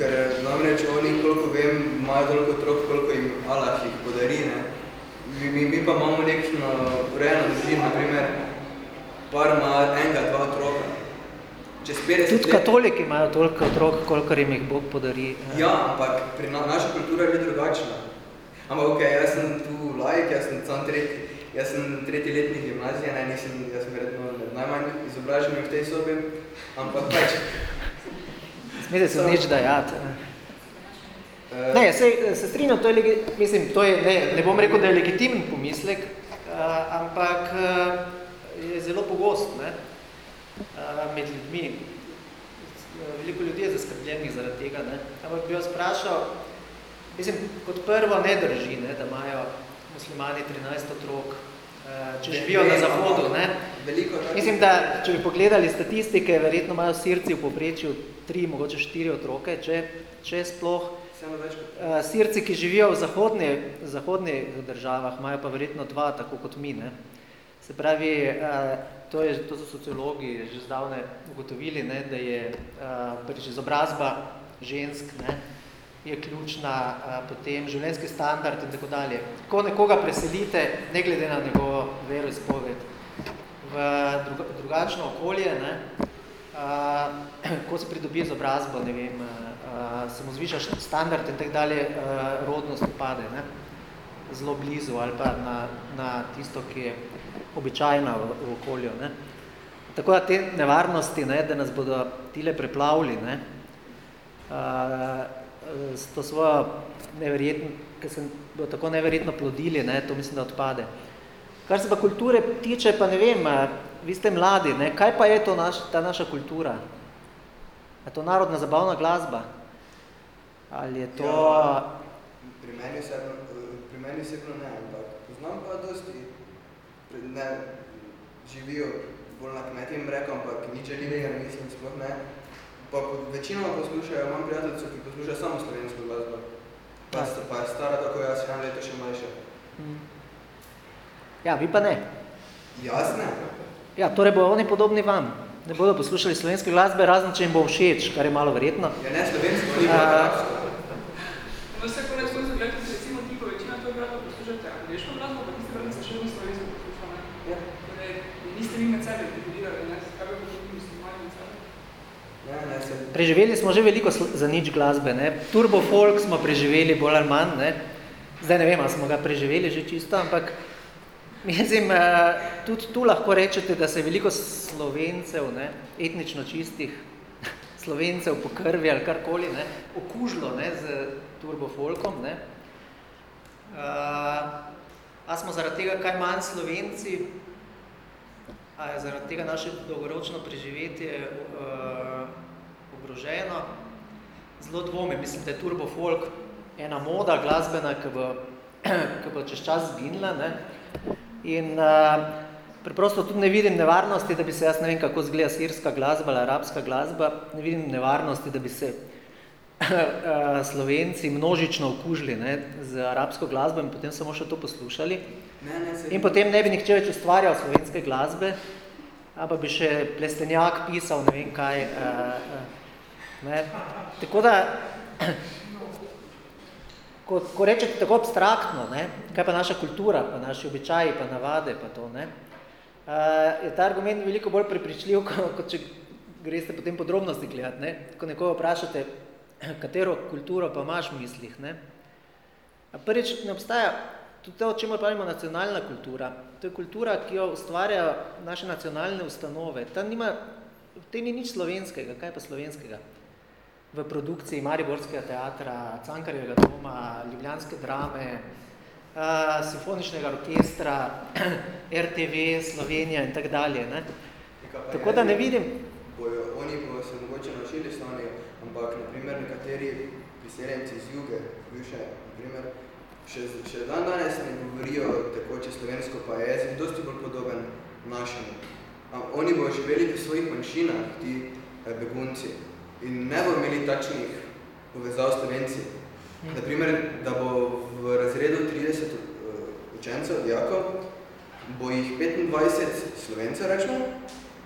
Ker namreč oni, koliko vem, imajo toliko otrok, koliko jim Allah jih podari, ne? Mi, mi, mi pa imamo nekšno urejeno družino, na primer, par ima enega, dva otroka. čez 50
Tudi katoliki imajo toliko otrok, kolikor jim jih Bog podari.
Ja, ampak pri na, naša kultura je drugačna. Ampak ok, jaz sem tu laik, jaz sem sam tretji, jaz sem tretji letnik gimnazije, ne, nisem, jaz sem verjetno najmanj izobražen v tej sobi, ampak pač.
Smete se nič dajati. Ne, se, se strinjam, to je, legi, mislim, to je, ne, ne bom rekel, da je legitimen pomislek, uh, ampak uh, je zelo pogost ne, uh, med ljudmi. Veliko ljudi je zaskrbljenih zaradi tega, ne. ampak bi vas vprašal, mislim, kot prvo ne drži, ne, da imajo muslimani 13 otrok, če živijo na zahodu. Ne.
Veliko
Mislim, da če bi pogledali statistike, verjetno imajo sirci v povprečju tri, mogoče štiri otroke, če, če sploh. Uh, sirci, ki živijo v zahodnih, zahodnih državah, imajo pa verjetno dva, tako kot mi. Ne? Se pravi, uh, to, je, to so sociologi že zdavne ugotovili, ne, da je uh, prvič izobrazba žensk, ne, je ključna, potem življenjski standard in tako dalje. Ko nekoga preselite, ne glede na njegovo veroizpoved, v druga, drugačno okolje, ne, ko se pridobi izobrazbo, ne vem, uh, se mu zviša standard in tak dalje, uh, rodnost upade, ne, zelo blizu ali pa na, na tisto, ki je običajna v, v okolju. Ne. Tako da te nevarnosti, ne, da nas bodo tile preplavili, ne, uh, s to svojo neverjetno, ker se bo tako neverjetno plodili, ne, to mislim, da odpade. Kar se pa kulture tiče, pa ne vem, vi ste mladi, ne, kaj pa je to naš, ta naša kultura? Je to narodna zabavna glasba? Ali je to...
Ja, pri meni osebno, pri meni osebno ne, ampak poznam pa dosti, ne, živijo bolj na kmeti jim rekel, ampak nič želivega ne mislim, sploh ne. Pa večinoma poslušajo, imam prijateljcev, ki poslušajo samo slovensko glasbo. Pa, pa je stara tako jaz, eno leto še mlajše.
Ja, vi pa ne.
Jaz ne.
Ja, torej bo oni podobni vam. Ne bodo poslušali slovenske glasbe, razen če jim bo všeč, kar je malo verjetno.
Ja, ne slovensko, ni pa.
No, vse konec koncev, gledajte, recimo ti po večina tega glasba poslušate angliško glasbo, pa tiste vrne se še vedno slovensko posluša, ne?
Ja.
Torej, niste vi med sebe dividirali, ne? Kaj bi poslušali muslimani med sebe?
Ne, ne, se...
Preživeli smo že veliko za nič glasbe, ne. Turbo folk smo preživeli bolj ali manj, ne. Zdaj ne vem, ali smo ga preživeli že čisto, ampak mislim, tudi tu lahko rečete, da se veliko slovencev, ne, etnično čistih slovencev po krvi ali karkoli, ne, okužilo, ne, z turbo folkom, ne. A smo zaradi tega kaj manj slovenci, a je zaradi tega naše dolgoročno preživetje uh, ogroženo. Zelo dvome, mislim, da je turbo folk ena moda glasbena, ki bo, ki bo čez čas zginila. Ne? In uh, preprosto tudi ne vidim nevarnosti, da bi se, jaz ne vem, kako zgleda sirska glasba ali arabska glasba, ne vidim nevarnosti, da bi se Slovenci množično okužili ne, z arabsko glasbo in potem samo še to poslušali.
Ne, ne, se...
In potem ne bi nihče več ustvarjal slovenske glasbe, ampak bi še plestenjak pisal, ne vem kaj. Uh, ne. Tako da, ko, ko rečete tako abstraktno, ne, kaj pa naša kultura, pa naši običaji, pa navade, pa to, ne, uh, je ta argument veliko bolj prepričljiv, kot če greste potem podrobnosti gledati. Ne. Ko nekoga vprašate, katero kulturo pa imaš v mislih. Ne? A prvič ne obstaja tudi to, o čemu pravimo nacionalna kultura. To je kultura, ki jo ustvarjajo naše nacionalne ustanove. Tam nima, v tem ni nič slovenskega. Kaj pa slovenskega? V produkciji Mariborskega teatra, Cankarjevega doma, Ljubljanske drame, uh, simfoničnega orkestra, RTV, Slovenija in tak dalje. Ne? Tako da ne vidim.
Bojo, oni bojo se mogoče naučili Slovenijo, ampak naprimer nekateri priseljenci iz juge, bivše, naprimer, še, še dan danes ne govorijo tekoče slovensko, pa je jezik dosti bolj podoben našemu. A oni bojo živeli v svojih manjšinah, ti eh, begunci, in ne bojo imeli takšnih povezav slovenci. Naprimer, da bo v razredu 30 učencev, dijakov, bo jih 25 slovencev, rečemo,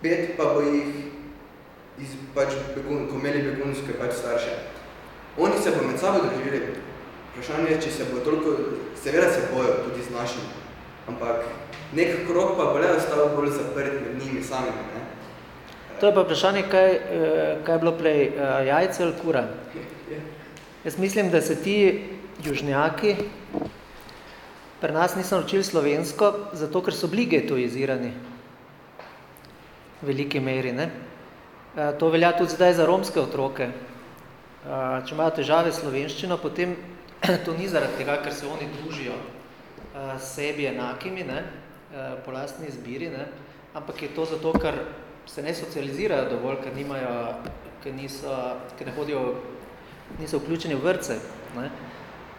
pet pa bo jih iz pač begun, ko imeli begunske pač starše. Oni se bo med sabo družili. Vprašanje je, če se bo toliko, seveda se bojo tudi z našim, ampak nek krok pa bo le ostal bolj zaprt med njimi samimi. Ne?
To je pa vprašanje, kaj, kaj je bilo prej, jajce ali kura. Jaz mislim, da se ti južnjaki pri nas niso naučili slovensko, zato ker so bili getoizirani v veliki meri. Ne? To velja tudi zdaj za romske otroke. Če imajo težave s slovenščino, potem to ni zaradi tega, ker se oni družijo sebi enakimi, ne? po lastni izbiri, ne? ampak je to zato, ker se ne socializirajo dovolj, ker nimajo, ker niso, ker ne hodijo, niso vključeni v vrce. Ne?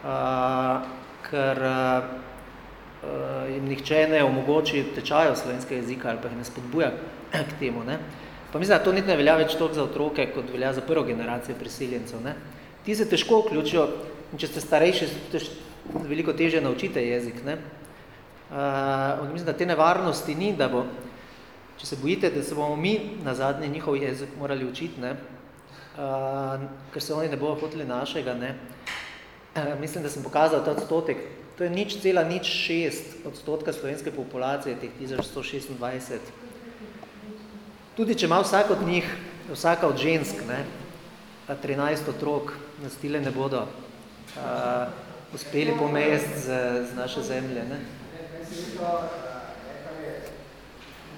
Uh, ker uh, jim nihče ne omogoči tečajo slovenskega jezika ali pa jih ne spodbuja k temu. Ne? Pa mislim, da to niti ne velja več toliko za otroke, kot velja za prvo generacijo prisiljencev. Ne? Ti se težko vključijo, in če ste starejši, tež, veliko težje naučite jezik. Ne? Uh, mislim, da te nevarnosti ni, da bo, če se bojite, da se bomo mi na zadnji njihov jezik morali učiti, ne? Uh, ker se oni ne bojo hoteli našega, ne? Uh, mislim, da sem pokazal ta odstotek. To je nič cela nič šest odstotka slovenske populacije, teh 1126. Tudi če ima vsak od njih, vsaka od žensk, ne, 13 otrok, nastile ne bodo uh, uspeli pomesti z, z naše zemlje. Ne.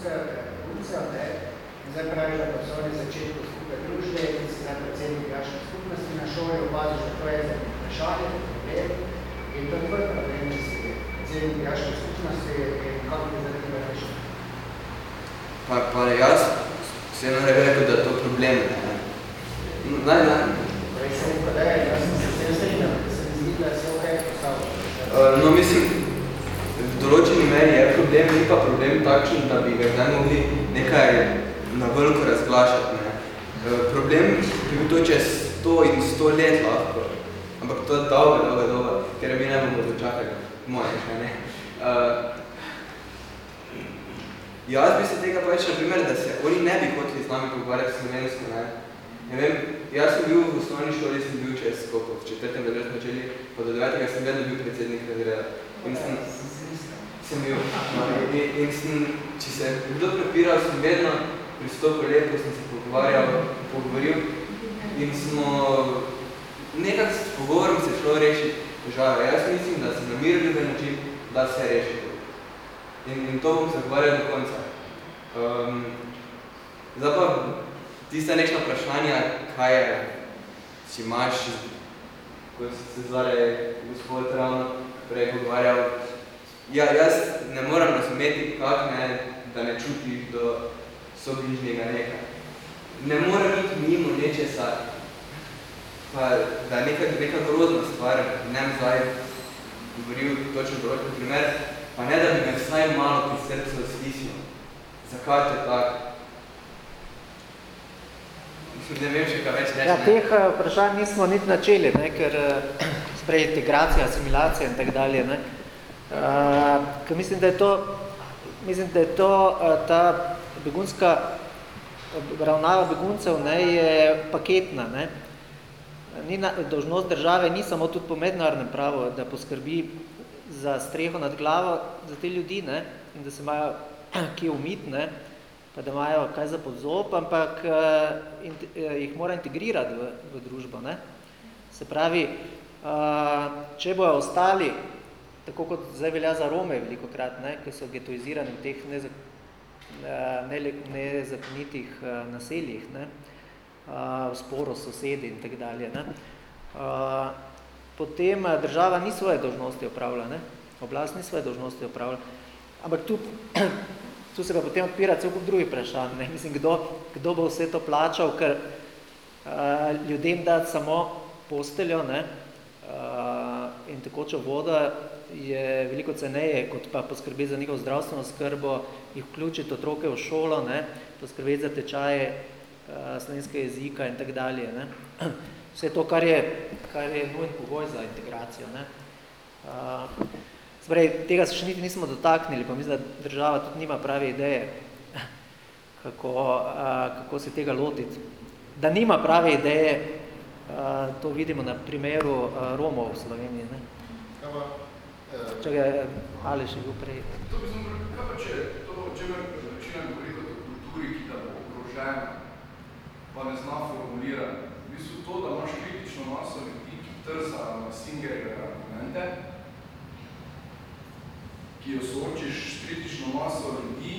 Dunce, Dunce, ne, in zdaj praviš, da so oni začetku skupaj družbe in si zdaj predsednik grašne skupnosti na šoli opaziš, da to je za vprašanje, problem, in to je tvoj problem, da si predsednik grašne skupnosti in kako bi zdaj tega rešil.
Pa, pa jaz se eno rekel, da je to problem, ne, Naj, naj. No, mislim, določeni meri je problem, ni pa problem takšen, da bi ga zdaj mogli nekaj na veliko razglašati. Ne. Problem bi bil to čez 100 in 100 let lahko, ampak to je dolgo, dolgo, dolgo, ker mi ne bomo dočakali, moje še ne. Uh, jaz bi se tega pa več na primer, da se oni ne bi hoteli z nami pogovarjati slovensko, ne. Ne vem, jaz sem bil v osnovni šoli, sem bil čez koliko, v četrtem razredu načeli, pa do devetega sem vedno bil predsednik razreda. In sem, sem bil, no, in, in sem, če se kdo prepiral, sem vedno pristopil lepo, sem se pogovarjal, pogovoril in smo nekako s pogovorom se šlo rešiti težave. Jaz mislim, da se na mirljiven način da se rešiti. In, in to bom se govarjal do konca. Um, zdaj pa, tista nečna vprašanja, kaj je, če imaš, ko se zdaj gospod ravno prej pogovarjal, ja, jaz ne moram razumeti, kak ne, da ne čutiš do sobližnjega nekaj. Ne mora biti mimo nečesa, pa da je neka, neka grozna stvar, ne bom zdaj govoril točno določen primer, pa ne da bi me vsaj malo pri srcu stisnil. Zakaj to tako? ne vem še kaj več reči.
Ja, teh uh, vprašanj nismo niti načeli, ne, ker sprej integracija, asimilacija in tak dalje. Ne. Uh, ker mislim, da je to, mislim, da je to uh, ta begunska ravnava beguncev ne, je paketna. Ne. Ni na, dožnost države ni samo tudi po mednarodnem pravu, da poskrbi za streho nad glavo za te ljudi ne, in da se imajo kje umiti, ne, pa da imajo kaj za podzob, ampak uh, in, uh, jih mora integrirati v, v družbo. Ne? Se pravi, uh, če bojo ostali, tako kot zdaj velja za Rome veliko krat, ne, ki so getoizirani v teh uh, nezakonitih uh, naseljih, ne, uh, v sporu s sosedi in tak dalje, ne, potem država ni svoje dožnosti opravlja, ne, oblast ni svoje dožnosti opravlja, ampak tudi tu se pa potem odpira cel kup drugih vprašanj. Ne? Mislim, kdo, kdo bo vse to plačal, ker ljudem dati samo posteljo ne? In tekočo vodo je veliko ceneje, kot pa poskrbi za njihovo zdravstveno skrbo, jih vključiti otroke v šolo, ne? poskrbeti za tečaje uh, slovenskega jezika in tak dalje. Ne? Vse to, kar je, kar je nujen pogoj za integracijo. Ne? Uh, Sprej, tega se še niti nismo dotaknili, pa mislim, da država tudi nima prave ideje, kako, uh, kako se tega lotiti. Da nima prave ideje, uh, to vidimo na primeru uh, Romov v Sloveniji. Ne?
Ja, pa, eh,
Če ga je ali še bil prej.
To bi sem kaj pa če to, o čemer večina govori kot o kulturi, ki da bo ogrožena, pa ne zna formulirati. V bistvu to, da imaš kritično maso ljudi, ki trza na Singerjeve argumente, ki jo soočiš s kritično maso ljudi,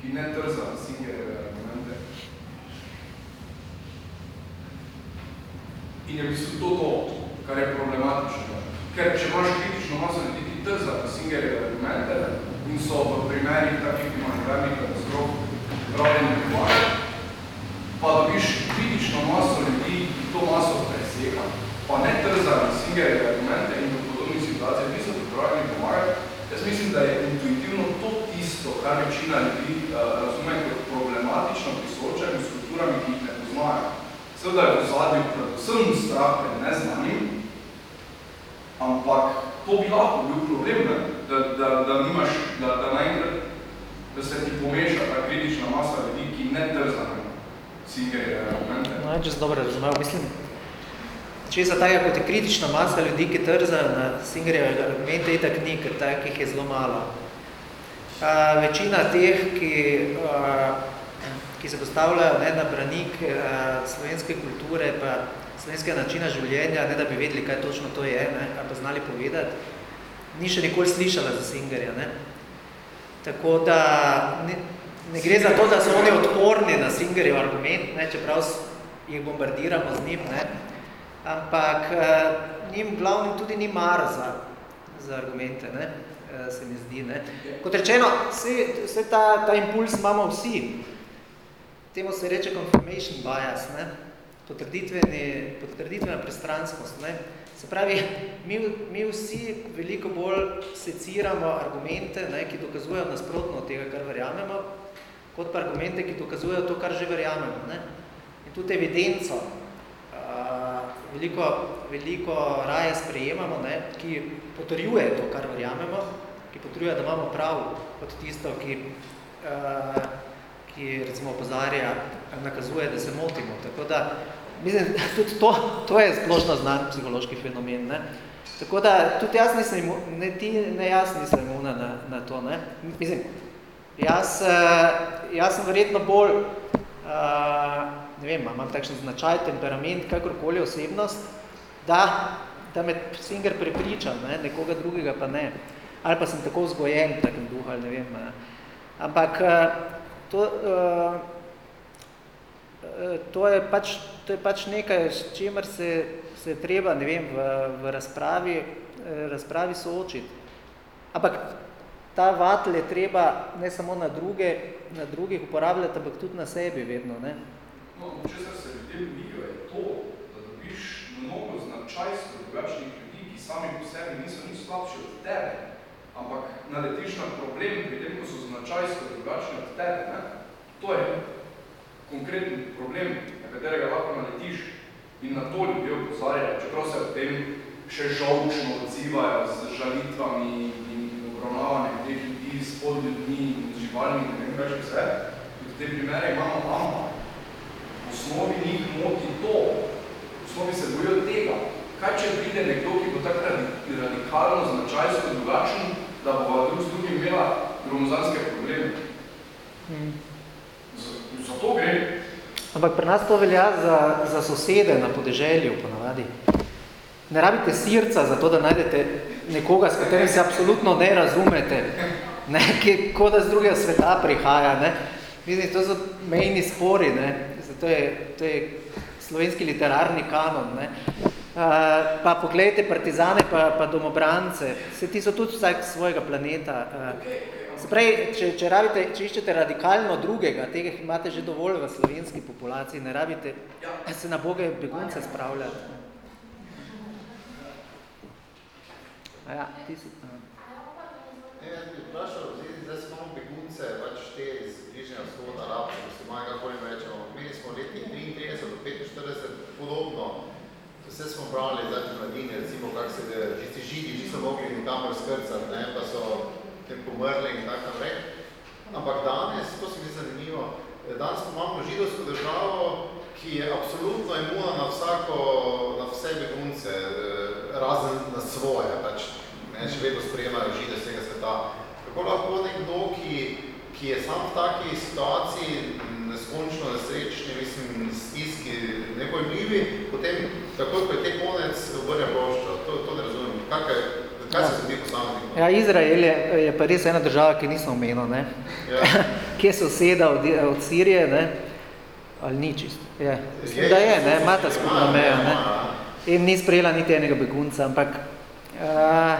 ki ne trza na Singerjeve argumente. In je v bistvu to to, kar je problematično. Ker če imaš kritično maso ljudi, trza na Singerjeve argumente in so v primerih takih humanitarnih katastrof pravljeni pomagati, pa dobiš kritično maso ljudi, ki to maso preseka, pa ne trza na Singerjeve argumente in v podobnih situacijah niso pripravljeni pomagati, jaz mislim, da je intuitivno to tisto, kar večina ljudi uh, razume kot problematično pri soočanju s kulturami, ki jih ne poznajo. Seveda je v zadnju predvsem strah pred neznanim, ampak to bi lahko bil problem, ne? da, da, da nimaš, da, da naenkrat, da se ti pomeša ta kritična masa ljudi, ki ne trza na Singerjeve argumente.
No, če sem dobro razumel, mislim, če za tako kot je kritična masa ljudi, ki trzajo na Singerjeve argumente, itak ni, ker takih je zelo malo. A, večina teh, ki, a, ki se postavljajo ne, na branik a, slovenske kulture, pa slovenskega načina življenja, ne da bi vedeli, kaj točno to je, ne, ali pa znali povedati, ni še nikoli slišala za Singerja. Ne. Tako da ne, ne gre za to, da so oni odporni na Singerjev argument, ne, čeprav jih bombardiramo z njim, ne, ampak eh, njim glavnim tudi ni mar za, za argumente, ne, eh, se mi zdi. Ne. Kot rečeno, vse, vse ta, ta impuls imamo vsi. Temu se reče confirmation bias, ne, potrditvena prestranskost. Ne. Se pravi, mi, mi vsi veliko bolj seciramo argumente, ne, ki dokazujejo nasprotno od tega, kar verjamemo, kot pa argumente, ki dokazujejo to, kar že verjamemo. Ne. In tudi evidenco uh, veliko, veliko raje sprejemamo, ne, ki potrjuje to, kar verjamemo, ki potrjuje, da imamo prav kot tisto, ki, uh, ki recimo opozarja, nakazuje, da se motimo. Tako da, mislim, tudi to, to je splošno znan psihološki fenomen. Ne. Tako da tudi jaz nisem, ne ti, ne jaz nisem imuna na, na to. Ne. Mislim, jaz, jaz sem verjetno bolj, uh, ne vem, imam takšen značaj, temperament, kakorkoli osebnost, da, da me Singer prepriča, ne, nekoga drugega pa ne. Ali pa sem tako vzgojen, takem duh, ali ne vem. Ne. Ampak to, uh, to, je pač, to je pač nekaj, s čemer se, se treba, ne vem, v, v razpravi, razpravi soočiti. Ampak ta vatel je treba ne samo na, druge, na drugih uporabljati, ampak tudi na sebi vedno. Ne?
No, česar se ljudem vidijo, je to, da dobiš mnogo značajsko drugačnih ljudi, ki sami po sebi niso nič slabši od tebe, ampak naletiš na problem, pri tem, ko so značajsko drugačni od tebe. Ne? To je konkreten problem, na katerega lahko naletiš in na to ljudje opozarjajo, čeprav se v tem še žolčno odzivajo z žalitvami in obravnavanjem teh ljudi s podljudmi in živalmi, ne vem več vse. Tudi te primere imamo tam. V osnovi njih moti to. V osnovi se bojijo tega. Kaj če pride nekdo, ki bo tako radikalno značajsko drugačen, da bo drug z drugim imela gromozanske probleme?
Hmm.
Zato gre.
Ampak pri nas to velja za, za sosede na podeželju, ponavadi. Ne rabite sirca za to, da najdete nekoga, s katerim se absolutno ne razumete, ne, ki kot da z drugega sveta prihaja. Ne. Mislim, to so mejni spori, ne. To je, to je slovenski literarni kanon. Ne. Uh, pa pogledajte partizane pa, pa domobrance, se ti so tudi vsak svojega planeta. Uh, Se pravi, če, če, rabite, če iščete radikalno drugega, tega imate že dovolj v slovenski populaciji, ne rabite se na boge begunce spravljati. Ja, ti si...
Ne, jaz bi vprašal, zdaj, smo begunce, pač te iz bližnjega vzhoda, Arabce, muslimani, kakoli jim rečemo. Imeli smo leti 33 do 45 podobno. Vse smo brali, zdaj mladine, recimo, kak se tisti židi niso mogli nikamor skrcati, ne, pa so tem pomrli in tako naprej. Ampak danes, to se mi zanimivo, danes imamo židovsko državo, ki je absolutno imuna na vsako, na vse begunce, razen na svoje, pač, ne, še vedno sprejemajo žide vsega sveta. Kako lahko nekdo, ki, ki je sam v taki situaciji, neskončno nesrečni, mislim, stiski, nepojmljivi, potem, takoj, ko je te konec, obrne ploščo. To, to ne razumem. Kaj, kaj se zdi posameznikom?
Ja, Izrael je, je pa res ena država, ki nisem omenil, ne?
Ja.
Kje se oseda od, od Sirije, ne? Ali ni čisto? Je. Mislim, da je, ne? Mata skupno mejo, ne? In ni sprejela niti enega begunca, ampak uh,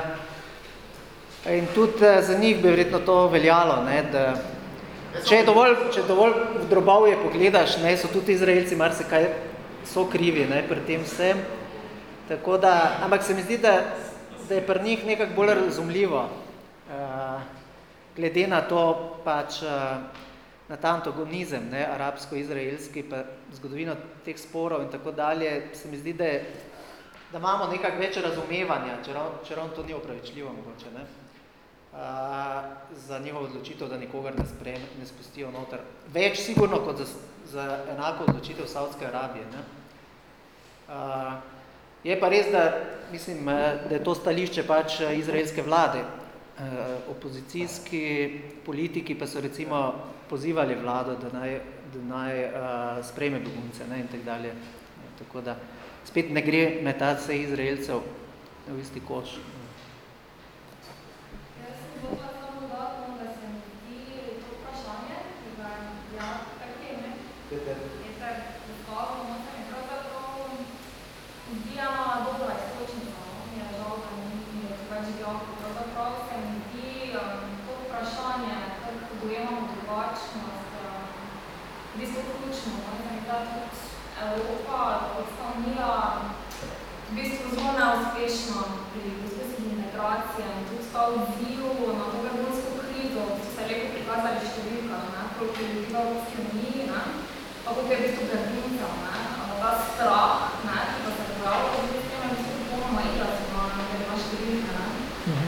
in tudi uh, za njih bi verjetno to veljalo, ne? Da, če dovolj, če dovolj v drobovje pogledaš, ne? So tudi Izraelci marsikaj so krivi, ne? Pri tem vsem. Tako da, ampak se mi zdi, da, da je pri njih nekako bolj razumljivo, uh, glede na to pač uh, na ta antagonizem, ne, arabsko-izraelski, pa zgodovino teh sporov in tako dalje, se mi zdi, da, je, da imamo nekako več razumevanja, čeravno to ni opravičljivo mogoče, ne, za njihovo odločitev, da nikogar ne, sprem, ne spustijo noter. Več sigurno kot za, za enako odločitev Saudske Arabije. Ne. Uh, je pa res, da, mislim, da je to stališče pač izraelske vlade. Uh, opozicijski politiki pa so recimo pozivali vlado, da naj, da naj uh, sprejme begunce ne, in tak dalje. Tako da spet ne gre metati vse Izraelcev v isti koš.
V bistvu ključno, no, Evropa, Evropska unija, v bistvu zelo neuspešna pri poskusih integracije in tudi ta odziv na to begunsko krizo, ki se lepo prikazali številka, ne, koliko je ljudi v Evropski uniji, ne, pa koliko je v bistvu begunca, ne, ta strah, ne, ki pa se pojavlja, v bistvu je v bistvu popolnoma iracionalno, ker ima številke, ne.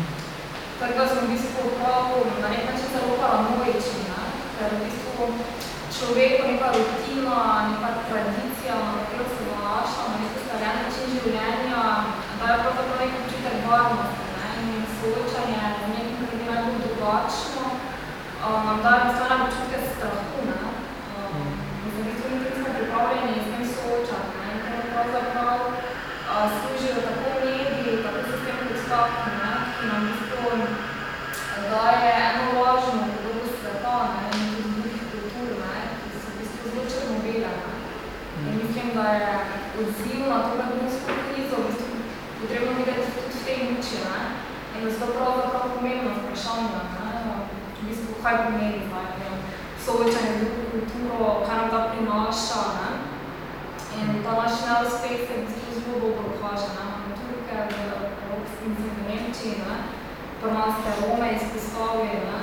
Kar da smo v bistvu prav na nek način zelo paranoični, ne, ker v bistvu človeku neka rutina, neka tradicija, se nalaša, na nek ustaljen način življenja, da je pravzaprav nek občutek varnosti ne, in soočanje z nekim, kar je najbolj drugačno, um, da je postavljeno občutke strahu, ne. Um, v bistvu nikoli nismo pripravljeni s tem soočati, ne, ker pravzaprav uh, služijo tako mediji, tako sistem kot ne, ki nam v bistvu daje eno lažno podobo sveta, ne, in tudi drugih kultur, ne, ki so v bistvu zelo črno-bele, ne. In mislim, da je odziv na to begunsko krizo v bistvu potrebno videti tudi v tej luči, ne, in da so to pravzaprav pomembno vprašanje, ne, v bistvu, kaj pomeni zdaj, ne, soočanje z drugo kulturo, kaj nam ta prinaša, ne, in ta naš neuspeh se v bistvu zelo dobro kaže, ne, imamo Turke v Evropski v Nemčiji, ne, pri nas te Rome izpostavi, ne,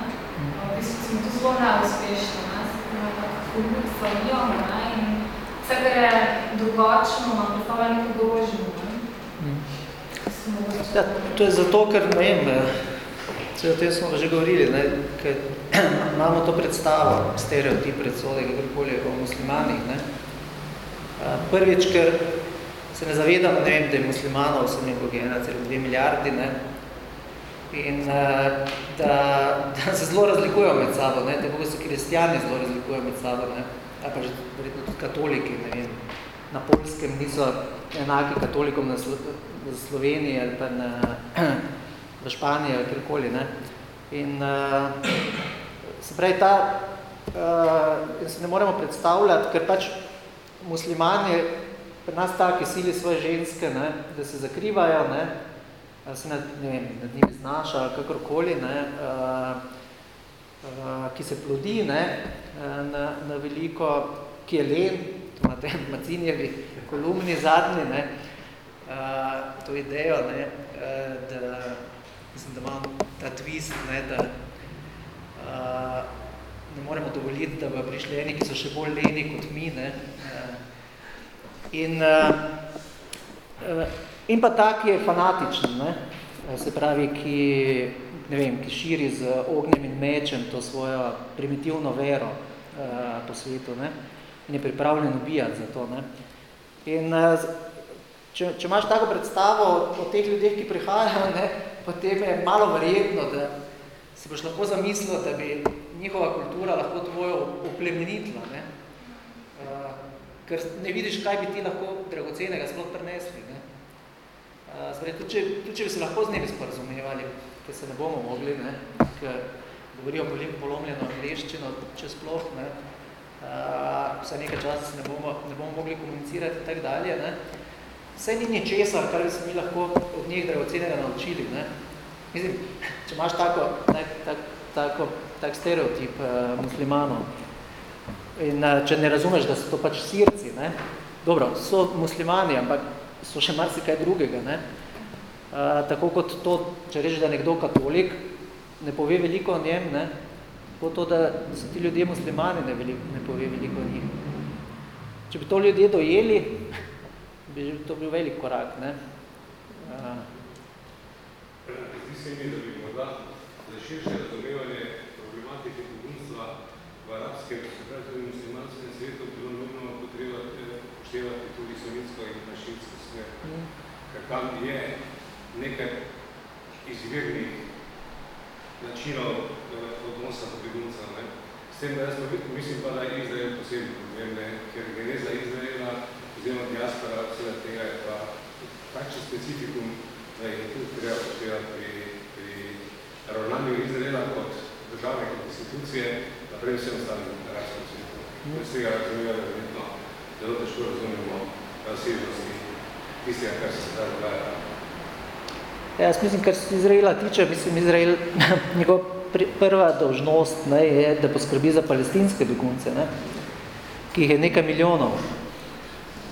ne, se savijamo, ne, in vse, kar je drugačno, nam predstavlja neko grožnjo, ne.
Ja, to je zato, ker ne vem, vse o tem smo že govorili, ne, ker imamo to predstavo, stereotip predsode, kakorkoli o muslimanih, ne. Prvič, ker se ne zavedamo, ne vem, da je muslimanov sem nekaj 1,2 milijardi, ne, in da, da se zelo razlikujejo med sabo, ne, tako se kristijani zelo razlikujejo med sabo, ne, ali pa že verjetno tudi katoliki, ne vem, na Poljskem niso enaki katolikom na v Sloveniji ali pa na, v Španiji ali kjerkoli, ne. In uh, se pravi, ta, uh, se ne moremo predstavljati, ker pač muslimani pri nas taki sili svoje ženske, ne, da se zakrivajo, ne, se nad, ne vem, nad njimi znaša ali kakorkoli, ne, uh, uh, ki se plodi, ne, na, na veliko, ki je len, to imate v Macinjevi kolumni zadnji, ne, uh, to idejo, ne, uh, da mislim, da imam ta twist, ne, da uh, ne moremo dovoliti, da bi prišli eni, ki so še bolj leni kot mi. Ne. Uh, in, uh, in pa ta, ki je fanatičen, ne, se pravi, ki, ne vem, ki širi z ognjem in mečem to svojo primitivno vero uh, po svetu ne, in je pripravljen ubijati za to. Ne. In uh, če, če imaš tako predstavo o teh ljudeh, ki prihajajo, ne, potem je malo verjetno, da si boš lahko zamislil, da bi njihova kultura lahko tvojo oplemenitla, ne? Uh, ker ne vidiš, kaj bi ti lahko dragocenega sploh prinesli. Ne? Uh, zdaj, tudi, tudi če bi se lahko z njimi sporazumevali, ker se ne bomo mogli, ne? ker govorijo polomljeno angliščino, če sploh, ne? Uh, vsaj nekaj časa se ne bomo, ne bomo mogli komunicirati in tak dalje, ne? Vse ni ničesar, kar bi se mi lahko od njih dragocenega naučili. Ne? Mislim, če imaš tako, tak, tak, tako, tak stereotip uh, muslimanov in uh, če ne razumeš, da so to pač sirci, ne? dobro, so muslimani, ampak so še marsikaj drugega. Ne? Uh, tako kot to, če rečeš, da je nekdo katolik, ne pove veliko o njem, ne? po to, da so ti ljudje muslimani, ne, veliko, ne pove veliko o njih. Če bi to ljudje dojeli, bi to bil velik korak. Ne? Uh,
Zdi se mi, da bi morda za širše razumevanje problematike begunstva v arabskem, se pravi tudi muslimanskem svetu, bilo nujno potreba upoštevati tudi sunitsko in našinsko smer. Mm. Ker tam je nekaj izvirnih načinov odnosa do begunca. Ne? S tem, da jaz mislim pa, da je Izrael posebno problem, ne? ker geneza Izraela oziroma diaspora vsega tega je pa takšen specifikum, da je tudi treba poštevati pri, pri ravnanju Izraela kot države, kot institucije, naprej vsem ostalim arabskim svetu. Mm. Iz tega razumeva, da verjetno zelo težko razumemo razsežnosti tistega, kar se sedaj dogaja.
Ja, jaz mislim, kar se Izraela tiče, mislim, Izrael, njegov prva dolžnost ne, je, da poskrbi za palestinske begunce, ne, ki jih je nekaj milijonov.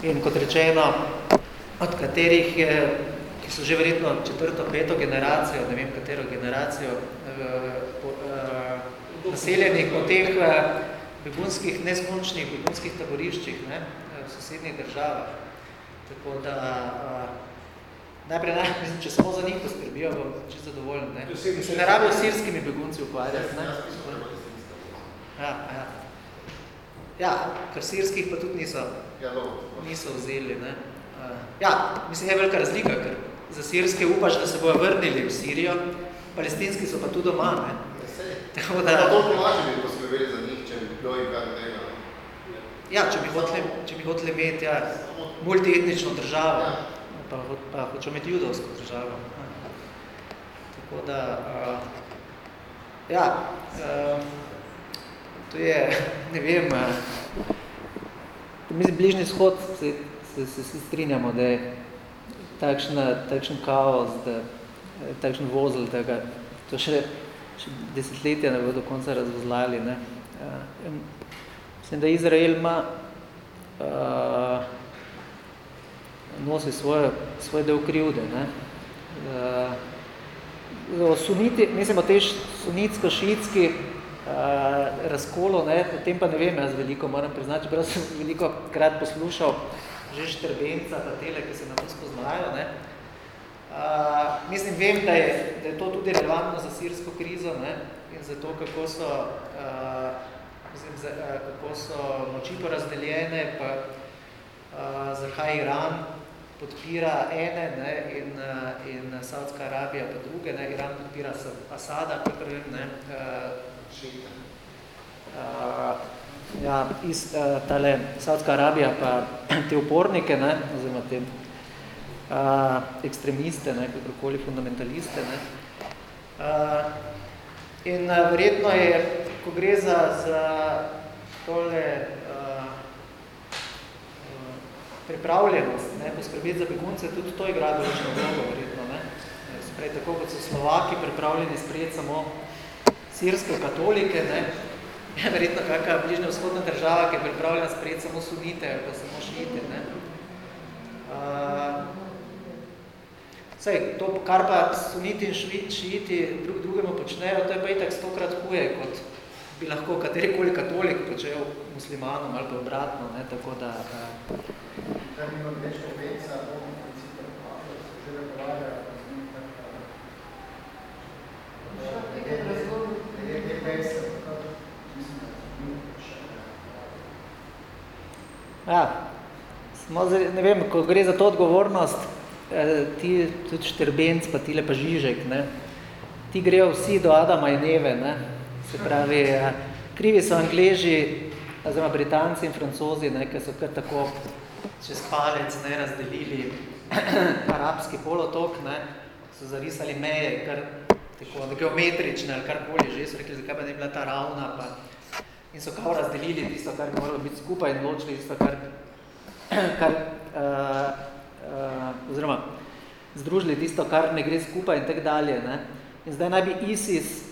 In kot rečeno, od katerih je, ki so že verjetno četrto, peto generacijo, ne vem katero generacijo, eh, eh, naseljenih po teh eh, begunskih, neskončnih begunskih taboriščih ne, sosednjih državah. Tako da, najprej naj, mislim, če samo za njih poskrbijo, bom čisto zadovoljen. Ne. Se ne rabijo sirskimi begunci ukvarjati. Ne. Ja, ja. Ja, ker sirskih pa tudi niso, niso vzeli. Ne. Ja, mislim, je velika razlika, ker za sirske upaš, da se bojo vrnili v Sirijo, palestinski so pa tu doma. Ne.
Tako da... To pomači bi poskrbeli za njih, če bi bilo in kar tega.
Ja, če bi hoteli, če bi hoteli imeti ja, multietnično državo, ja. pa, pa hočemo imeti judovsko državo. Tako da, uh, ja, uh, to je, ne vem, uh, mislim, bližnji shod se, se, se, se strinjamo, da je takšna, takšen kaos, da je takšen vozel, da ga to še, še desetletja ne bo do konca razvozlali. Ne. Uh, mislim, da Izrael ima uh, nosi svoje, svoje del krivde. Ne. Uh, suniti, mislim, o tej sunitsko-šiitski uh, razkolo, ne, o tem pa ne vem jaz veliko, moram priznati, čeprav sem veliko krat poslušal že štrbenca, pa tele, ki se na to spoznajo. Ne. Uh, mislim, vem, da je, da je to tudi relevantno za sirsko krizo ne, in za to, kako so, uh, mislim, za, uh, kako so moči porazdeljene, pa uh, zakaj Iran podpira ene ne, in, uh, in Saudska Arabija pa druge. Ne. Iran podpira Asada, kot vem, ne, Uh, ja, iz, uh, tale Saudska Arabija pa te upornike, ne, oziroma te uh, ekstremiste, ne, kakorkoli fundamentaliste. Ne. Uh, in uh, verjetno je, ko gre za, za tole uh, pripravljenost, ne, poskrbeti za begunce, tudi to igra določeno vlogo, verjetno. Ne. Sprej, tako kot so Slovaki pripravljeni sprejeti samo sirske katolike, ne, je verjetno kakva bližnja vzhodna država, ki je pripravljena sprejeti samo sunite ali pa samo šite. Ne. Uh, Sej, to, kar pa suniti in šiiti drug drugemu počnejo, to je pa itak stokrat huje, kot bi lahko katerikoli katolik počel muslimanom ali pa obratno, ne, tako da...
Ni imam več konvenca, bo v principu že razgovarja,
Ja, smo ne vem, ko gre za to odgovornost, ti tudi Šterbenc, pa tile pa Žižek, ne, ti grejo vsi do Adama in Eve, ne, se pravi, eh, krivi so Angleži, oziroma Britanci in Francozi, ne, ki so kar tako čez palec ne, razdelili arabski polotok, ne, so zarisali meje, kar tako geometrične ali karkoli že, so rekli, zakaj pa ne bila ta ravna, pa in so kao razdelili tisto, kar moralo biti skupaj in ločili tisto, kar, kar uh, uh, oziroma združili tisto, kar ne gre skupaj in tak dalje. Ne. In zdaj naj bi ISIS,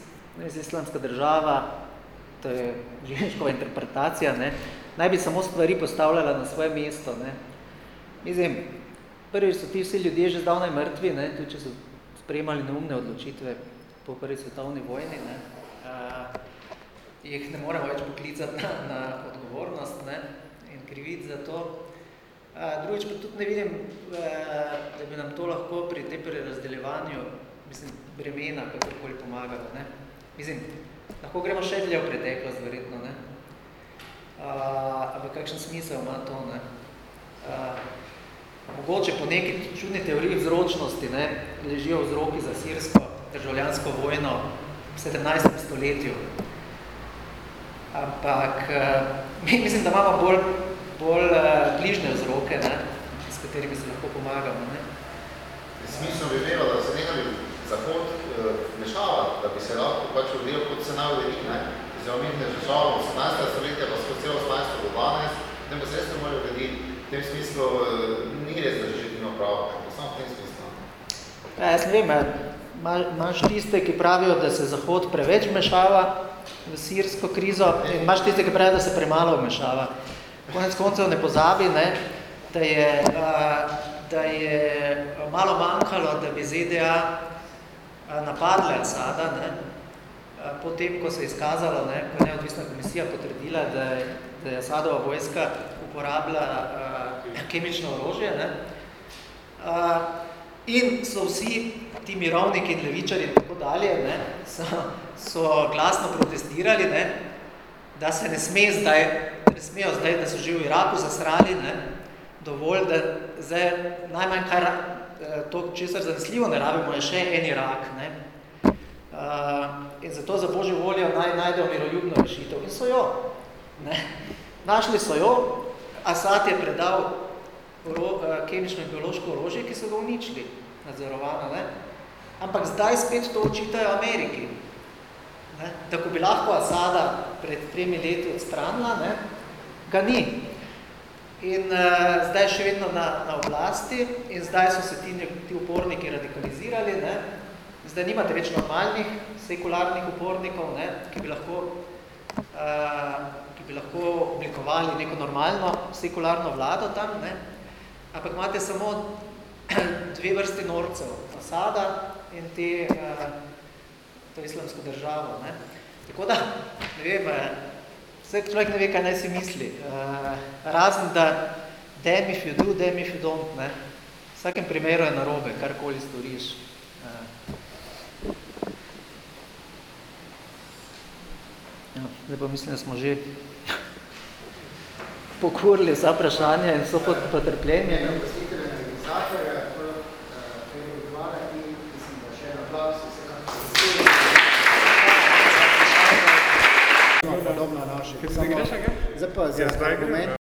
islamska država, to je ženškova interpretacija, ne, naj bi samo stvari postavljala na svoje mesto. Ne. Mislim, prvi so ti vsi ljudje že zdavnaj mrtvi, ne, tudi če so sprejemali neumne odločitve po prvi svetovni vojni, ne, uh, jih ne moremo več poklicati na, na odgovornost ne, in kriviti za to. Drugič pa tudi ne vidim, uh, da bi nam to lahko pri tem razdeljevanju mislim, bremena kakorkoli pomagalo. Ne. Mislim, lahko gremo še dlje v preteklost, verjetno, ne. Uh, ampak kakšen smisel ima to, ne. Uh, mogoče po neki čudni teoriji vzročnosti ne, ležijo vzroki za sirsko državljansko vojno v 17. stoletju. Ampak mi mislim, da imamo bolj, bolj bližne vzroke, ne, s katerimi se lahko pomagamo. Ne.
Smisno bi imelo, da se nekaj Zahod mešava, da bi se lahko pač odvijal kot se najvodi, ne. Zdaj omenite državo 17. stoletja, pa skozi celo 18. do 12. Ne bo sredstvo morajo glediti. V tem smislu ni res, nima pravo, samo v tem smislu.
Ja, jaz ne vem, imaš tiste, ki pravijo, da se Zahod preveč mešava v sirsko krizo in imaš tiste, ki pravijo, da se premalo vmešava. Konec koncev ne pozabi, ne, da, je, da je malo manjkalo, da bi ZDA napadle Asada, ne, potem, ko se je izkazalo, ne, ko je neodvisna komisija potrdila, da je, da je Asadova vojska uporablja kemično orožje, ne, uh, in so vsi ti mirovniki in levičari in tako dalje, ne, so, so glasno protestirali, ne, da se ne sme zdaj, ne smejo zdaj, da so že v Iraku zasrali, ne, dovolj, da zdaj najmanj kar to, česar zanesljivo ne rabimo, je še en Irak, ne, uh, in zato za Božjo voljo naj najdejo miroljubno rešitev. In so jo. Ne. Našli so jo, Asad je predal oro, kemično in biološko orožje, ki so ga uničili, nadzorovano. Ne. Ampak zdaj spet to očitajo Ameriki. Ne. Da ko bi lahko Asada pred tremi leti odstranila, ne, ga ni. In uh, zdaj še vedno na, na oblasti in zdaj so se ti, ti uporniki radikalizirali, ne. Zdaj nimate več normalnih, sekularnih upornikov, ne, ki bi lahko uh, ki bi lahko oblikovali neko normalno sekularno vlado tam, ne? ampak imate samo dve vrste norcev, Asada in te, uh, to islamsko državo. Ne? Tako da, ne vem, vsak človek ne ve, kaj naj si misli. Uh, razen, da damn if you do, damn if you don't. Ne? V vsakem primeru je narobe, karkoli storiš. Uh, Ja, zdaj pa mislim, da smo že pokurili vsa vprašanja in so potrpljenje.
Ne, gostitelj organizatorja, Pedro Dvara in mislim, da še en aplaus vsekakor. Podobno naše. Zdaj pa z argument.